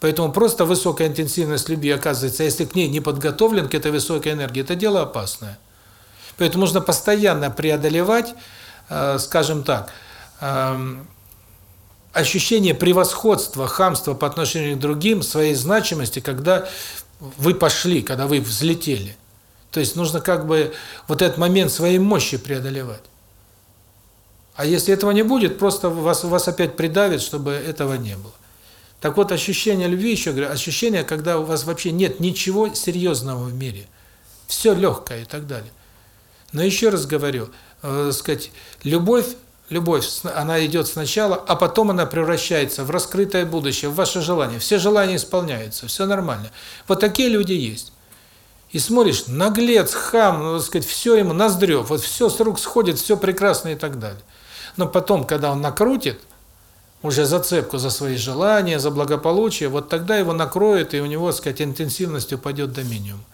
Поэтому просто высокая интенсивность любви, оказывается, если к ней не подготовлен, к этой высокой энергии, это дело опасное. Поэтому нужно постоянно преодолевать, э, скажем так, э, ощущение превосходства, хамства по отношению к другим, своей значимости, когда вы пошли, когда вы взлетели. То есть нужно как бы вот этот момент своей мощи преодолевать. А если этого не будет, просто вас, вас опять придавит, чтобы этого не было. Так вот, ощущение любви, еще говорю, ощущение, когда у вас вообще нет ничего серьезного в мире. Все легкое и так далее. Но еще раз говорю, э, сказать, любовь, любовь, она идет сначала, а потом она превращается в раскрытое будущее, в ваше желание. Все желания исполняются, все нормально. Вот такие люди есть. И смотришь, наглец, хам, ну, сказать, все ему ноздрев, вот все с рук сходит, все прекрасно и так далее. Но потом, когда он накрутит, уже зацепку за свои желания, за благополучие, вот тогда его накроет, и у него, сказать, интенсивность упадет до минимума.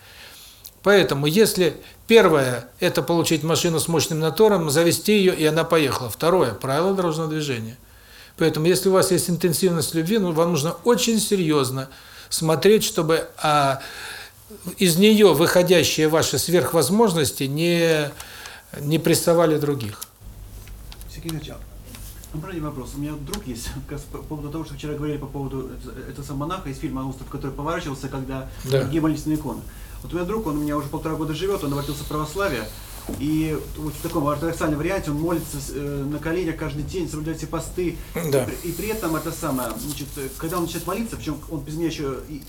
Поэтому, если первое – это получить машину с мощным мотором, завести ее, и она поехала. Второе – правило дорожного движения. Поэтому, если у вас есть интенсивность любви, ну, вам нужно очень серьезно смотреть, чтобы а, из нее выходящие ваши сверхвозможности не, не прессовали других. Сергей Ильич, Обратный вопрос. У меня друг есть, [laughs] по поводу того, что вчера говорили по поводу это- это сам монаха из фильма «Остров», который поворачивался, когда Да. другие молились на иконы. Вот у меня друг, он у меня уже полтора года живет, он обратился в православие, и вот в таком ортодоксальном варианте он молится э, на коленях каждый день, соблюдает все посты. Да. И, при- и при этом это самое, значит, э, когда он начинает молиться, причем он без меня еще и-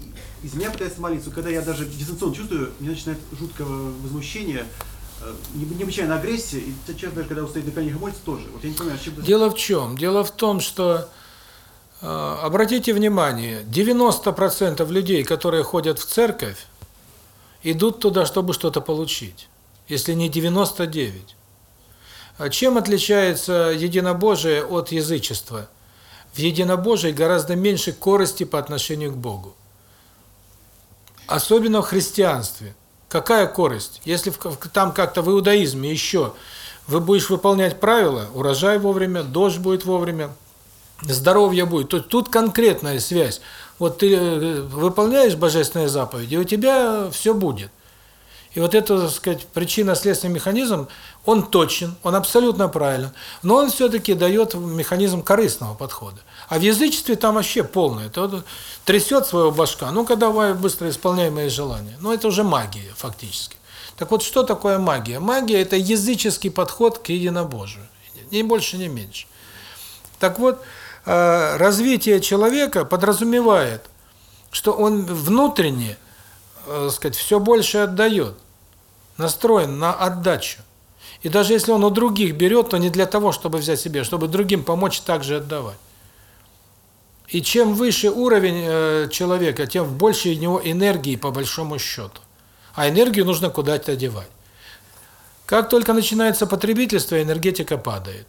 из меня пытается молиться, когда я даже дистанционно чувствую, мне начинает жуткое возмущение, необычайная агрессия, и сейчас даже когда он стоит на коленях молится, тоже. Вот я не понимаю, чем Дело в чем? Дело в том, что э, обратите внимание, 90% людей, которые ходят в церковь, идут туда, чтобы что-то получить, если не 99. А чем отличается единобожие от язычества? В единобожии гораздо меньше корости по отношению к Богу. Особенно в христианстве. Какая корость? Если там как-то в иудаизме еще вы будешь выполнять правила, урожай вовремя, дождь будет вовремя, здоровье будет, то тут конкретная связь. Вот ты э, выполняешь божественные заповеди, у тебя все будет. И вот это, так сказать, причинно-следственный механизм, он точен, он абсолютно правилен, но он все-таки дает механизм корыстного подхода. А в язычестве там вообще полное. Это трясет своего башка, ну-ка давай быстро исполняй мои желания. Ну это уже магия фактически. Так вот, что такое магия? Магия – это языческий подход к единобожию. Ни больше, ни меньше. Так вот, э, развитие человека подразумевает, что он внутренне, э, сказать, все больше отдает, настроен на отдачу. И даже если он у других берет, то не для того, чтобы взять себе, а чтобы другим помочь также отдавать. И чем выше уровень э, человека, тем больше у него энергии по большому счету. А энергию нужно куда-то девать. Как только начинается потребительство, энергетика падает.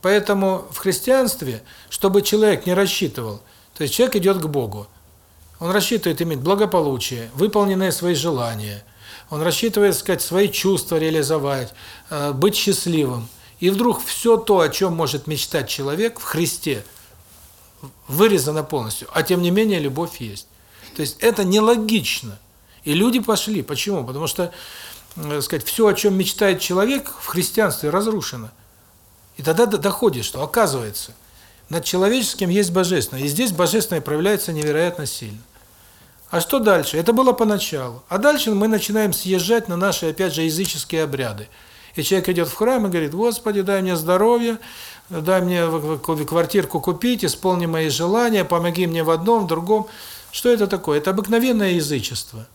Поэтому в христианстве, чтобы человек не рассчитывал, то есть человек идет к Богу, он рассчитывает иметь благополучие, выполненные свои желания, он рассчитывает, сказать, свои чувства реализовать, э, быть счастливым. И вдруг все то, о чем может мечтать человек в Христе, вырезано полностью, а тем не менее любовь есть. То есть это нелогично. И люди пошли. Почему? Потому что, э, сказать, все, о чем мечтает человек в христианстве, разрушено. И тогда до- доходит, что оказывается, над человеческим есть божественное. И здесь божественное проявляется невероятно сильно. А что дальше? Это было поначалу. А дальше мы начинаем съезжать на наши, опять же, языческие обряды. И человек идет в храм и говорит, Господи, дай мне здоровье, дай мне квартирку купить, исполни мои желания, помоги мне в одном, в другом. Что это такое? Это обыкновенное язычество.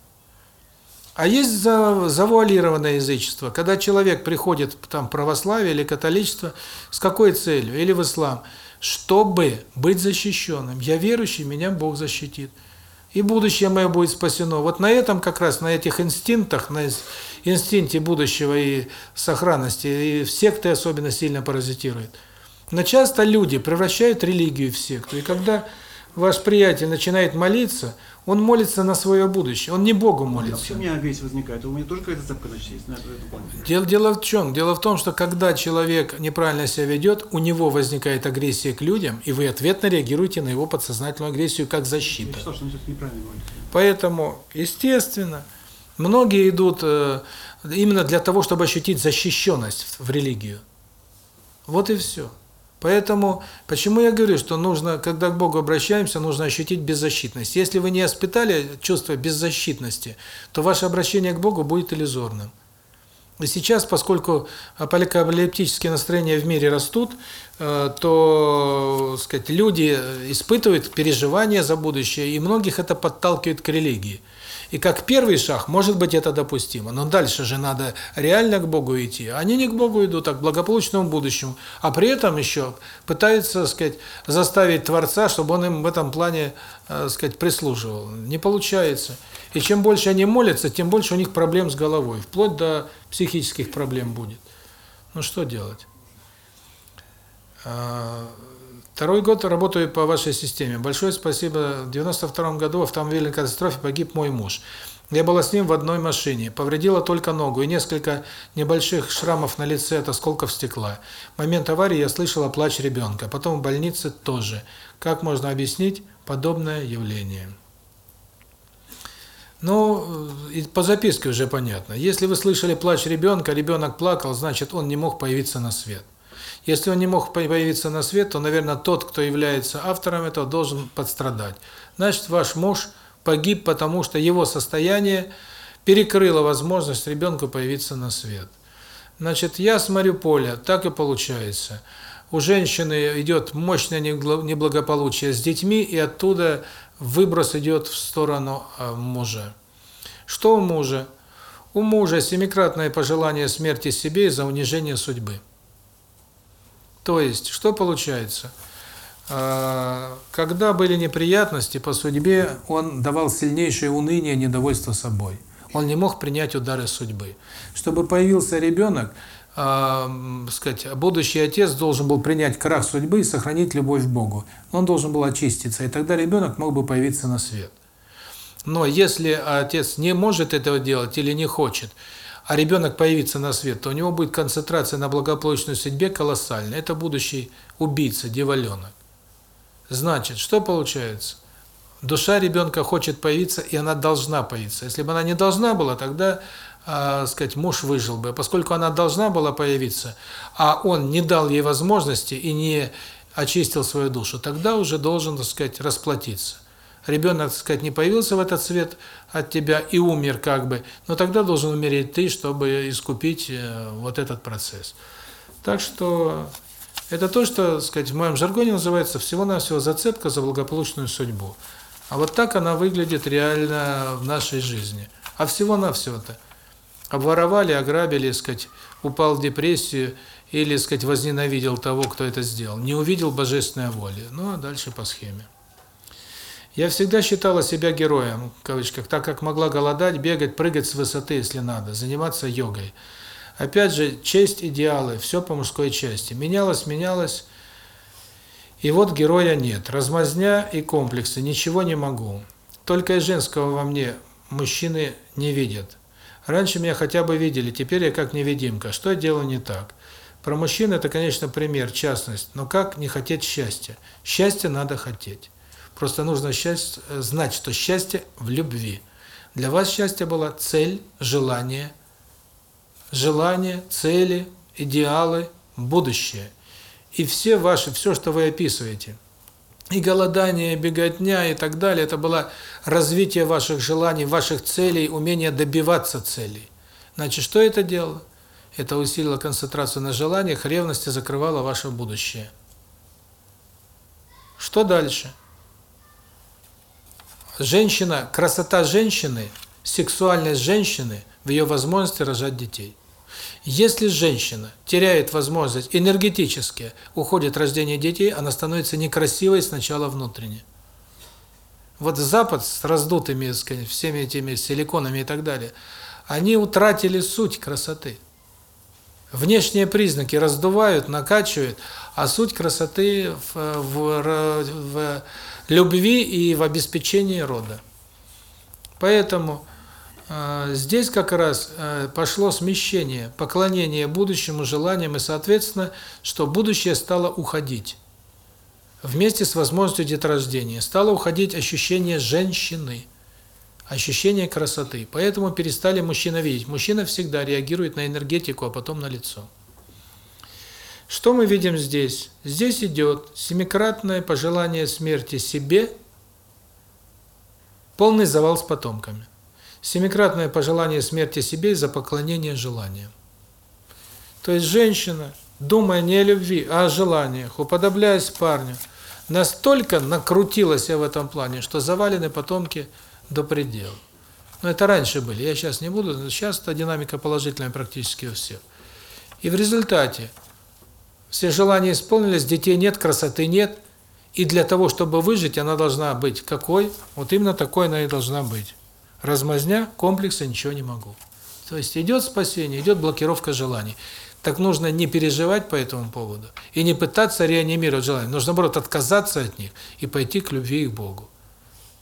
А есть за- завуалированное язычество, когда человек приходит там в православие или католичество, с какой целью? Или в ислам? Чтобы быть защищенным. Я верующий, меня Бог защитит. И будущее мое будет спасено. Вот на этом как раз, на этих инстинктах, на инстинкте будущего и сохранности, и в секты особенно сильно паразитирует. Но часто люди превращают религию в секту. И когда ваш приятель начинает молиться, он молится на свое будущее. Он не Богу А молится. почему у меня агрессия возникает? У меня тоже какая-то цепка есть на эту. Дело, дело в чем? Дело в том, что когда человек неправильно себя ведет, у него возникает агрессия к людям, и вы ответно реагируете на его подсознательную агрессию как защита. считал, что он неправильно говорит. Поэтому, естественно, многие идут э, именно для того, чтобы ощутить защищенность в религию. Вот и все. Поэтому, почему я говорю, что нужно, когда к Богу обращаемся, нужно ощутить беззащитность. Если вы не испытали чувство беззащитности, то ваше обращение к Богу будет иллюзорным. И сейчас, поскольку апокалиптические настроения в мире растут, э, то, сказать, люди испытывают переживания за будущее, и многих это подталкивает к религии. И как первый шаг, может быть, это допустимо, но дальше же надо реально к Богу идти. Они не к Богу идут, а к благополучному будущему, а при этом еще пытаются, сказать, заставить Творца, чтобы он им в этом плане, э, сказать, прислуживал. Не получается. И чем больше они молятся, тем больше у них проблем с головой, вплоть до психических проблем будет. Ну что делать? Второй год работаю по вашей системе. Большое спасибо. В 92 году в автомобильной катастрофе погиб мой муж. Я была с ним в одной машине. Повредила только ногу и несколько небольших шрамов на лице от осколков стекла. В момент аварии я слышала плач ребенка. Потом в больнице тоже. Как можно объяснить подобное явление? Ну, и по записке уже понятно. Если вы слышали плач ребенка, ребенок плакал, значит, он не мог появиться на свет. Если он не мог появиться на свет, то, наверное, тот, кто является автором этого, должен подстрадать. Значит, ваш муж погиб, потому что его состояние перекрыло возможность ребенку появиться на свет. Значит, я с Мариуполя, так и получается. У женщины идет мощное неблагополучие с детьми, и оттуда выброс идет в сторону а, мужа. Что у мужа? У мужа семикратное пожелание смерти себе из-за унижения судьбы. То есть, что получается? А, когда были неприятности по судьбе, он давал сильнейшее уныние, недовольство собой. Он не мог принять удары судьбы. Чтобы появился ребенок, э, сказать, будущий отец должен был принять крах судьбы и сохранить любовь к Богу. Он должен был очиститься, и тогда ребенок мог бы появиться на свет. Но если отец не может этого делать или не хочет, а ребенок появится на свет, то у него будет концентрация на благополучной судьбе колоссальная. Это будущий убийца, дьяволенок. Значит, что получается? Душа ребенка хочет появиться, и она должна появиться. Если бы она не должна была, тогда, э, сказать, муж выжил бы. Поскольку она должна была появиться, а он не дал ей возможности и не очистил свою душу, тогда уже должен, так сказать, расплатиться. Ребенок, так сказать, не появился в этот свет от тебя и умер как бы, но тогда должен умереть ты, чтобы искупить э, вот этот процесс. Так что это то, что, так сказать, в моем жаргоне называется всего-навсего зацепка за благополучную судьбу. А вот так она выглядит реально в нашей жизни. А всего-навсего-то обворовали, ограбили, сказать, упал в депрессию или, сказать, возненавидел того, кто это сделал, не увидел божественной воли. Ну, а дальше по схеме. Я всегда считала себя героем, в кавычках, так как могла голодать, бегать, прыгать с высоты, если надо, заниматься йогой. Опять же, честь, идеалы, все по мужской части. Менялось, менялось, и вот героя нет. Размазня и комплексы, ничего не могу. Только из женского во мне мужчины не видят. Раньше меня хотя бы видели, теперь я как невидимка. Что я делаю не так? Про мужчин это, конечно, пример, частность, но как не хотеть счастья? Счастье надо хотеть. Просто нужно счастье, знать, что счастье в любви. Для вас счастье было цель, желание, желание, цели, идеалы, будущее. И все ваши, все, что вы описываете, и голодание, и беготня и так далее, это было развитие ваших желаний, ваших целей, умение добиваться целей. Значит, что это делало? Это усилило концентрацию на желаниях, ревности закрывало ваше будущее. Что дальше? Женщина, красота женщины, сексуальность женщины в ее возможности рожать детей. Если женщина теряет возможность энергетически, уходит рождение детей, она становится некрасивой сначала внутренне. Вот Запад с раздутыми, сказать, всеми этими силиконами и так далее, они утратили суть красоты. Внешние признаки раздувают, накачивают, а суть красоты в, в, в любви и в обеспечении рода. Поэтому э, здесь как раз э, пошло смещение, поклонение будущему желаниям и, соответственно, что будущее стало уходить. Вместе с возможностью деторождения стало уходить ощущение женщины, ощущение красоты. Поэтому перестали мужчина видеть. Мужчина всегда реагирует на энергетику, а потом на лицо. Что мы видим здесь? Здесь идет семикратное пожелание смерти себе, полный завал с потомками. Семикратное пожелание смерти себе из-за поклонения желаниям. То есть женщина, думая не о любви, а о желаниях, уподобляясь парню, настолько накрутилась в этом плане, что завалены потомки до предела. Но это раньше были, я сейчас не буду, сейчас эта динамика положительная практически у всех. И в результате все желания исполнились, детей нет, красоты нет, и для того, чтобы выжить, она должна быть какой? Вот именно такой она и должна быть. Размазня, комплекса, ничего не могу. То есть идет спасение, идет блокировка желаний. Так нужно не переживать по этому поводу и не пытаться реанимировать желания. Нужно, наоборот, отказаться от них и пойти к любви и к Богу.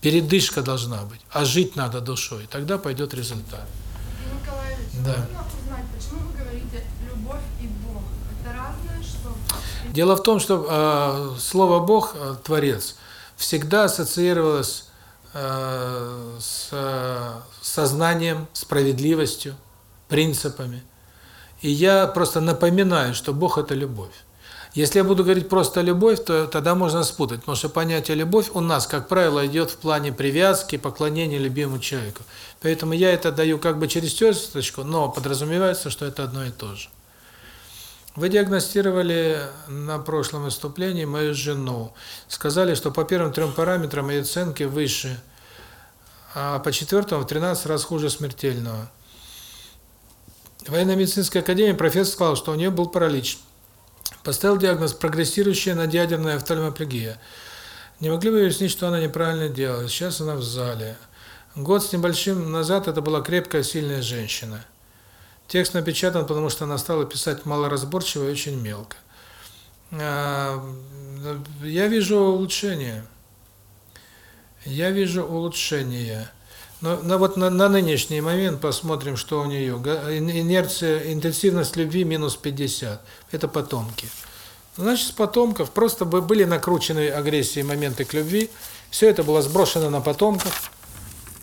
Передышка должна быть, а жить надо душой. Тогда пойдет результат. Николаевич, да. можно узнать, почему вы говорите «любовь» и «Бог»? Это разное что? Дело в том, что э, слово «Бог», э, Творец, всегда ассоциировалось э, с э, сознанием, справедливостью, принципами. И я просто напоминаю, что Бог – это любовь. Если я буду говорить просто любовь, то тогда можно спутать, потому что понятие любовь у нас, как правило, идет в плане привязки, поклонения любимому человеку. Поэтому я это даю как бы через тесточку, но подразумевается, что это одно и то же. Вы диагностировали на прошлом выступлении мою жену. Сказали, что по первым трем параметрам ее оценки выше, а по четвертому в 13 раз хуже смертельного. В военно-медицинской академии профессор сказал, что у нее был паралич. Поставил диагноз прогрессирующая надиядерная офтальмоплегия. Не могли бы объяснить, что она неправильно делала? Сейчас она в зале. Год с небольшим назад это была крепкая, сильная женщина. Текст напечатан, потому что она стала писать малоразборчиво и очень мелко. А, Я вижу улучшение. Я вижу улучшение. Но, но вот на, на нынешний момент посмотрим, что у нее. Инерция, интенсивность любви минус 50. Это потомки. Значит, с потомков просто бы были накручены агрессии моменты к любви. Все это было сброшено на потомков.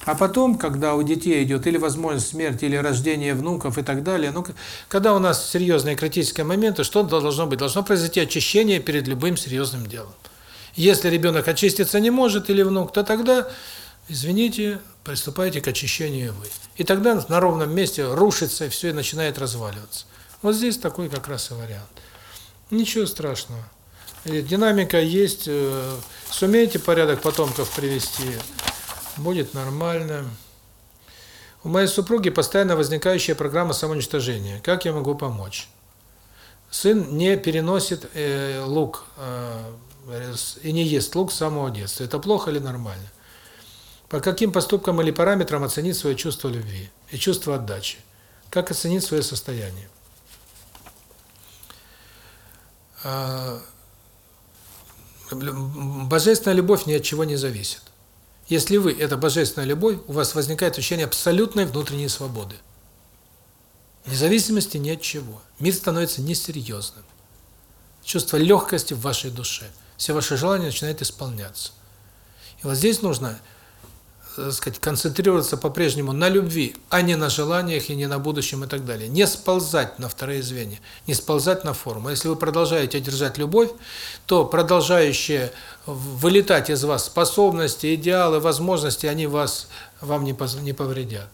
А потом, когда у детей идет или возможность смерти, или рождение внуков и так далее, ну, когда у нас серьезные критические моменты, что должно быть? Должно произойти очищение перед любым серьезным делом. Если ребенок очиститься не может, или внук, то тогда, извините, приступайте к очищению вы. И тогда на ровном месте рушится все и начинает разваливаться. Вот здесь такой как раз и вариант. Ничего страшного. И Динамика есть, э, сумеете порядок потомков привести, будет нормально. У моей супруги постоянно возникающая программа самоуничтожения. Как я могу помочь? Сын не переносит э, лук э, и не ест лук с самого детства. Это плохо или нормально? По каким поступкам или параметрам оценить свое чувство любви и чувство отдачи? Как оценить свое состояние? А, Божественная любовь ни от чего не зависит. Если вы – это божественная любовь, у вас возникает ощущение абсолютной внутренней свободы. Независимости ни от чего. Мир становится несерьезным. Чувство легкости в вашей душе. Все ваши желания начинают исполняться. И вот здесь нужно, так сказать, концентрироваться по-прежнему на любви, а не на желаниях и не на будущем и так далее. Не сползать на вторые звенья, не сползать на форму. Если вы продолжаете держать любовь, то продолжающие вылетать из вас способности, идеалы, возможности, они вас вам не не повредят.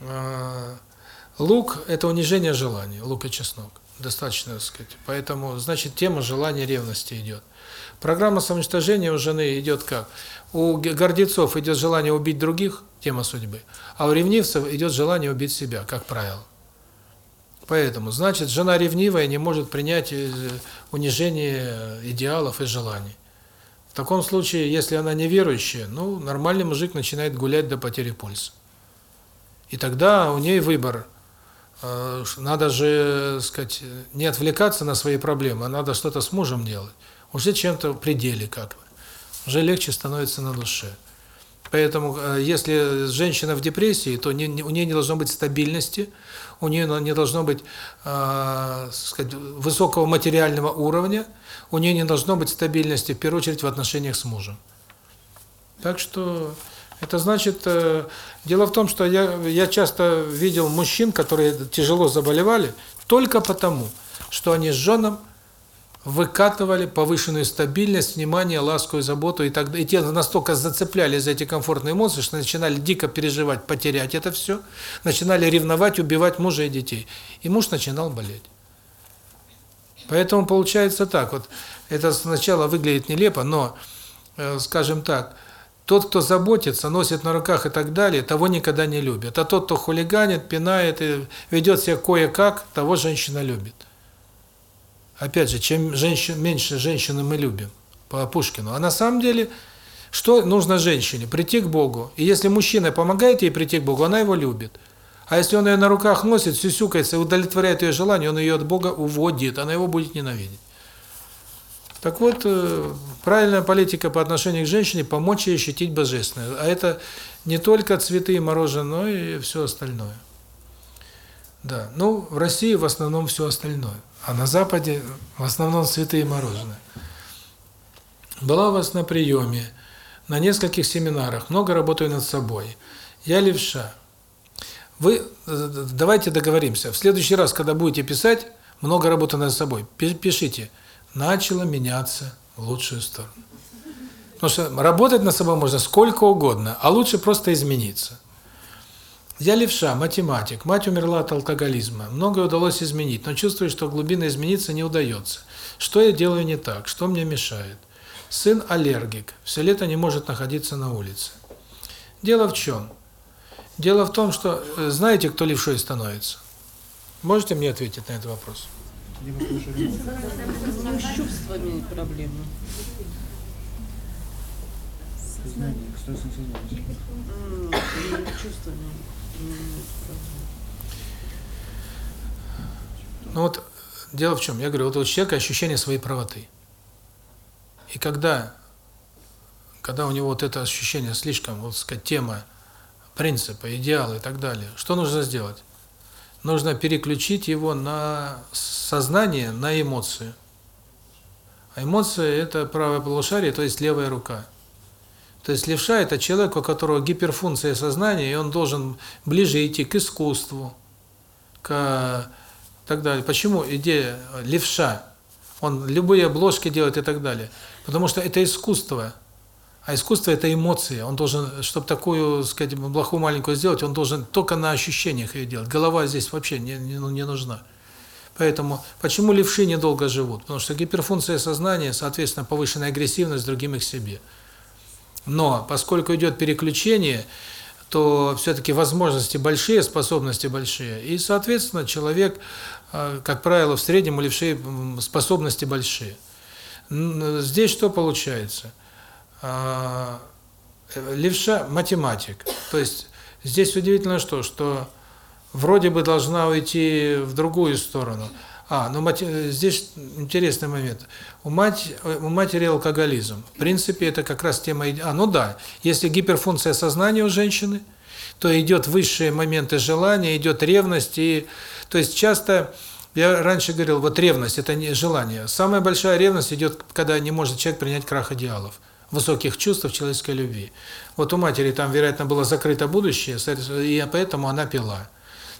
А, Лук – это унижение желаний, лук и чеснок. Достаточно, так сказать. Поэтому, значит, тема желания ревности идет. Программа самоуничтожения у жены идет как? У гордецов идет желание убить других, тема судьбы, а у ревнивцев идет желание убить себя, как правило. Поэтому, значит, жена ревнивая не может принять э, унижение идеалов и желаний. В таком случае, если она неверующая, ну, нормальный мужик начинает гулять до потери пульса. И тогда у ней выбор. Э, Надо же, так сказать, не отвлекаться на свои проблемы, а надо что-то с мужем делать. Уже чем-то в пределе как бы. Уже легче становится на душе. Поэтому, э, если женщина в депрессии, то не- не- у нее не должно быть стабильности, у нее не должно быть, э, сказать, высокого материального уровня, у нее не должно быть стабильности, в первую очередь, в отношениях с мужем. Так что это значит, э, дело в том, что я я часто видел мужчин, которые тяжело заболевали только потому, что они с женом выкатывали повышенную стабильность, внимание, ласку и заботу, и так и те настолько зацеплялись за эти комфортные эмоции, что начинали дико переживать, потерять это все, начинали ревновать, убивать мужа и детей. И муж начинал болеть. Поэтому получается так, вот это сначала выглядит нелепо, но, э, скажем так, тот, кто заботится, носит на руках и так далее, того никогда не любят. А тот, кто хулиганит, пинает и ведет себя кое-как, того женщина любит. Опять же, чем женщин, меньше женщины мы любим, по Пушкину. А на самом деле, что нужно женщине? Прийти к Богу. И если мужчина помогает ей прийти к Богу, она его любит. А если он ее на руках носит, сюсюкается, удовлетворяет ее желание, он ее от Бога уводит, она его будет ненавидеть. Так вот, э, правильная политика по отношению к женщине – помочь ей ощутить божественное. А это не только цветы и мороженое, но и все остальное. Да, ну, в России в основном все остальное, а на Западе в основном цветы и мороженое. Была у вас на приеме, на нескольких семинарах, много работаю над собой. Я левша. Вы, э, давайте договоримся, в следующий раз, когда будете писать, много работы над собой. Пи- Пишите, начало меняться в лучшую сторону. Потому что работать над собой можно сколько угодно, а лучше просто измениться. Я левша, математик, мать умерла от алкоголизма. Многое удалось изменить, но чувствую, что глубинно измениться не удается. Что я делаю не так? Что мне мешает? Сын аллергик, все лето не может находиться на улице. Дело в чем? Дело в том, что э, знаете, кто левшой становится? Можете мне ответить на этот вопрос? С чувствами проблемы. Сознание, стрессом сознания. М, и чувствами. Ну вот дело в чем? Я говорю, вот у человека ощущение своей правоты. И когда когда у него вот это ощущение слишком, вот сказать, тема, принципа, идеала и так далее, что нужно сделать? Нужно переключить его на сознание, на эмоции. А эмоции – это правое полушарие, то есть левая рука. То есть левша – это человек, у которого гиперфункция сознания, и он должен ближе идти к искусству, к так далее. Почему идея левша? Он любые обложки делает и так далее. Потому что это искусство. А искусство – это эмоции. Он должен, чтобы такую, сказать, блоху маленькую сделать, он должен только на ощущениях ее делать. Голова здесь вообще не, не, не нужна. Поэтому, почему левши недолго живут? Потому что гиперфункция сознания, соответственно, повышенная агрессивность другим их себе. Но, поскольку идет переключение, то все-таки возможности большие, способности большие. И, соответственно, человек, э, как правило, в среднем у левшей способности большие. Здесь что получается? А, э, Левша – математик. То есть здесь удивительно что, что вроде бы должна уйти в другую сторону. А, ну мате- здесь интересный момент. У, мать, у матери алкоголизм. В принципе, это как раз тема... А, ну да, если гиперфункция сознания у женщины, то идет высшие моменты желания, идет ревность. И, то есть часто, я раньше говорил, вот ревность – это не желание. Самая большая ревность идет, когда не может человек принять крах идеалов высоких чувств человеческой любви. Вот у матери там, вероятно, было закрыто будущее, и поэтому она пила.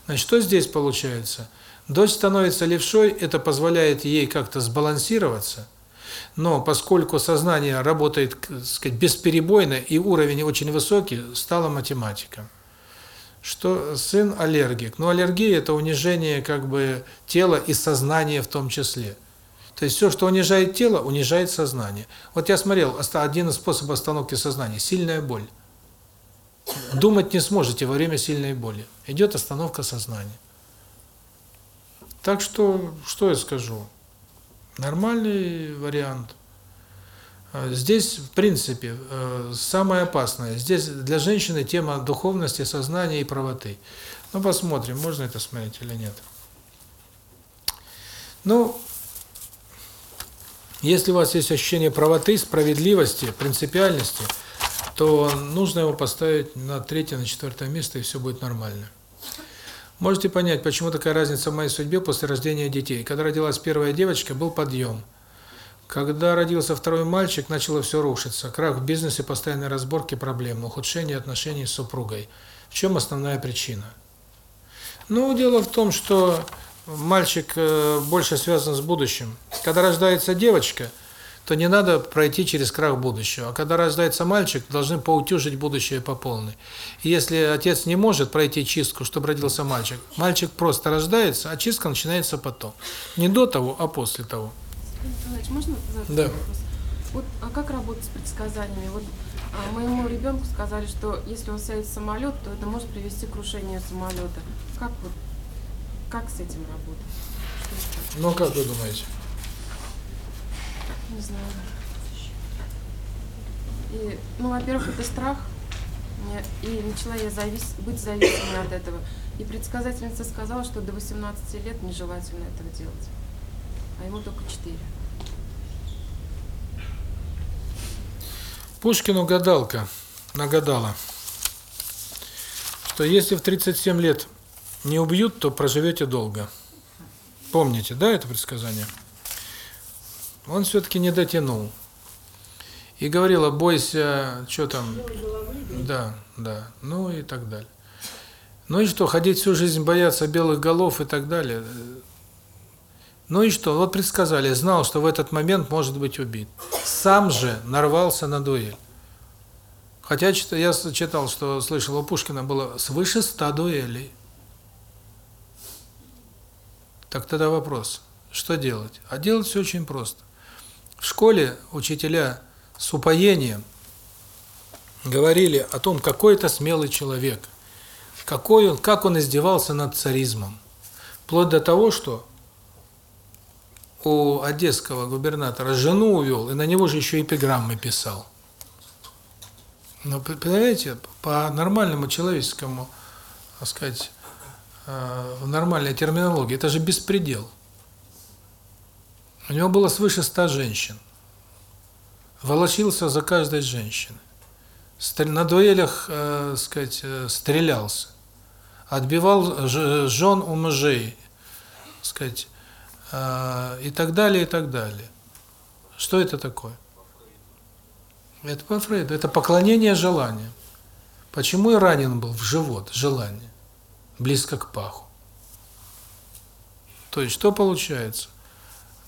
Значит, что здесь получается? Дочь становится левшой, это позволяет ей как-то сбалансироваться, но поскольку сознание работает, так сказать, бесперебойно и уровень очень высокий, стала математика. Что сын аллергик. Но аллергия – это унижение как бы тела и сознания в том числе. То есть все, что унижает тело, унижает сознание. Вот я смотрел, один из способов остановки сознания – сильная боль. Думать не сможете во время сильной боли. Идет остановка сознания. Так что, что я скажу? Нормальный вариант. А Здесь, в принципе, э, самое опасное. Здесь для женщины тема духовности, сознания и правоты. Ну, посмотрим, можно это смотреть или нет. Ну, если у вас есть ощущение правоты, справедливости, принципиальности, то нужно его поставить на третье, на четвертое место, и все будет нормально. Можете понять, почему такая разница в моей судьбе после рождения детей. Когда родилась первая девочка, был подъем. Когда родился второй мальчик, начало все рушиться. Крах в бизнесе, постоянные разборки, проблемы, ухудшение отношений с супругой. В чем основная причина? Ну, дело в том, что мальчик э, больше связан с будущим. Когда рождается девочка, то не надо пройти через крах будущего. А когда рождается мальчик, должны поутюжить будущее по полной. И если отец не может пройти чистку, чтобы родился мальчик, мальчик просто рождается, а чистка начинается потом. Не до того, а после того. Николаевич, можно задать Да. вопрос? Вот, а как работать с предсказаниями? Вот а, моему ребенку сказали, что если он сядет в самолет, то это может привести к крушению самолета. Как вот, как с этим работать? Ну, как вы думаете? Не знаю. И, ну, во-первых, это страх. И начала я завис... быть зависимой от этого. И предсказательница сказала, что до 18 лет нежелательно этого делать. А ему только 4. Пушкину гадалка нагадала, что если в 37 лет не убьют, то проживете долго. Помните, да, это предсказание? Он все-таки не дотянул. И говорила, бойся, что там... Да, да, ну и так далее. Ну и что, ходить всю жизнь бояться белых голов и так далее. Ну и что? Вот предсказали, знал, что в этот момент может быть убит. Сам же нарвался на дуэль. Хотя я читал, что слышал, у Пушкина было свыше ста дуэлей. Так тогда вопрос, что делать? А делать все очень просто. В школе учителя с упоением говорили о том, какой это смелый человек, какой он, как он издевался над царизмом. Вплоть до того, что у одесского губернатора жену увел, и на него же еще эпиграммы писал. П- понимаете, по нормальному человеческому, так сказать, э, в нормальной терминологии, это же беспредел. У него было свыше ста женщин. Волочился за каждой женщиной. На дуэлях, э, сказать, э, стрелялся. Отбивал жен у мужей, сказать, э, и так далее, и так далее. Что это такое? Это по Фрейду. Это поклонение желанию. Почему и ранен был в живот желание, близко к паху? То есть что получается?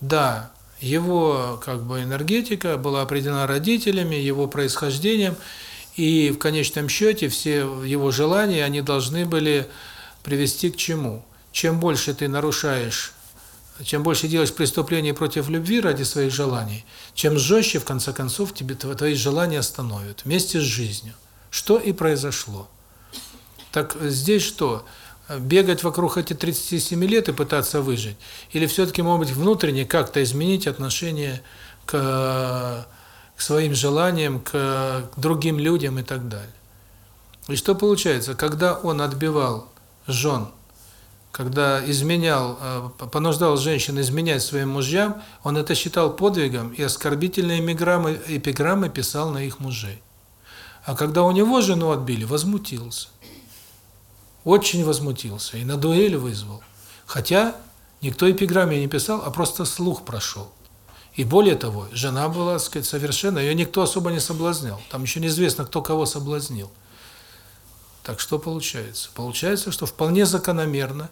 Да, его как бы энергетика была определена родителями, его происхождением, и в конечном счете все его желания, они должны были привести к чему? Чем больше ты нарушаешь, чем больше делаешь преступлений против любви ради своих желаний, чем жестче, в конце концов, тебе тво- твои желания остановят вместе с жизнью. Что и произошло. Так здесь что? Бегать вокруг этих 37 лет и пытаться выжить? Или все-таки, может быть, внутренне как-то изменить отношение к, к своим желаниям, к, к другим людям и так далее? И что получается? Когда он отбивал жен, когда изменял, э, понуждал женщин изменять своим мужьям, он это считал подвигом и оскорбительные эпиграммы, эпиграммы писал на их мужей. А когда у него жену отбили, возмутился. Очень возмутился и на дуэль вызвал. Хотя никто эпиграмме не писал, а просто слух прошел. И более того, жена была, так сказать, совершенно, ее никто особо не соблазнял. Там еще неизвестно, кто кого соблазнил. Так что получается? Получается, что вполне закономерно,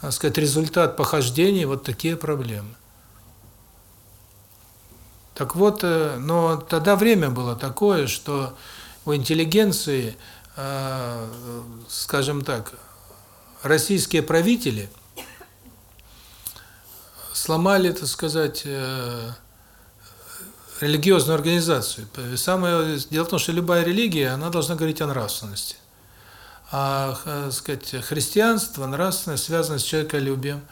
так сказать, результат похождений вот такие проблемы. Так вот, э, но тогда время было такое, что у интеллигенции, скажем так, российские правители сломали, так сказать, э, религиозную организацию. Самое дело в том, что любая религия, она должна говорить о нравственности. А, х- сказать, христианство, нравственность связано с человеколюбием,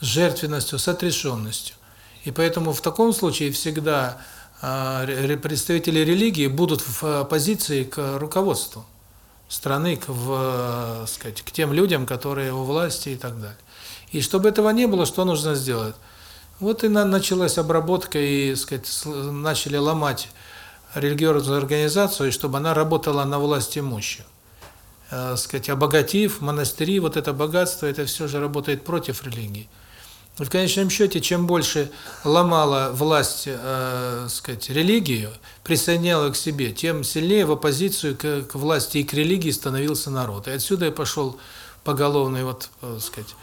с жертвенностью, с отрешенностью. И поэтому в таком случае всегда а, ре- ре- представители религии будут в оппозиции к руководству страны, к, в, э, сказать, к тем людям, которые у власти и так далее. И чтобы этого не было, что нужно сделать? Вот и на, началась обработка, и сказать, начали ломать религиозную организацию, чтобы она работала на власть имущих. Э, сказать, обогатив монастыри, вот это богатство, это все же работает против религии. В конечном счете, чем больше ломала власть, э, сказать, религию, присоединяла к себе, тем сильнее в оппозицию к, к власти и к религии становился народ. И отсюда и пошел поголовный, вот, э, сказать,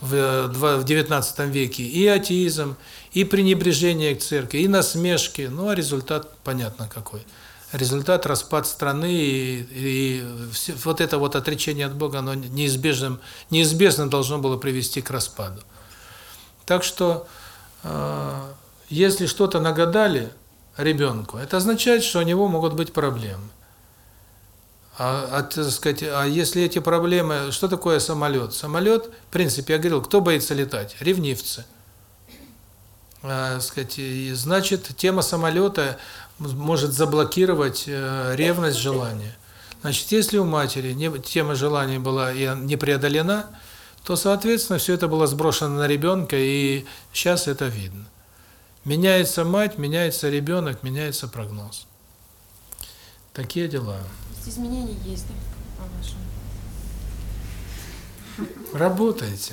в, э, в 19 веке и атеизм, и пренебрежение к церкви, и насмешки. Ну, а результат понятно какой. Результат – распад страны, и, и все- вот это вот отречение от Бога, оно неизбежным, неизбежно должно было привести к распаду. Так что, э, если что-то нагадали ребенку, это означает, что у него могут быть проблемы. А, а, так сказать, а если эти проблемы... Что такое самолет? Самолет, в принципе, я говорил, кто боится летать? Ревнивцы. А, сказать, значит, тема самолета может заблокировать э, ревность, желание. Значит, если у матери не, тема желания была и не преодолена, то, соответственно, все это было сброшено на ребенка, и сейчас это видно. Меняется мать, меняется ребенок, меняется прогноз. Такие дела. Есть изменения есть, да, по-вашему? Работайте.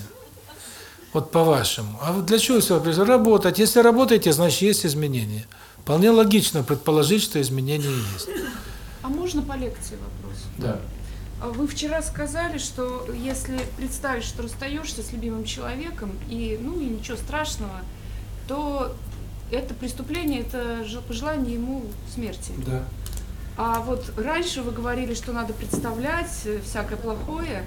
Вот по-вашему. А вот для чего все Работать. Если работаете, значит есть изменения. Вполне логично предположить, что изменения есть. А можно по лекции вопрос? Да. А Вы вчера сказали, что если представишь, что расстаешься с любимым человеком, и ну и ничего страшного, то это преступление, это же пожелание ему смерти. Да. А вот раньше вы говорили, что надо представлять э, всякое плохое,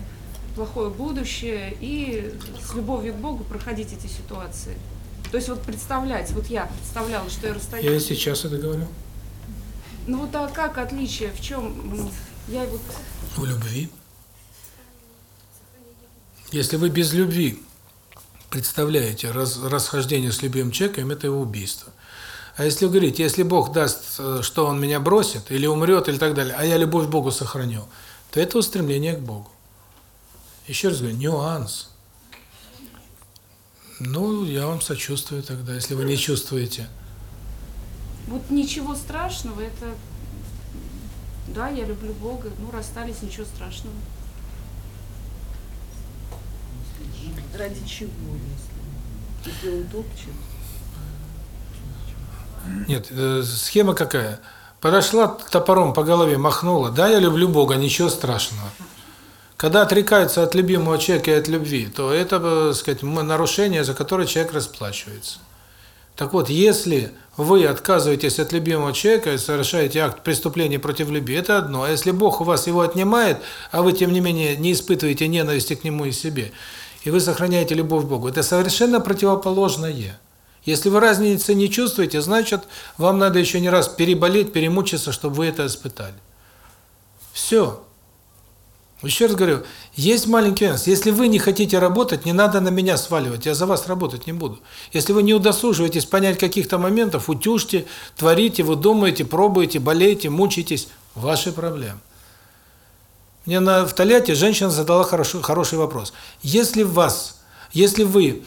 плохое будущее и с любовью к Богу проходить эти ситуации. То есть вот представлять, вот я представляла, что я расстаюсь. Я сейчас это говорю. Ну вот а как отличие, в чем? м, Я вот В любви. Если вы без любви представляете раз, расхождение с любимым человеком, это его убийство. А если вы говорите, если Бог даст, э, что Он меня бросит, или умрет, или так далее, а я любовь к Богу сохраню, то это устремление к Богу. Еще раз говорю, нюанс. Ну, я вам сочувствую тогда, если вы не чувствуете. Вот ничего страшного, это... Да, я люблю Бога, ну, расстались, ничего страшного. Ради чего, если? Если он топчет? Нет, э, схема какая? Подошла топором по голове, махнула. Да, я люблю Бога, ничего страшного. Когда отрекаются от любимого человека и от любви, то это, э, сказать, нарушение, за которое человек расплачивается. Так вот, если вы отказываетесь от любимого человека и совершаете акт преступления против любви, это одно. А если Бог у вас его отнимает, а вы, тем не менее, не испытываете ненависти к нему и себе, и вы сохраняете любовь к Богу, это совершенно противоположное. Если вы разницы не чувствуете, значит, вам надо еще не раз переболеть, перемучиться, чтобы вы это испытали. Все. Еще раз говорю, есть маленький нюанс. Если вы не хотите работать, не надо на меня сваливать, я за вас работать не буду. Если вы не удосуживаетесь понять каких-то моментов, утюжьте, творите, вы думаете, пробуете, болеете, мучаетесь, ваши проблемы. Мне на, в Тольятти женщина задала хороший, хороший вопрос. Если вас, если вы,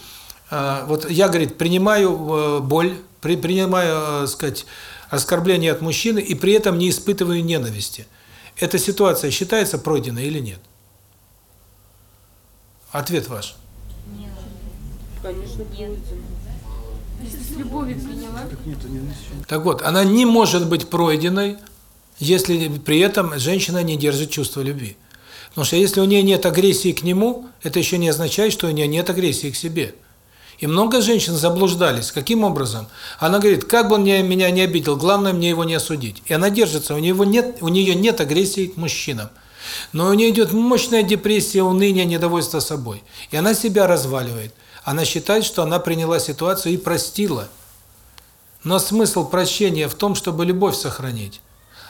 э, вот я, говорит, принимаю э, боль, при, принимаю, э, сказать, оскорбление от мужчины и при этом не испытываю ненависти, эта ситуация считается пройденной или нет? Ответ ваш. Конечно, пройден. Если с любовью приняла, Так нет, не, не- Так вот, она не может быть пройденной, если при этом женщина не держит чувство любви. Потому что если у нее нет агрессии к нему, это еще не означает, что у нее нет агрессии к себе. И много женщин заблуждались. Каким образом? Она говорит, как бы он меня не обидел, главное мне его не осудить. И она держится, у него нет, у нее нет агрессии к мужчинам. Но у нее идет мощная депрессия, уныние, недовольство собой. И она себя разваливает. Она считает, что она приняла ситуацию и простила. Но смысл прощения в том, чтобы любовь сохранить.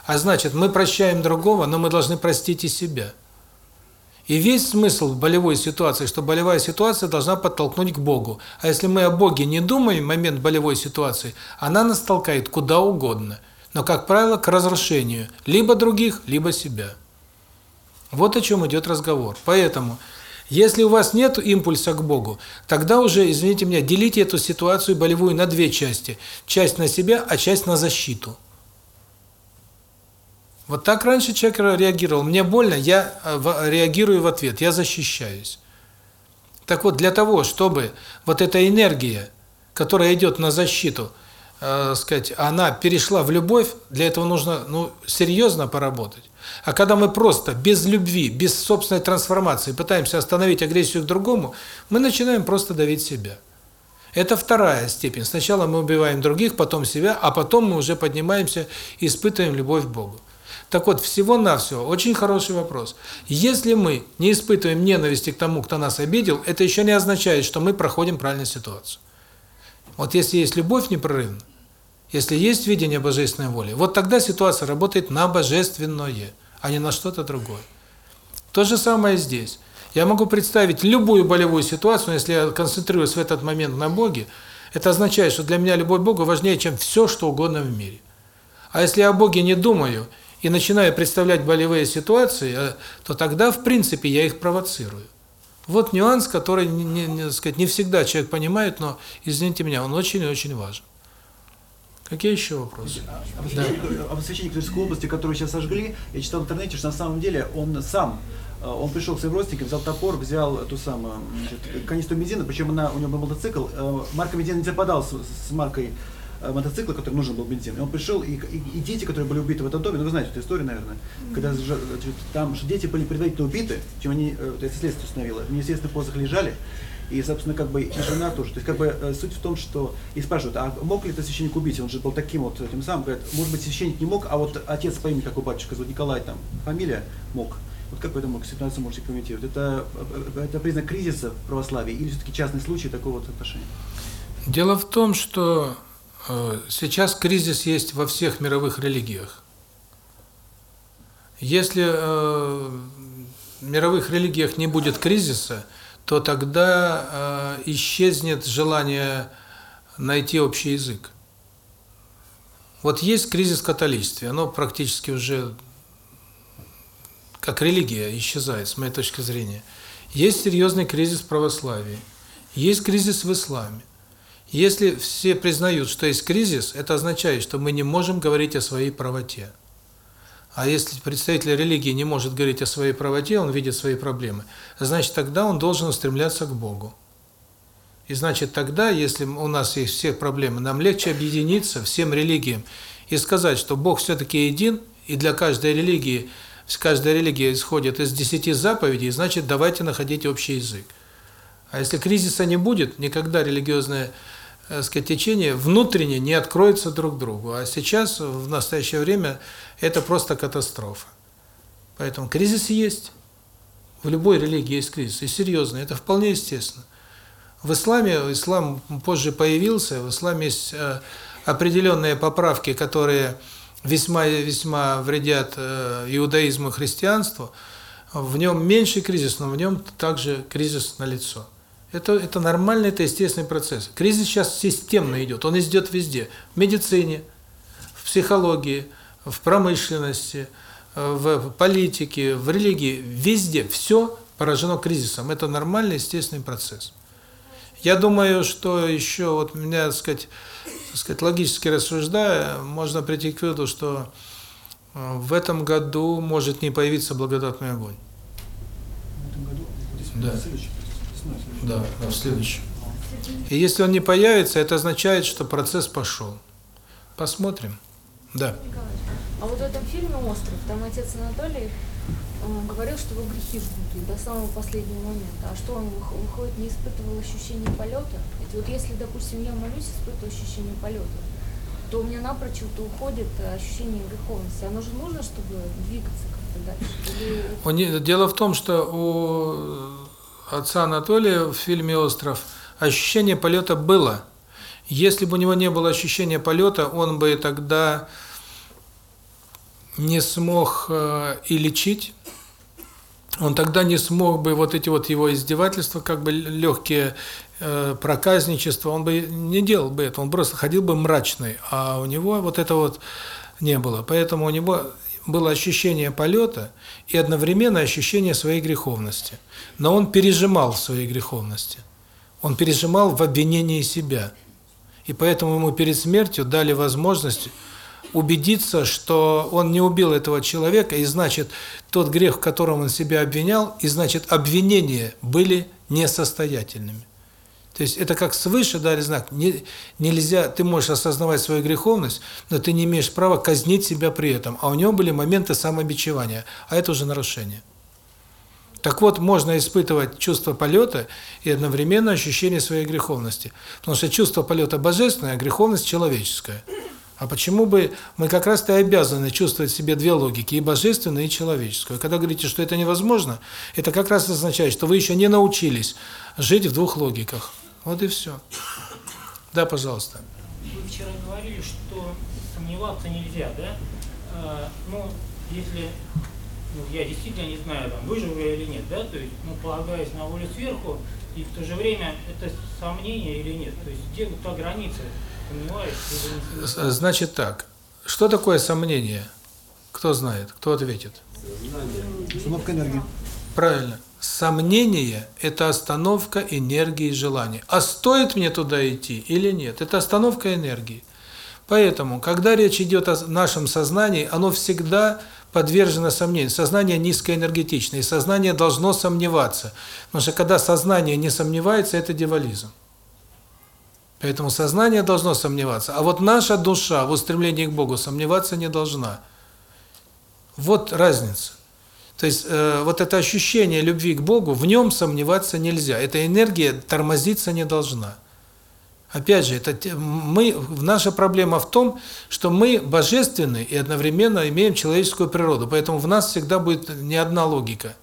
А значит, мы прощаем другого, но мы должны простить и себя. И весь смысл болевой ситуации, что болевая ситуация должна подтолкнуть к Богу. А если мы о Боге не думаем в момент болевой ситуации, она нас толкает куда угодно. Но, как правило, к разрушению либо других, либо себя. Вот о чем идет разговор. Поэтому, если у вас нет импульса к Богу, тогда уже, извините меня, делите эту ситуацию болевую на две части. Часть на себя, а часть на защиту. Вот так раньше человек реагировал. Мне больно, я э, реагирую в ответ, я защищаюсь. Так вот, для того, чтобы вот эта энергия, которая идет на защиту, э, сказать, она перешла в любовь, для этого нужно, ну, серьезно поработать. А когда мы просто без любви, без собственной трансформации пытаемся остановить агрессию к другому, мы начинаем просто давить себя. Это вторая степень. Сначала мы убиваем других, потом себя, а потом мы уже поднимаемся и испытываем любовь к Богу. Так вот, всего-навсего, очень хороший вопрос. Если мы не испытываем ненависти к тому, кто нас обидел, это еще не означает, что мы проходим правильную ситуацию. Вот если есть любовь непрерывна, если есть видение божественной воли, вот тогда ситуация работает на божественное, а не на что-то другое. То же самое здесь. Я могу представить любую болевую ситуацию, но если я концентрируюсь в этот момент на Боге, это означает, что для меня любовь к Богу важнее, чем все, что угодно в мире. А если я о Боге не думаю и начинаю представлять болевые ситуации, э, то тогда, в принципе, я их провоцирую. Вот нюанс, который, не, не, сказать, не всегда человек понимает, но, извините меня, он очень и очень важен. Какие еще вопросы? Об освящении, об освящении Тверской области, которую сейчас сожгли, я читал в интернете, что на самом деле он сам, э, он пришел к своим родственникам, взял топор, взял эту самую значит, канистру бензина, причем она, у него был мотоцикл, э, марка бензина не совпадала с, с маркой мотоцикла, который нужен был бензин. И он пришел, и, и, и дети, которые были убиты в этом доме, ну вы знаете эту историю, наверное, когда же- значит, там же дети были предварительно убиты, чем они, э, это следствие установило, в неизвестных позах лежали, и, собственно, как бы и жена тоже. То есть, как бы э, суть в том, что и спрашивают, а мог ли это священник убить? Он же был таким вот тем самым, говорят, может быть, священник не мог, а вот отец по имени, как у батюшка, зовут Николай, там, фамилия, мог. Вот как вы эту ситуацию можете комментировать? Это, э, это признак кризиса в православии или все-таки частный случай такого вот отношения? Дело в том, что э, сейчас кризис есть во всех мировых религиях. Если э, в мировых религиях не будет кризиса, то тогда э, исчезнет желание найти общий язык. Вот есть кризис в католичестве, оно практически уже как религия исчезает, с моей точки зрения. Есть серьезный кризис в православии, есть кризис в исламе. Если все признают, что есть кризис, это означает, что мы не можем говорить о своей правоте. А если представитель религии не может говорить о своей правоте, он видит свои проблемы, значит, тогда он должен устремляться к Богу. И значит, тогда, если у нас есть все проблемы, нам легче объединиться всем религиям и сказать, что Бог все-таки един, и для каждой религии, каждая религия исходит из десяти заповедей, значит, давайте находить общий язык. А если кризиса не будет, никогда религиозное так сказать, течение внутренне не откроется друг другу. А сейчас, в настоящее время, это просто катастрофа. Поэтому кризис есть. В любой религии есть кризис. И серьезный. Это вполне естественно. В исламе, ислам позже появился, в исламе есть э, определенные поправки, которые весьма-весьма вредят э, иудаизму и христианству. В нем меньший кризис, но в нем также кризис налицо. Это, это нормальный, это естественный процесс. Кризис сейчас системно идет, он идет везде. В медицине, в психологии, в промышленности, в политике, в религии, везде все поражено кризисом. Это нормальный, естественный процесс. Я думаю, что еще вот меня, так сказать, так сказать, логически рассуждая, можно прийти к выводу, что в этом году может не появиться благодатный огонь. В этом году? Да. Да, да, в следующем. И если он не появится, это означает, что процесс пошел. Посмотрим. Да. А вот в этом фильме «Остров», там отец Анатолий э, говорил, что его грехи жгут до самого последнего момента. А что он вых- выходит, не испытывал ощущения полета? Ведь вот если, допустим, я молюсь, испытываю ощущение полета, то у меня напрочь вот уходит ощущение греховности. Оно же нужно, чтобы двигаться как-то дальше? Или Дело в том, что у отца Анатолия в фильме «Остров» ощущение полета было. Если бы у него не было ощущения полета, он бы тогда не смог э, и лечить, он тогда не смог бы вот эти вот его издевательства, как бы легкие э, проказничества, он бы не делал бы это, он просто ходил бы мрачный, а у него вот это вот не было. Поэтому у него было ощущение полета и одновременно ощущение своей греховности. Но он пережимал в своей греховности. Он пережимал в обвинении себя. И поэтому ему перед смертью дали возможность убедиться, что он не убил этого человека, и значит, тот грех, в котором он себя обвинял, и значит, обвинения были несостоятельными. То есть это как свыше дали знак, не, нельзя, ты можешь осознавать свою греховность, но ты не имеешь права казнить себя при этом. А у него были моменты самобичевания, а это уже нарушение. Так вот, можно испытывать чувство полета и одновременно ощущение своей греховности. Потому что чувство полета божественное, а греховность человеческая. А почему бы мы как раз-то обязаны чувствовать в себе две логики, и божественную, и человеческую. Когда говорите, что это невозможно, это как раз означает, что вы еще не научились жить в двух логиках. Вот и все. Да, пожалуйста. Вы вчера говорили, что сомневаться нельзя, да? А, ну, если ну, я действительно не знаю, там, выживу я или нет, да, то есть, ну, полагаясь на волю сверху, и в то же время это сомнение или нет, то есть где вот та граница, или сомневаюсь? Значит так, что такое сомнение? Кто знает? Кто ответит? Установка энергии. Правильно. Сомнение – это остановка энергии и желания. А стоит мне туда идти или нет? Это остановка энергии. Поэтому, когда речь идет о нашем сознании, оно всегда подвержено сомнению. Сознание низкоэнергетичное, и сознание должно сомневаться. Потому что когда сознание не сомневается, это дьяволизм. Поэтому сознание должно сомневаться. А вот наша душа в устремлении к Богу сомневаться не должна. Вот разница. То есть э, вот это ощущение любви к Богу, в нем сомневаться нельзя. Эта энергия тормозиться не должна. Опять же, это мы наша проблема в том, что мы божественны и одновременно имеем человеческую природу. Поэтому в нас всегда будет не одна логика.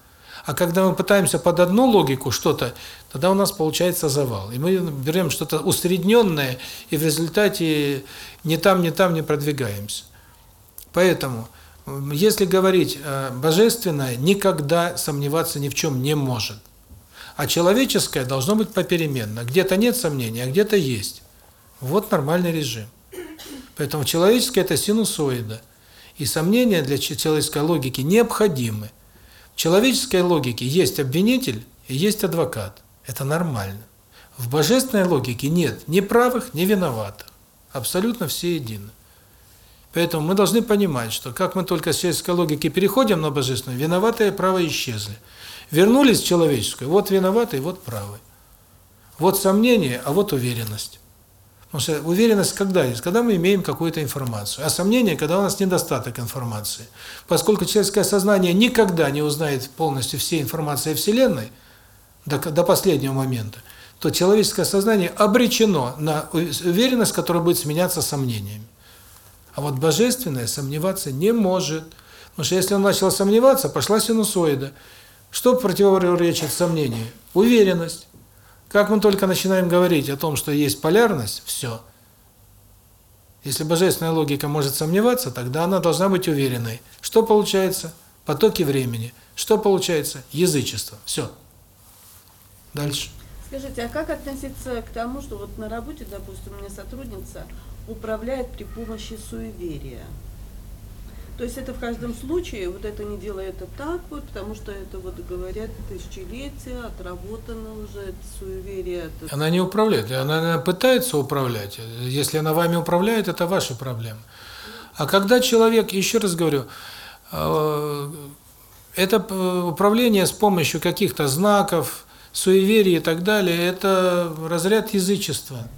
А когда мы пытаемся под одну логику что-то, тогда у нас получается завал. И мы берем что-то усредненное, и в результате ни там, ни там не продвигаемся. Поэтому, если говорить божественное, никогда сомневаться ни в чем не может. А человеческое должно быть попеременно. Где-то нет сомнений, а где-то есть. Вот нормальный режим. Поэтому человеческое – это синусоида. И сомнения для человеческой логики необходимы. В человеческой логике есть обвинитель и есть адвокат. Это нормально. В божественной логике нет ни правых, ни виноватых. Абсолютно все едины. Поэтому мы должны понимать, что как мы только с человеческой логики переходим на божественную, виноватые и правые исчезли. Вернулись в человеческую, вот виноватый, вот правый. Вот сомнение, а вот уверенность. Потому что уверенность когда есть? Когда мы имеем какую-то информацию. А сомнение, когда у нас недостаток информации. Поскольку человеческое сознание никогда не узнает полностью всей информации о Вселенной, до, до последнего момента, то человеческое сознание обречено на уверенность, которая будет сменяться сомнениями. А вот божественное сомневаться не может. Потому что если он начал сомневаться, пошла синусоида. Что противоречит сомнению? Уверенность. Как мы только начинаем говорить о том, что есть полярность, все. Если божественная логика может сомневаться, тогда она должна быть уверенной. Что получается? Потоки времени. Что получается? Язычество. Все. Дальше. Скажите, а как относиться к тому, что вот на работе, допустим, у меня сотрудница управляет при помощи суеверия? То есть это в каждом случае, вот это не делай это так вот, потому что это вот говорят тысячелетия, отработано уже, это суеверие. Это... Она не управляет, она, она пытается управлять. Если она вами управляет, это ваша проблема. А когда человек, еще раз говорю, это управление с помощью каких-то знаков, суеверий и так далее, это разряд язычества.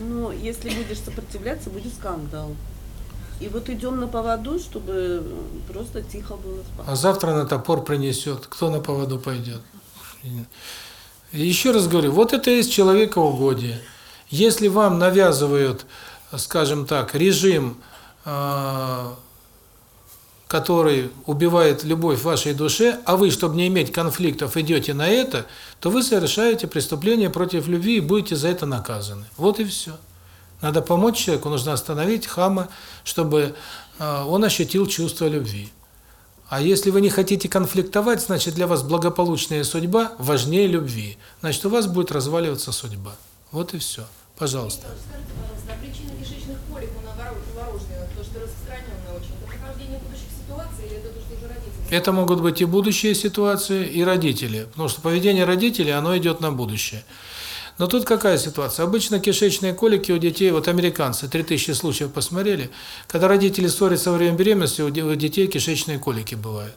Ну, если будешь сопротивляться, будет скандал. И вот идем на поводу, чтобы просто тихо было спокойно. А завтра на топор принесет. Кто на поводу пойдет? Еще раз говорю, вот это есть человекоугодие. Если вам навязывают, скажем так, режим, который убивает любовь в вашей душе, а вы, чтобы не иметь конфликтов, идете на это, то вы совершаете преступление против любви и будете за это наказаны. Вот и все. Надо помочь человеку, нужно остановить хама, чтобы он ощутил чувство любви. А если вы не хотите конфликтовать, значит для вас благополучная судьба важнее любви. Значит у вас будет разваливаться судьба. Вот и все. Пожалуйста. Скажите, пожалуйста, причина кишечных колик у новорожденных, то, что распространенная очень, это прохождение будущих ситуаций или это то, что уже родители? Это могут быть и будущие ситуации, и родители. Потому что поведение родителей, оно идет на будущее. Но тут какая ситуация? Обычно кишечные колики у детей, вот американцы, 3000 случаев посмотрели, когда родители ссорятся во время беременности, у детей кишечные колики бывают.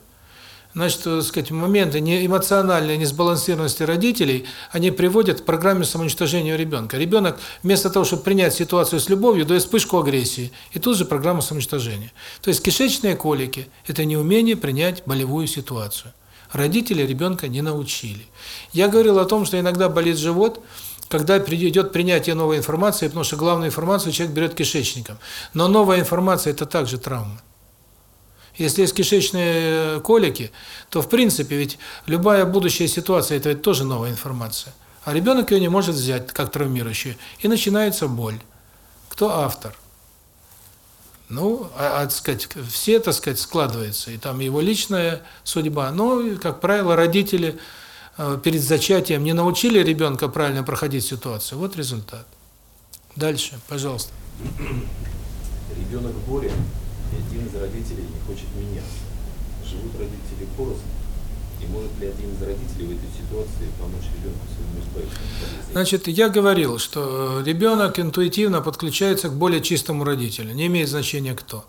Значит, так сказать, моменты не эмоциональной несбалансированности родителей, они приводят к программе самоуничтожения ребенка. Ребенок вместо того, чтобы принять ситуацию с любовью, дает вспышку агрессии, и тут же программа самоуничтожения. То есть кишечные колики – это неумение принять болевую ситуацию. Родители ребенка не научили. Я говорил о том, что иногда болит живот – когда идет принятие новой информации, потому что главную информацию человек берет кишечником. Но новая информация – это также травма. Если есть кишечные колики, то в принципе ведь любая будущая ситуация – это ведь тоже новая информация. А ребенок ее не может взять как травмирующую, и начинается боль. Кто автор? Ну, а, а сказать, все, так сказать, складывается, и там его личная судьба. Но, как правило, родители – перед зачатием не научили ребенка правильно проходить ситуацию. Вот результат. Дальше, пожалуйста. Ребенок в и один из родителей не хочет меняться. Живут родители порознь. И может ли один из родителей в этой ситуации помочь ребенку своему избавиться Значит, я говорил, что ребенок интуитивно подключается к более чистому родителю. Не имеет значения кто.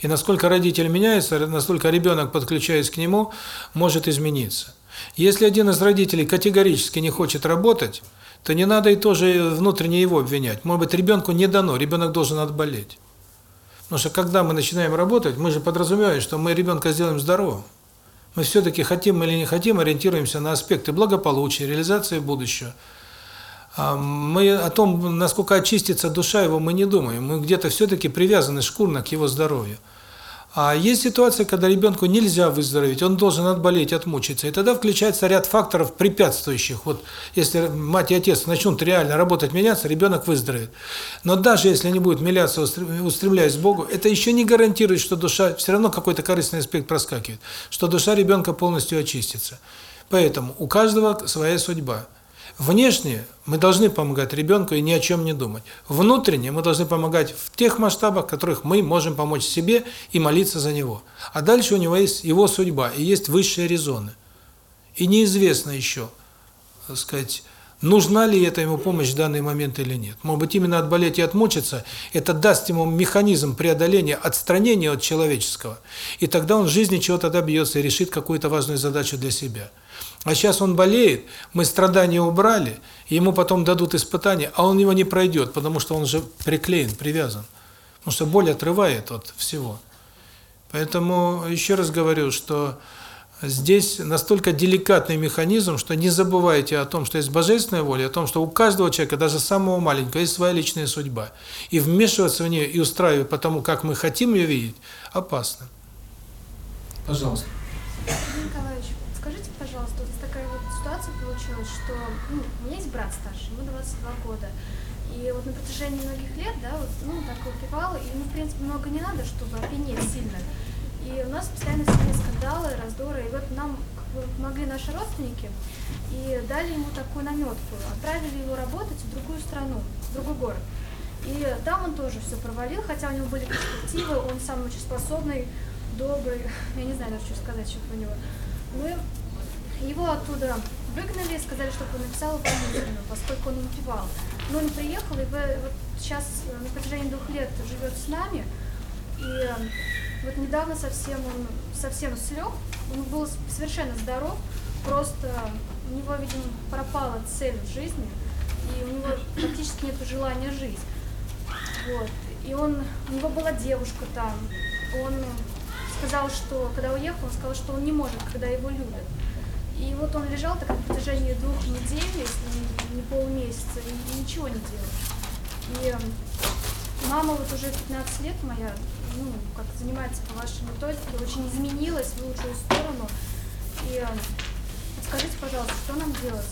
И насколько родитель меняется, настолько ребенок, подключаясь к нему, может измениться. Если один из родителей категорически не хочет работать, то не надо и тоже внутренне его обвинять. Может быть, ребенку не дано, ребенок должен отболеть. Потому что когда мы начинаем работать, мы же подразумеваем, что мы ребенка сделаем здоровым. Мы все-таки хотим или не хотим, ориентируемся на аспекты благополучия, реализации будущего. А Мы о том, насколько очистится душа его, мы не думаем. Мы где-то все-таки привязаны шкурно к его здоровью. А есть ситуация, когда ребенку нельзя выздороветь, он должен отболеть, отмучиться. И тогда включается ряд факторов препятствующих. Вот если мать и отец начнут реально работать, меняться, ребенок выздоровеет. Но даже если они будут меняться, устремляясь к Богу, это еще не гарантирует, что душа, все равно какой-то корыстный аспект проскакивает, что душа ребенка полностью очистится. Поэтому у каждого своя судьба. Внешне мы должны помогать ребенку и ни о чем не думать. Внутренне мы должны помогать в тех масштабах, которых мы можем помочь себе и молиться за него. А дальше у него есть его судьба и есть высшие резоны. И неизвестно еще, так сказать, нужна ли эта ему помощь в данный момент или нет. Может быть, именно отболеть и отмучиться, это даст ему механизм преодоления, отстранения от человеческого. И тогда он в жизни чего-то добьется и решит какую-то важную задачу для себя. А сейчас он болеет, мы страдания убрали, ему потом дадут испытание, а он его не пройдет, потому что он же приклеен, привязан. Потому что боль отрывает от всего. Поэтому еще раз говорю, что здесь настолько деликатный механизм, что не забывайте о том, что есть божественная воля, о том, что у каждого человека, даже самого маленького, есть своя личная судьба. И вмешиваться в нее и устраивать потому, как мы хотим ее видеть, опасно. Пожалуйста. Николаевич, скажите, пожалуйста, что ну, у меня есть брат старший, ему 22 года. И вот на протяжении многих лет, да, вот, ну, так выпивал, и ему, в принципе, много не надо, чтобы опьянеть сильно. И у нас постоянно семье скандалы, раздоры, и вот нам помогли наши родственники, и дали ему такую наметку, отправили его работать в другую страну, в другой город. И там он тоже все провалил, хотя у него были перспективы, он сам очень способный, добрый, я не знаю даже, что сказать еще про него. Мы его оттуда выгнали, сказали, чтобы он написал обвинительную, поскольку он выпивал. Но он приехал, и вот сейчас э, на протяжении двух лет живет с нами, и э, вот недавно совсем он совсем слег, он был совершенно здоров, просто у него, видимо, пропала цель в жизни, и у него практически нет желания жить. Вот. И он, у него была девушка там, он сказал, что, когда уехал, он сказал, что он не может, когда его любят. И вот он лежал так на протяжении двух недель, если не, полмесяца, и, ничего не делал. И э, мама вот уже 15 лет моя, ну, как занимается по вашей методике, очень изменилась в лучшую сторону. И э, скажите, пожалуйста, что нам делать?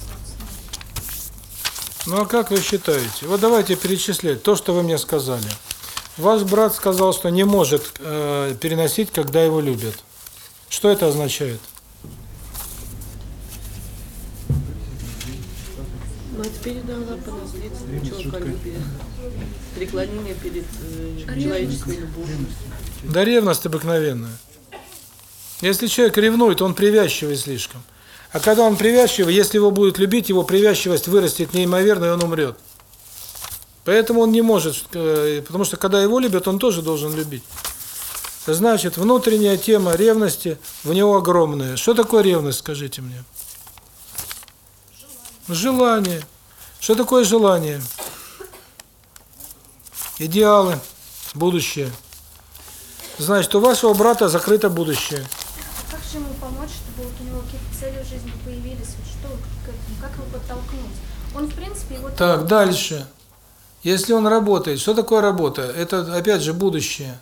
Ну а как вы считаете? Вот давайте перечислять то, что вы мне сказали. Ваш брат сказал, что не может э, переносить, когда его любят. Что это означает? Мать передала по наследству человеколюбие, преклонение перед э, человеческой любовью. Да ревность обыкновенная. Если человек ревнует, он привязчивый слишком. А когда он привязчивый, если его будут любить, его привязчивость вырастет неимоверно, и он умрет. Поэтому он не может, э, потому что когда его любят, он тоже должен любить. Значит, внутренняя тема ревности в него огромная. Что такое ревность, скажите мне? Желание. Что такое желание? Идеалы, будущее. Значит, у вашего брата закрыто будущее. Как же ему помочь, чтобы у него какие-то цели в жизни появились? Что? Как его подтолкнуть? Он, в принципе, его... Так, дальше. Если он работает, что такое работа? Это, опять же, будущее.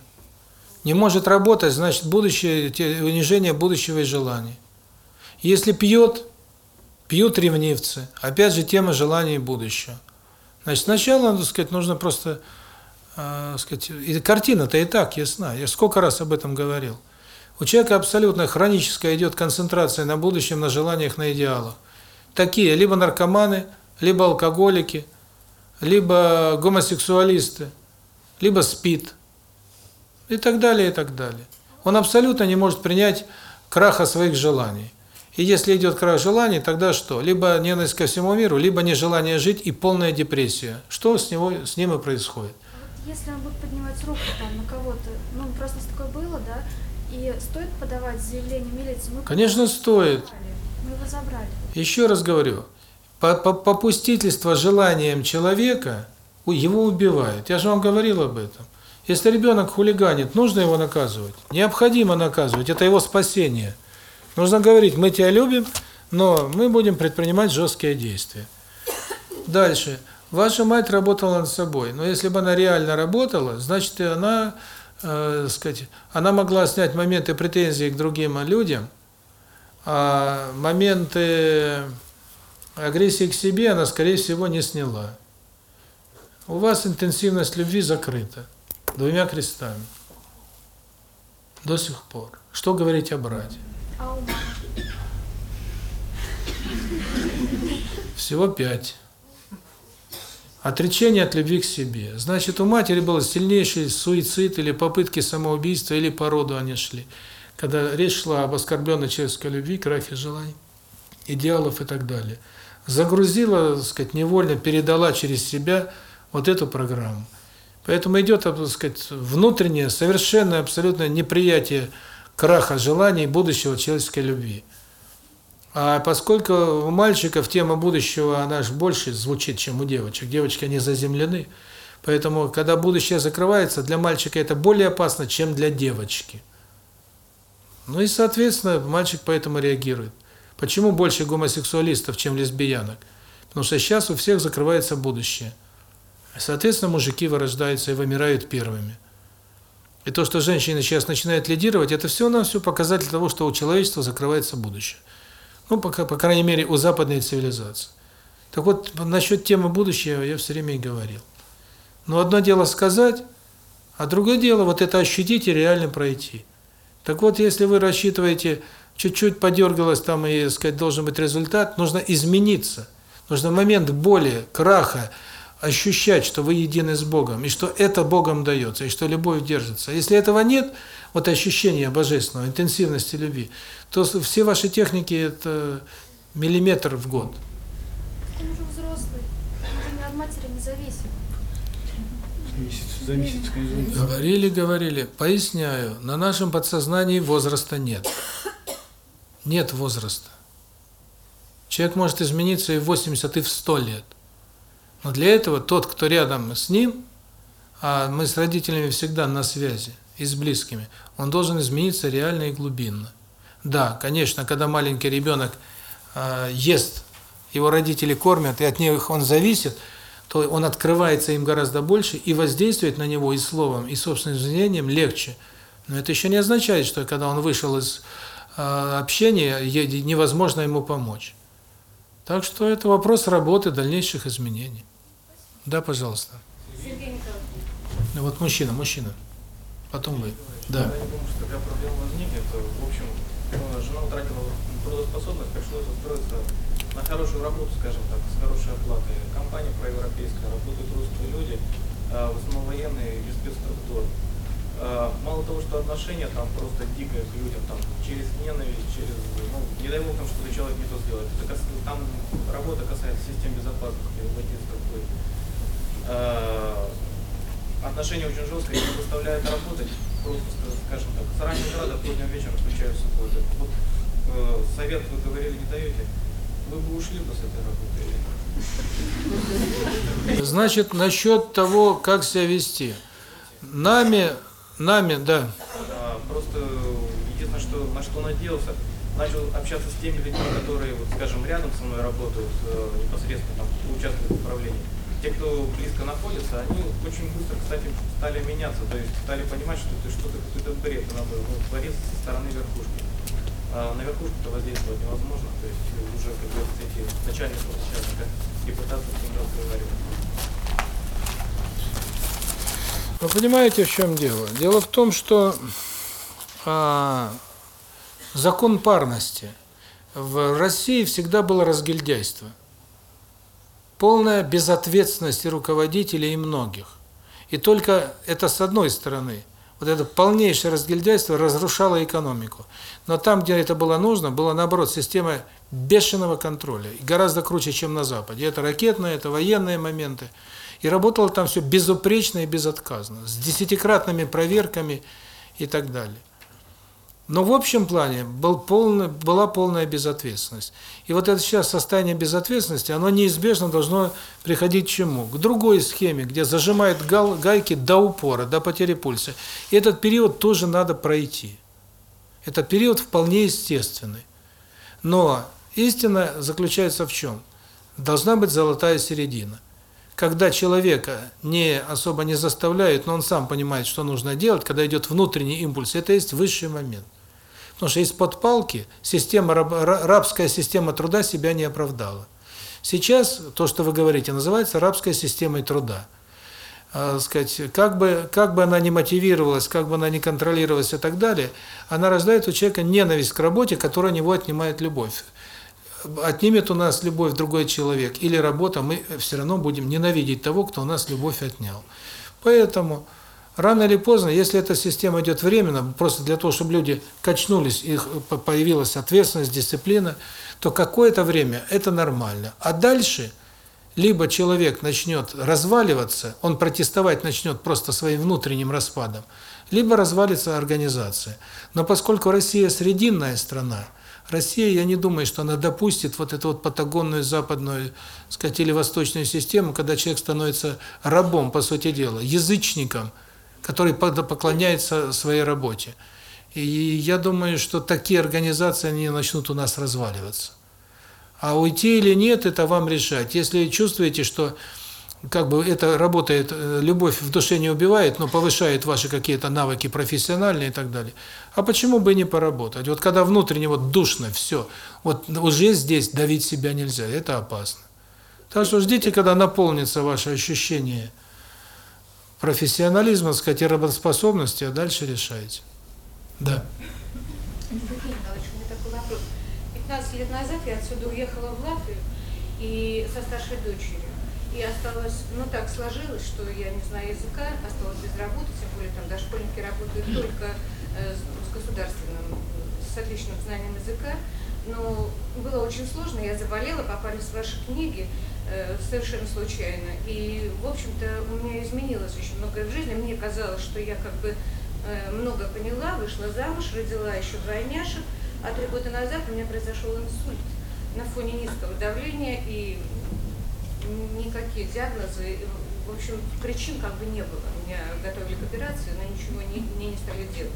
Не может работать, значит, будущее, унижение будущего и желаний. Если пьет, пьют ревнивцы. Опять же, тема желаний будущего. Значит, сначала, надо сказать, нужно просто, э, сказать, и картина-то и так ясна. Я сколько раз об этом говорил. У человека абсолютно хроническая идет концентрация на будущем, на желаниях, на идеалах. Такие либо наркоманы, либо алкоголики, либо гомосексуалисты, либо спит, и так далее, и так далее. Он абсолютно не может принять краха своих желаний. И если идет крах желаний, тогда что? Либо ненависть ко всему миру, либо нежелание жить и полная депрессия. Что с него с ним и происходит? Вот если он будет поднимать руку там на кого-то, ну, просто такое было, да, и стоит подавать заявление в милицию? Мы Конечно, стоит. Мы его забрали. Еще раз говорю, по- по- попустительство желанием человека его убивает. Я же вам говорил об этом. Если ребенок хулиганит, нужно его наказывать. Необходимо наказывать, это его спасение. Нужно говорить, мы тебя любим, но мы будем предпринимать жесткие действия. Дальше. Ваша мать работала над собой, но если бы она реально работала, значит, и она, э, сказать, она могла снять моменты претензий к другим людям, а моменты агрессии к себе она, скорее всего, не сняла. У вас интенсивность любви закрыта двумя крестами. До сих пор. Что говорить о брате? Всего пять. Отречение от любви к себе. Значит, у матери был сильнейший суицид или попытки самоубийства, или по роду они шли. Когда речь шла об оскорбленной человеческой любви, крахе желаний, идеалов и так далее. Загрузила, так сказать, невольно, передала через себя вот эту программу. Поэтому идет, так сказать, внутреннее, совершенное, абсолютное неприятие краха желаний будущего человеческой любви. А поскольку у мальчиков тема будущего, она же больше звучит, чем у девочек. Девочки, они заземлены. Поэтому, когда будущее закрывается, для мальчика это более опасно, чем для девочки. Ну и, соответственно, мальчик поэтому реагирует. Почему больше гомосексуалистов, чем лесбиянок? Потому что сейчас у всех закрывается будущее. Соответственно, мужики вырождаются и вымирают первыми. И то, что женщины сейчас начинают лидировать, это все на все показатель того, что у человечества закрывается будущее. Ну, пока, по крайней мере, у западной цивилизации. Так вот, насчет темы будущего я все время и говорил. Но одно дело сказать, а другое дело вот это ощутить и реально пройти. Так вот, если вы рассчитываете, чуть-чуть подергалось там и, сказать, должен быть результат, нужно измениться. Нужно момент боли, краха, ощущать, что вы едины с Богом, и что это Богом дается, и что любовь держится. Если этого нет, вот ощущения божественного, интенсивности любви, то все ваши техники – это миллиметр в год. Он уже взрослый. Он же от матери не зависим. Месяц, за месяц. Говорили, говорили. Поясняю, на нашем подсознании возраста нет. Нет возраста. Человек может измениться и в 80, и в 100 лет. Но для этого тот, кто рядом с ним, а мы с родителями всегда на связи, и с близкими, он должен измениться реально и глубинно. Да, конечно, когда маленький ребенок э, ест, его родители кормят, и от них он зависит, то он открывается им гораздо больше, и воздействует на него и словом, и собственным извинением легче. Но это еще не означает, что когда он вышел из э, общения, невозможно ему помочь. Так что это вопрос работы, дальнейших изменений. Да, пожалуйста. Сергей Николаевич. Ну вот мужчина, мужчина. Потом вы. Да. Я не помню, что такая проблема возникнет. В общем, ну, жена утратила трудоспособность, пришлось устроиться на хорошую работу, скажем так, с хорошей оплатой. Компания проевропейская, работают русские люди, а, в основном военные и спецструктуры. А, Мало того, что отношения там просто дикое к людям, там через ненависть, через, ну, не дай бог там что-то человек не то сделает. Это там работа касается систем безопасности в этой структуре. А, Отношения очень жесткие, не заставляют работать, просто, ска- скажем так, с раннего утра до позднего вечера включая субботы. Вот э, совет вы говорили не даете, вы бы ушли бы с этой работы или нет? Значит, насчет того, как себя вести. Нами, нами, да. А, Просто единственное, что, на что надеялся, начал общаться с теми людьми, которые, вот, скажем, рядом со мной работают, э, непосредственно там, участвуют в управлении. Те, кто близко находится, они очень быстро, кстати, стали меняться, то есть стали понимать, что это что-то какой-то бред надо ну, творится со стороны верхушки. А на верхушку-то воздействовать невозможно, то есть уже, как говорится, эти начальники начальника и пытаться с ним разговаривать. Вы понимаете, в чем дело? Дело в том, что а, закон парности. В России всегда было разгильдяйство. Полная безответственность руководителей, и многих. И только это с одной стороны. Вот это полнейшее разгильдяйство разрушало экономику. Но там, где это было нужно, была, наоборот, система бешеного контроля. И гораздо круче, чем на Западе. Это ракетные, это военные моменты. И работало там все безупречно и безотказно. С десятикратными проверками и так далее. Но в общем плане был полный, была полная безответственность. И вот это сейчас состояние безответственности, оно неизбежно должно приходить к чему? К другой схеме, где зажимают гал, гайки до упора, до потери пульса. И этот период тоже надо пройти. Этот период вполне естественный. Но истина заключается в чем? Должна быть золотая середина. Когда человека не особо не заставляют, но он сам понимает, что нужно делать, когда идет внутренний импульс, это есть высший момент. Потому что из-под палки система рабская система труда себя не оправдала. Сейчас то, что вы говорите, называется рабской системой труда. А, сказать, как бы как бы она ни мотивировалась, как бы она ни контролировалась и так далее, она рождает у человека ненависть к работе, которая у него отнимает любовь. Отнимет у нас любовь другой человек или работа, мы все равно будем ненавидеть того, кто у нас любовь отнял. Поэтому Рано или поздно, если эта система идет временно, просто для того, чтобы люди качнулись, их появилась ответственность, дисциплина, то какое-то время это нормально. А дальше либо человек начнет разваливаться, он протестовать начнет просто своим внутренним распадом, либо развалится организация. Но поскольку Россия срединная страна, Россия, я не думаю, что она допустит вот эту вот патагонную западную, сказать, или восточную систему, когда человек становится рабом, по сути дела, язычником – который поклоняется своей работе. И я думаю, что такие организации они начнут у нас разваливаться. А уйти или нет, это вам решать. Если чувствуете, что как бы это работает, э, любовь в душе не убивает, но повышает ваши какие-то навыки профессиональные и так далее. А почему бы не поработать? Вот когда внутренне вот душно, все, вот уже здесь давить себя нельзя, это опасно. Так что ждите, когда наполнится ваше ощущение профессионализма, сказать, и работоспособности, а дальше решаете. Да. Евгений Николаевич, у меня такой вопрос. 15 лет назад я отсюда уехала в Латвию и со старшей дочерью. И осталось, ну так сложилось, что я не знаю языка, осталась без работы, тем более там дошкольники работают только э, с государственным, с отличным знанием языка. Но было очень сложно, я заболела, попались в ваши книги, совершенно случайно. И, в общем-то, у меня изменилось очень многое в жизни. Мне казалось, что я как бы э, много поняла, вышла замуж, родила еще двойняшек, а три года назад у меня произошел инсульт на фоне низкого давления и никакие диагнозы, в общем, причин как бы не было. Меня готовили к операции, но ничего не, мне не стали делать.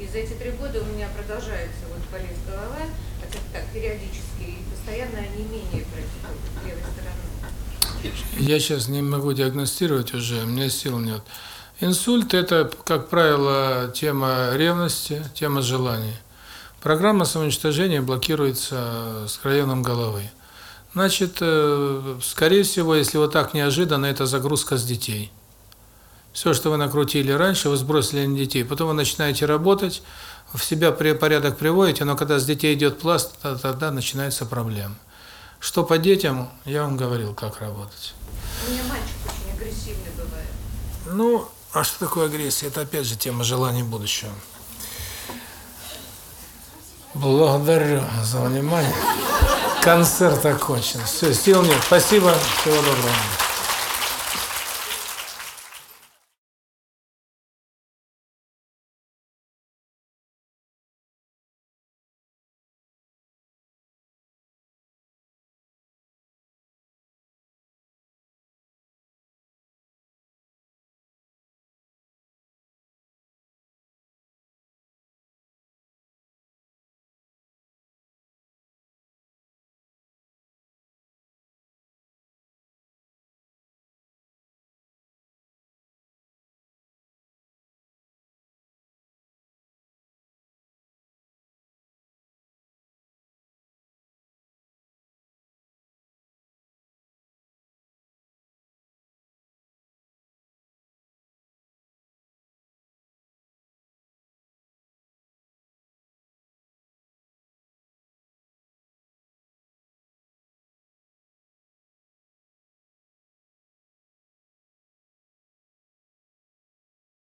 И за эти три года у меня продолжается вот болезнь голова, хотя так периодически, постоянное онемение происходит левой стороны. Я сейчас не могу диагностировать уже, у меня сил нет. Инсульт – это, как правило, тема ревности, тема желаний. Программа самоуничтожения блокируется с районом головы. Значит, э, скорее всего, если вот так неожиданно, это загрузка с детей – все, что вы накрутили раньше, вы сбросили на детей. Потом вы начинаете работать, в себя порядок приводите, но когда с детей идет пласт, тогда начинается проблема. Что по детям, я вам говорил, как работать. У меня мальчик очень агрессивный бывает. Ну, а что такое агрессия? Это опять же тема желаний будущего. Благодарю за внимание. Концерт окончен. Все, сил нет. Спасибо. Всего доброго.